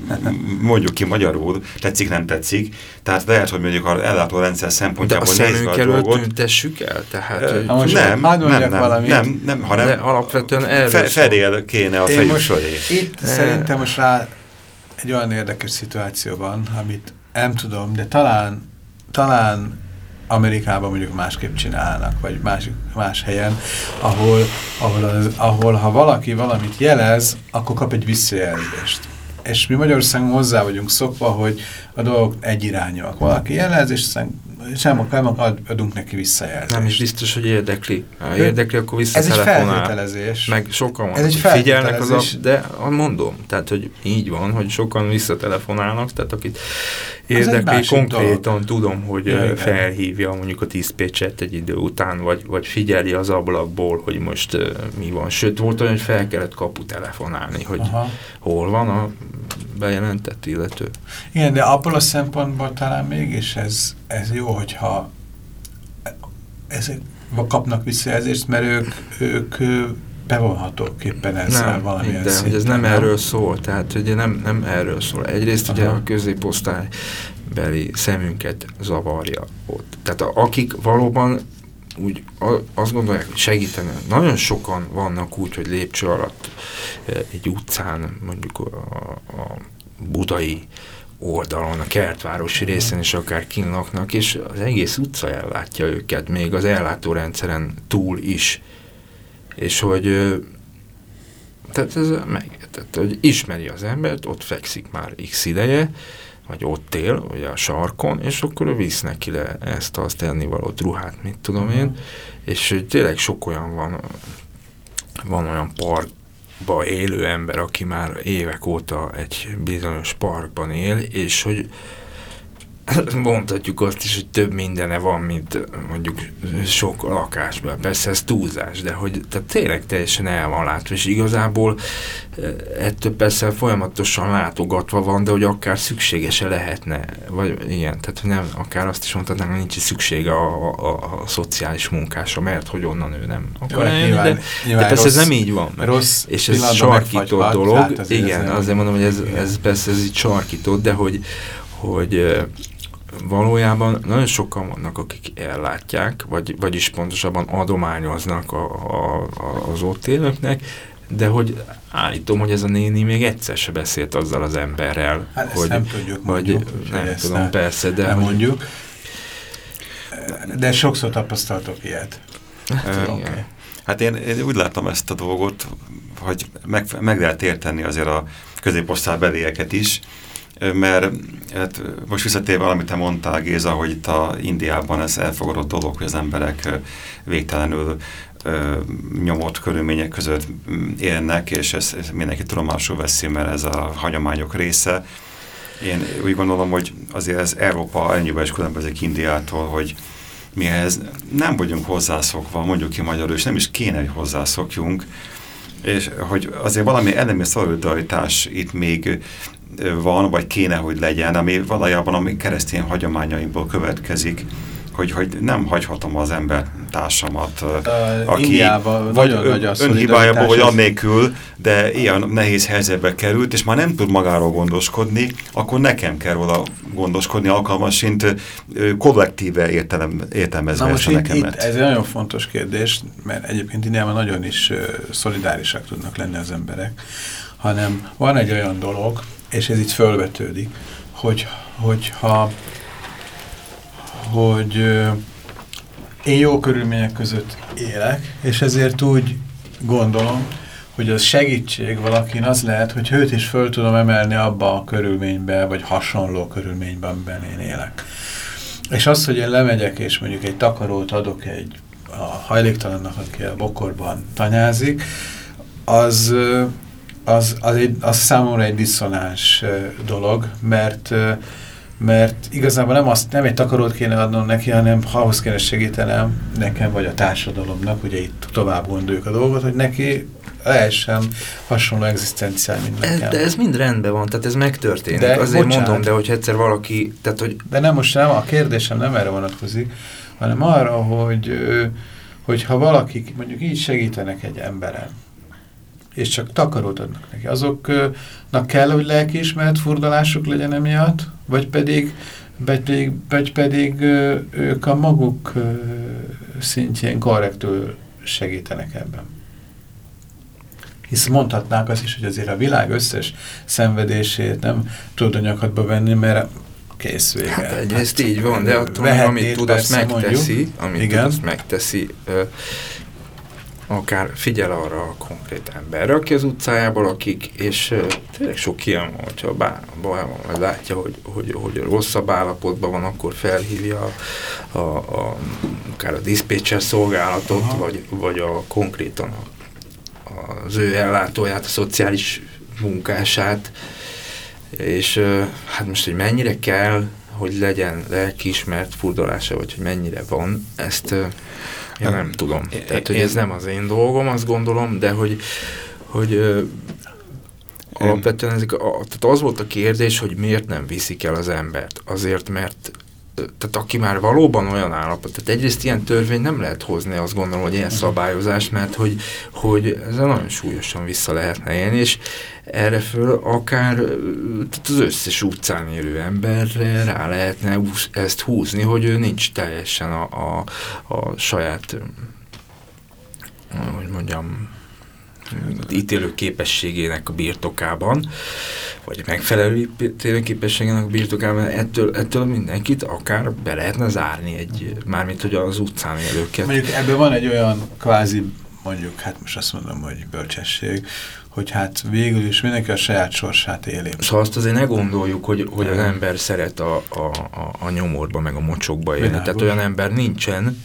mondjuk ki magyarul, tetszik, nem tetszik, tehát lehet, hogy mondjuk az ellátó rendszer szempontjából De a nézve a dolgot. tüntessük el? Tehát, e, hogy nem, nem, nem, nem, nem, nem, hanem De alapvetően erről fe, fedél kéne a fejük. Itt szerintem most rá egy olyan érdekes szituációban, amit nem tudom, de talán, talán Amerikában mondjuk másképp csinálnak, vagy más, más helyen, ahol, ahol, ahol ha valaki valamit jelez, akkor kap egy visszajelzést. És mi Magyarországon hozzá vagyunk szokva, hogy a dolgok egyirányúak. Valaki jelez, és sem nem adunk neki visszajelzést. Nem is biztos, hogy érdekli. Ha érdekli, akkor visszatelefonál. Ez egy feltételezés. Meg sokan Ez egy figyelnek az a, De mondom, tehát, hogy így van, hogy sokan visszatelefonálnak, tehát akit érdekli, konkrétan dolog. tudom, hogy ja, felhívja mondjuk a diszpécset egy idő után, vagy, vagy figyeli az ablakból, hogy most uh, mi van. Sőt, volt olyan, hogy fel kellett kapu telefonálni, hogy Aha. hol van a bejelentett illető. Igen, de abból a szempontból talán mégis ez, ez jó, hogyha ezek kapnak visszajelzést, mert ők, ők bevonhatók éppen ezzel nem, valamilyen de hogy ez nem, nem erről szól, tehát hogy nem, nem erről szól. Egyrészt Aha. ugye a középosztály beli szemünket zavarja ott. Tehát a, akik valóban úgy azt gondolják, hogy segíteni. Nagyon sokan vannak úgy, hogy lépcső alatt egy utcán, mondjuk a, a budai oldalon, a kertvárosi részen is akár kinlaknak, és az egész utca ellátja őket, még az ellátórendszeren túl is. És hogy tehát ez meg, tehát, hogy ismeri az embert, ott fekszik már x ideje, vagy ott él, vagy a sarkon, és akkor ő visz neki le ezt, azt ennivalót, ruhát, mit tudom én, és hogy tényleg sok olyan van, van olyan parkba élő ember, aki már évek óta egy bizonyos parkban él, és hogy mondhatjuk azt is, hogy több mindene van, mint mondjuk sok lakásban. Persze ez túlzás, de hogy tehát tényleg teljesen el van látva, és igazából ettől persze folyamatosan látogatva van, de hogy akár szükséges-e lehetne, vagy ilyen, tehát nem, akár azt is mondhatnánk, hogy nincs szüksége a, a, a, a szociális munkása, mert hogy onnan ő nem akar Jó, nyilván, de, nyilván de persze rossz, ez nem így van. Rossz és ez sarkított dolog, hát azért igen, azért mondom, hogy ez, ez persze ez így sarkított, de hogy, hogy valójában nagyon sokan vannak, akik ellátják, vagy, vagyis pontosabban adományoznak a, a, a, az ott élőknek, de hogy állítom, hogy ez a néni még egyszer se beszélt azzal az emberrel. Hát hogy, nem tudjuk, mondjuk. Vagy, nem tudom, nem, persze, de... Nem hogy, mondjuk. De sokszor tapasztaltok ilyet. Hát, okay. hát én, én úgy látom ezt a dolgot, hogy meg, meg lehet érteni azért a középosztálybelieket is, mert hát most visszatérve valamit te mondtál, Géza, hogy itt a Indiában ez elfogadott dolog, hogy az emberek végtelenül nyomott körülmények között élnek, és ezt, ezt mindenki tudomásul veszi, mert ez a hagyományok része. Én úgy gondolom, hogy azért ez Európa ennyiben is különbözik Indiától, hogy mi ehhez nem vagyunk hozzászokva, mondjuk ki magyarul, és nem is kéne, hogy hozzászokjunk, és hogy azért valami elemi szolidaritás itt még van, vagy kéne, hogy legyen, ami valójában a keresztény hagyományainkból következik, hogy, hogy nem hagyhatom az ember társamat, uh, aki Indiában vagy ön, önhibájából, vagy annélkül, de ilyen nehéz helyzetbe került, és már nem tud magáról gondoskodni, akkor nekem kell róla gondoskodni alkalmasint kollektíve értelem, értelmezve Na most itt, itt, ez egy nagyon fontos kérdés, mert egyébként Indiában nagyon is szolidárisak tudnak lenni az emberek, hanem van egy olyan dolog, és ez itt fölvetődik, hogy, hogyha hogy én jó körülmények között élek, és ezért úgy gondolom, hogy az segítség valakin az lehet, hogy őt is föl tudom emelni abba a körülménybe, vagy hasonló körülményben, amiben én élek. És az, hogy én lemegyek, és mondjuk egy takarót adok egy a hajléktalannak, aki a bokorban tanyázik, az, az, az, egy, az számomra egy diszonáns dolog, mert mert igazából nem, azt, nem egy takarót kéne adnom neki, hanem ahhoz kéne segítenem nekem, vagy a társadalomnak, ugye itt tovább gondoljuk a dolgot, hogy neki lehessen hasonló egzisztenciál, mint nekem. Ez, de ez mind rendben van, tehát ez megtörténik. De, Azért bocsánat, mondom, de hogy egyszer valaki... Tehát, hogy... De nem most nem, a kérdésem nem erre vonatkozik, hanem arra, hogy, hogy ha valaki mondjuk így segítenek egy emberen, és csak takarót adnak neki. Azoknak kell, hogy lelkiismert furdalásuk legyen emiatt, vagy pedig, vagy pedig, vagy pedig ők a maguk szintjén korrektül segítenek ebben. Hisz mondhatnák azt is, hogy azért a világ összes szenvedését nem tud a nyakadba venni, mert kész vége. Hát egyrészt hát, így van, de attól, amit tud, azt megteszi, mondjuk. amit Igen. tud, azt megteszi. Akár figyel arra a konkrét emberre, aki az utcájából lakik, és uh, tényleg sok ilyen, hogyha bár, baj van, vagy látja, hogy, hogy, hogy rosszabb állapotban van, akkor felhívja a, a, a, akár a diszpécser szolgálatot, vagy, vagy a konkrétan a, az ő ellátóját, a szociális munkását, és uh, hát most, hogy mennyire kell, hogy legyen lelkiismert furdalása, vagy hogy mennyire van, ezt uh, én nem tudom. Tehát, hogy ez nem az én dolgom, azt gondolom, de hogy, hogy ö, alapvetően ezek a, tehát az volt a kérdés, hogy miért nem viszik el az embert. Azért, mert tehát aki már valóban olyan állapot, tehát egyrészt ilyen törvény nem lehet hozni, azt gondolom, hogy ilyen szabályozás, mert hogy, hogy ezzel nagyon súlyosan vissza lehetne élni, és erre föl akár tehát az összes utcán élő emberre rá lehetne ezt húzni, hogy ő nincs teljesen a, a, a saját, hogy mondjam, ítélő képességének a birtokában, vagy megfelelő ítélő képességének a birtokában, ettől, ettől mindenkit akár be lehetne zárni egy, mármint hogy az utcán élőket. Mondjuk ebben van egy olyan kvázi, mondjuk, hát most azt mondom, hogy bölcsesség, hogy hát végül is mindenki a saját sorsát éli. Szóval azt azért ne gondoljuk, hogy, hogy az ember szeret a, a, a, a nyomorba, meg a mocsokba élni. Tehát olyan ember nincsen,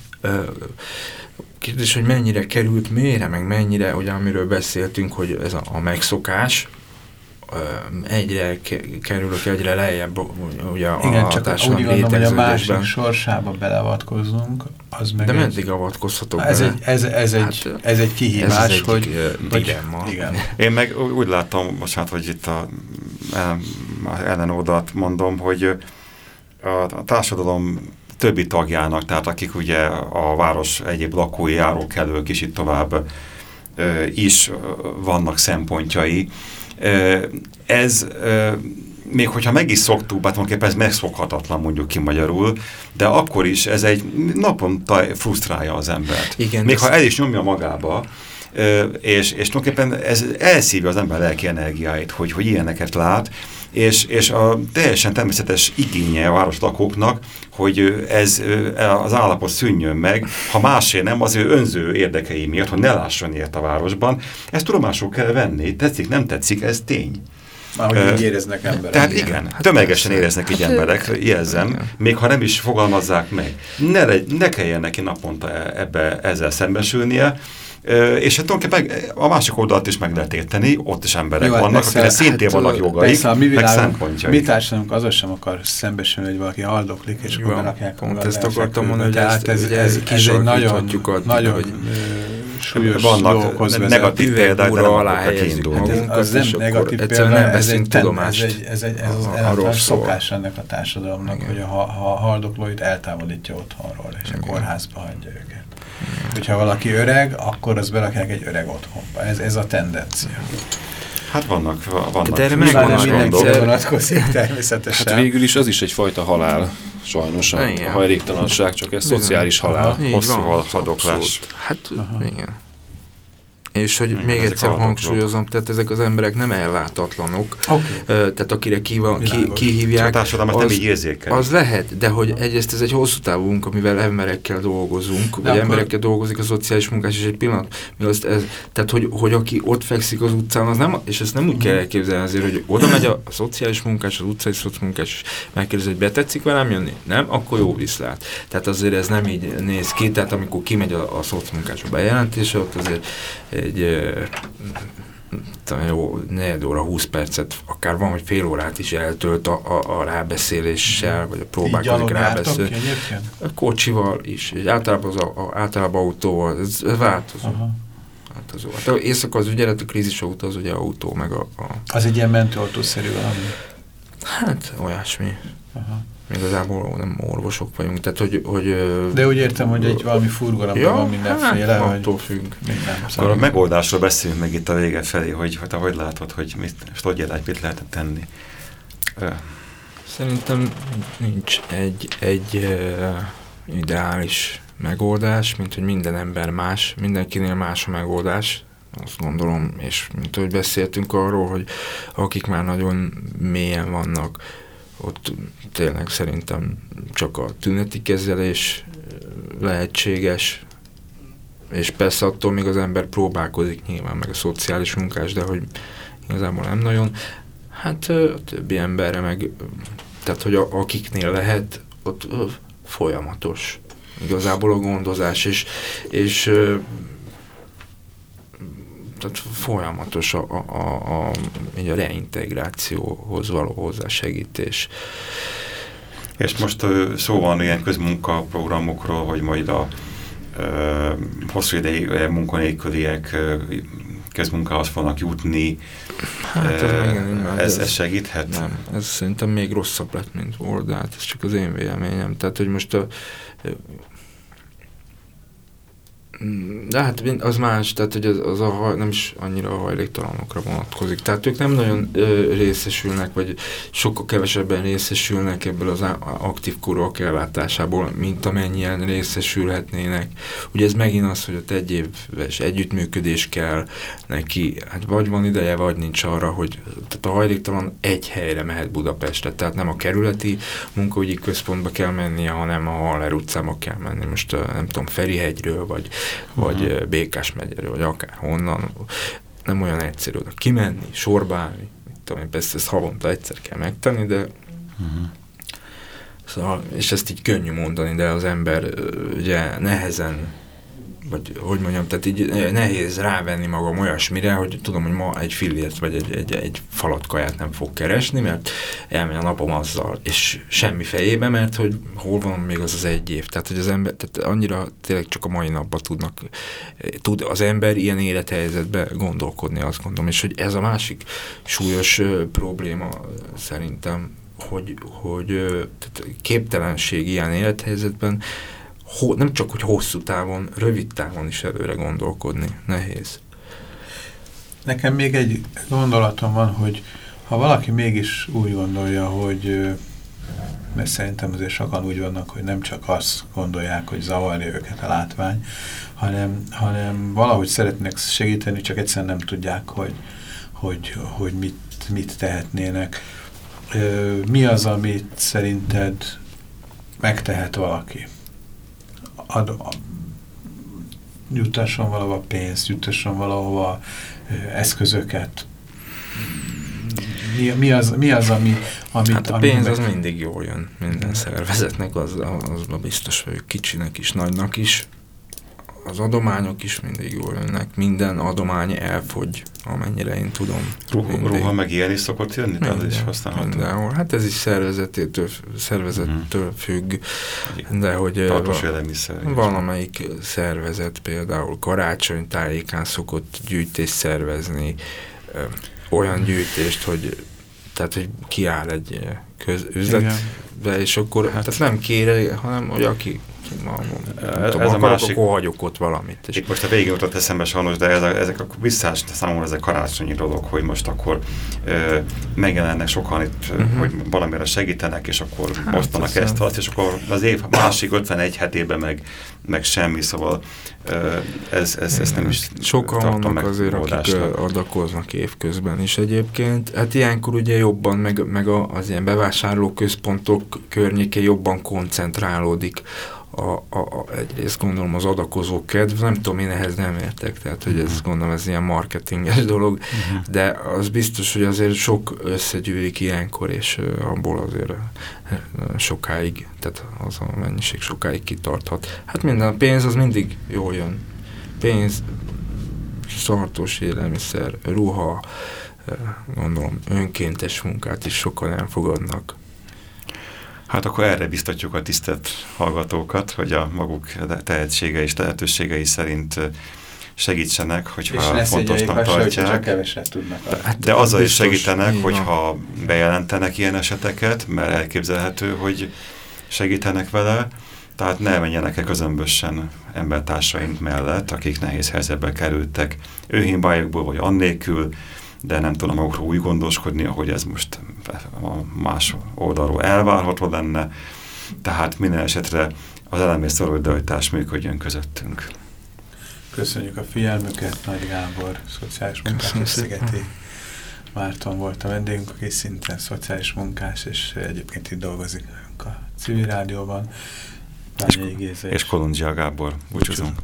kérdés, hogy mennyire került mélyre, meg mennyire, ugye amiről beszéltünk, hogy ez a, a megszokás, egyre kerülök egyre lejjebb ugye a Igen, csak úgy gondolom, hogy a másik sorsába beleavatkozunk, az meg De meddig avatkozhatok ez bele? Egy, ez, ez, hát, egy, ez egy kihívás, ez egy hogy, hogy Igen. Én meg úgy láttam, bocsánat, hogy itt a, a ellenódat mondom, hogy a, a társadalom többi tagjának, tehát akik ugye a város egyéb lakói, járókelők is itt tovább ö, is vannak szempontjai. Ö, ez ö, még hogyha meg is szoktuk, bár tulajdonképpen ez megszokhatatlan mondjuk ki magyarul, de akkor is ez egy naponta frusztrálja az embert. Igen, még ha el is nyomja magába, és, és tulajdonképpen ez elszívja az ember lelki energiáit, hogy, hogy ilyeneket lát, és, és a teljesen természetes igénye a városlakóknak, hogy ez az állapot szűnjön meg, ha másért nem, az ő önző érdekei miatt, hogy ne lásson ilyet a városban. Ezt tudomásul kell venni, tetszik, nem tetszik, ez tény. Ahogy uh, így éreznek emberek. Tehát igen, igen hát tömegesen persze. éreznek így hát, emberek, jelzem, még ha nem is fogalmazzák meg. Ne, ne kelljen neki naponta e- ebbe, ezzel szembesülnie, és hát tulajdonképpen a másik oldalt is meg lehet érteni, ott is emberek Jó, hát vannak, akiknek szintén hát, vannak jogaik, persze, a mi meg szempontjaik. Mi társadalunk az sem akar szembesülni, hogy valaki haldoklik, és akkor berakják Pont ezt akartam mondani, hogy ez, ez, ez, ez egy nagyon, nagyon hogy súlyos vannak negatív példák, de alá helyezzük magunkat, az nem negatív példa, nem ez egy, tudomást. Ez egy, ez egy, ez ez szokás ennek a társadalomnak, hogy a haldoklóit eltávolítja otthonról, és a kórházba hagyja őket. Hogyha valaki öreg, akkor az berakják egy öreg otthonba. Ez, ez a tendencia. Hát vannak, vannak. De erre megvan vonatkozik természetesen. Hát végül is az is egyfajta halál, sajnos a, a hajléktalanság, csak ez szociális halál. Hosszú hadoklás. Hát, Aha. igen. És hogy Igen, még egyszer hangsúlyozom, tehát ezek az emberek nem ellátatlanok, okay. tehát akire ki van, ki, kihívják, az, nem így érzékel. az lehet, de hogy egyrészt ez egy hosszú távú munka, amivel emberekkel dolgozunk, de vagy akkor... emberekkel dolgozik a szociális munkás, és egy pillanat, mi azt ez, tehát hogy, hogy aki ott fekszik az utcán, az nem, és ezt nem úgy kell elképzelni azért, hogy oda megy a, a szociális munkás, az utcai szociális és megkérdezi, hogy betetszik velem jönni? Nem? Akkor jó viszlát. Tehát azért ez nem így néz ki, tehát amikor kimegy a, a szociális a bejelentése, ott azért egy jó, negyed óra, 20 percet, akár van, hogy fél órát is eltölt a, a, a rábeszéléssel, vagy a próbálkozik rábeszélni. A kocsival is, általában, az a, a, általában autóval, ez, ez változó. Aha. változó. Hát éjszaka az ügyelet, a krízis autó az ugye autó, meg a... a... Az egy ilyen mentőautószerű valami? Hát, olyasmi. Aha igazából nem orvosok vagyunk, tehát hogy... hogy De úgy értem, hogy egy valami furgalomban ja, van mindenféle, hát, attól függ. Minden. Akkor a megoldásról beszélünk meg itt a vége felé, hogy, hogy hogy látod, hogy mit, hogy mit lehet tenni. Szerintem nincs egy, egy uh, ideális megoldás, mint hogy minden ember más, mindenkinél más a megoldás, azt gondolom, és mint hogy beszéltünk arról, hogy akik már nagyon mélyen vannak, ott tényleg szerintem csak a tüneti kezelés lehetséges, és persze attól még az ember próbálkozik nyilván, meg a szociális munkás, de hogy igazából nem nagyon. Hát a többi emberre meg, tehát hogy a, akiknél lehet, ott folyamatos igazából a gondozás, és, és tehát folyamatos a, a, a, a, reintegrációhoz való hozzásegítés. És most szó van ilyen közmunkaprogramokról, hogy majd a ö, hosszú ideig munkanélküliek közmunkához fognak jutni. Hát ez, igen, ez, ez, ez segíthet? Nem, ez szerintem még rosszabb lett, mint volt, de hát ez csak az én véleményem. Tehát, hogy most a, de hát az más, tehát hogy az, az a, nem is annyira a hajléktalanokra vonatkozik. Tehát ők nem nagyon ö, részesülnek, vagy sokkal kevesebben részesülnek ebből az aktív korúak ellátásából, mint amennyien részesülhetnének. Ugye ez megint az, hogy ott egy éves együttműködés kell neki, hát vagy van ideje, vagy nincs arra, hogy tehát a hajléktalan egy helyre mehet Budapestre, tehát nem a kerületi munkaügyi központba kell mennie, hanem a Haller utcába kell menni. Most nem tudom, Ferihegyről, vagy vagy uh-huh. Békás megyerő, vagy akár honnan. Nem olyan egyszerű oda kimenni, sorba állni. Tudom, persze ezt havonta egyszer kell megtenni, de uh-huh. Szóval, és ezt így könnyű mondani, de az ember ugye nehezen vagy hogy mondjam, tehát így nehéz rávenni magam olyasmire, hogy tudom, hogy ma egy fillért vagy egy, egy, egy falatkaját nem fog keresni, mert elmegy a napom azzal, és semmi fejébe, mert hogy hol van még az az egy év. Tehát, hogy az ember, tehát annyira tényleg csak a mai napban tudnak, tud az ember ilyen élethelyzetbe gondolkodni, azt gondolom, és hogy ez a másik súlyos probléma szerintem, hogy, hogy tehát képtelenség ilyen élethelyzetben, ho, nem csak, hogy hosszú távon, rövid távon is előre gondolkodni. Nehéz. Nekem még egy gondolatom van, hogy ha valaki mégis úgy gondolja, hogy mert szerintem azért sokan úgy vannak, hogy nem csak azt gondolják, hogy zavarja őket a látvány, hanem, hanem valahogy szeretnék segíteni, csak egyszerűen nem tudják, hogy, hogy, hogy mit, mit tehetnének. Mi az, amit szerinted megtehet valaki? Ad, ad, jutasson valahova pénzt, jutasson valahova eszközöket. Mi, mi, az, mi az, ami... Amit, hát a pénz az mindig jól jön minden szervezetnek, az, az biztos vagyok kicsinek is, nagynak is az adományok is mindig jól jönnek, minden adomány elfogy, amennyire én tudom. Ruha, ruha meg ilyen is szokott jönni? Minden, tehát is használható? Mindenhol. Hát ez is szervezetétől, szervezettől hmm. függ, de hogy élelmiszer. Valamelyik szervezet például karácsony tájékán szokott gyűjtést szervezni, olyan gyűjtést, hogy tehát, hogy kiáll egy közüzletbe, és akkor hát, tehát nem kére, hanem hogy aki ez a másik, akkor hagyok ott valamit. És itt most a végén jutott eszembe sajnos, de ez a, ezek a visszás számomra ezek karácsonyi dolog, hogy most akkor ö, megjelennek sokan itt, uh mhm. -huh. hogy valamire segítenek, és akkor hát, osztanak ezt, azt, és akkor az év másik 51 hetében meg, meg semmi, szóval ö, ez, ez, ez nem is Sokan vannak meg azért, akik adakoznak évközben is egyébként. Hát ilyenkor ugye jobban, meg, meg az ilyen bevásárlóközpontok környéke jobban koncentrálódik a, a, a, egyrészt gondolom az adakozó kedv, nem tudom, én ehhez nem értek, tehát hogy ez gondolom ez ilyen marketinges dolog, uh-huh. de az biztos, hogy azért sok összegyűlik ilyenkor, és abból azért sokáig, tehát az a mennyiség sokáig kitarthat. Hát minden, a pénz az mindig jól jön. Pénz, szartos élelmiszer, ruha, uh, gondolom önkéntes munkát is sokan elfogadnak Hát akkor erre biztatjuk a tisztelt hallgatókat, hogy a maguk tehetsége és lehetőségei szerint segítsenek, hogyha és fontosnak tartják. Csak keveset tudnak. De, hát, de azzal is segítenek, hogyha bejelentenek ilyen eseteket, mert elképzelhető, hogy segítenek vele, tehát ne menjenek el közömbösen embertársaink mellett, akik nehéz helyzetbe kerültek őhimbájukból, vagy annélkül, de nem tudom magukról úgy gondoskodni, ahogy ez most a más oldalról elvárható lenne, tehát minden esetre az elemész szolidaritás működjön közöttünk. Köszönjük a figyelmüket, Nagy Gábor, szociális munkás Szigeti Márton volt a vendégünk, aki szintén szociális munkás, és egyébként itt dolgozik a civil rádióban. És, és Kolundzsia Gábor, búcsúzunk.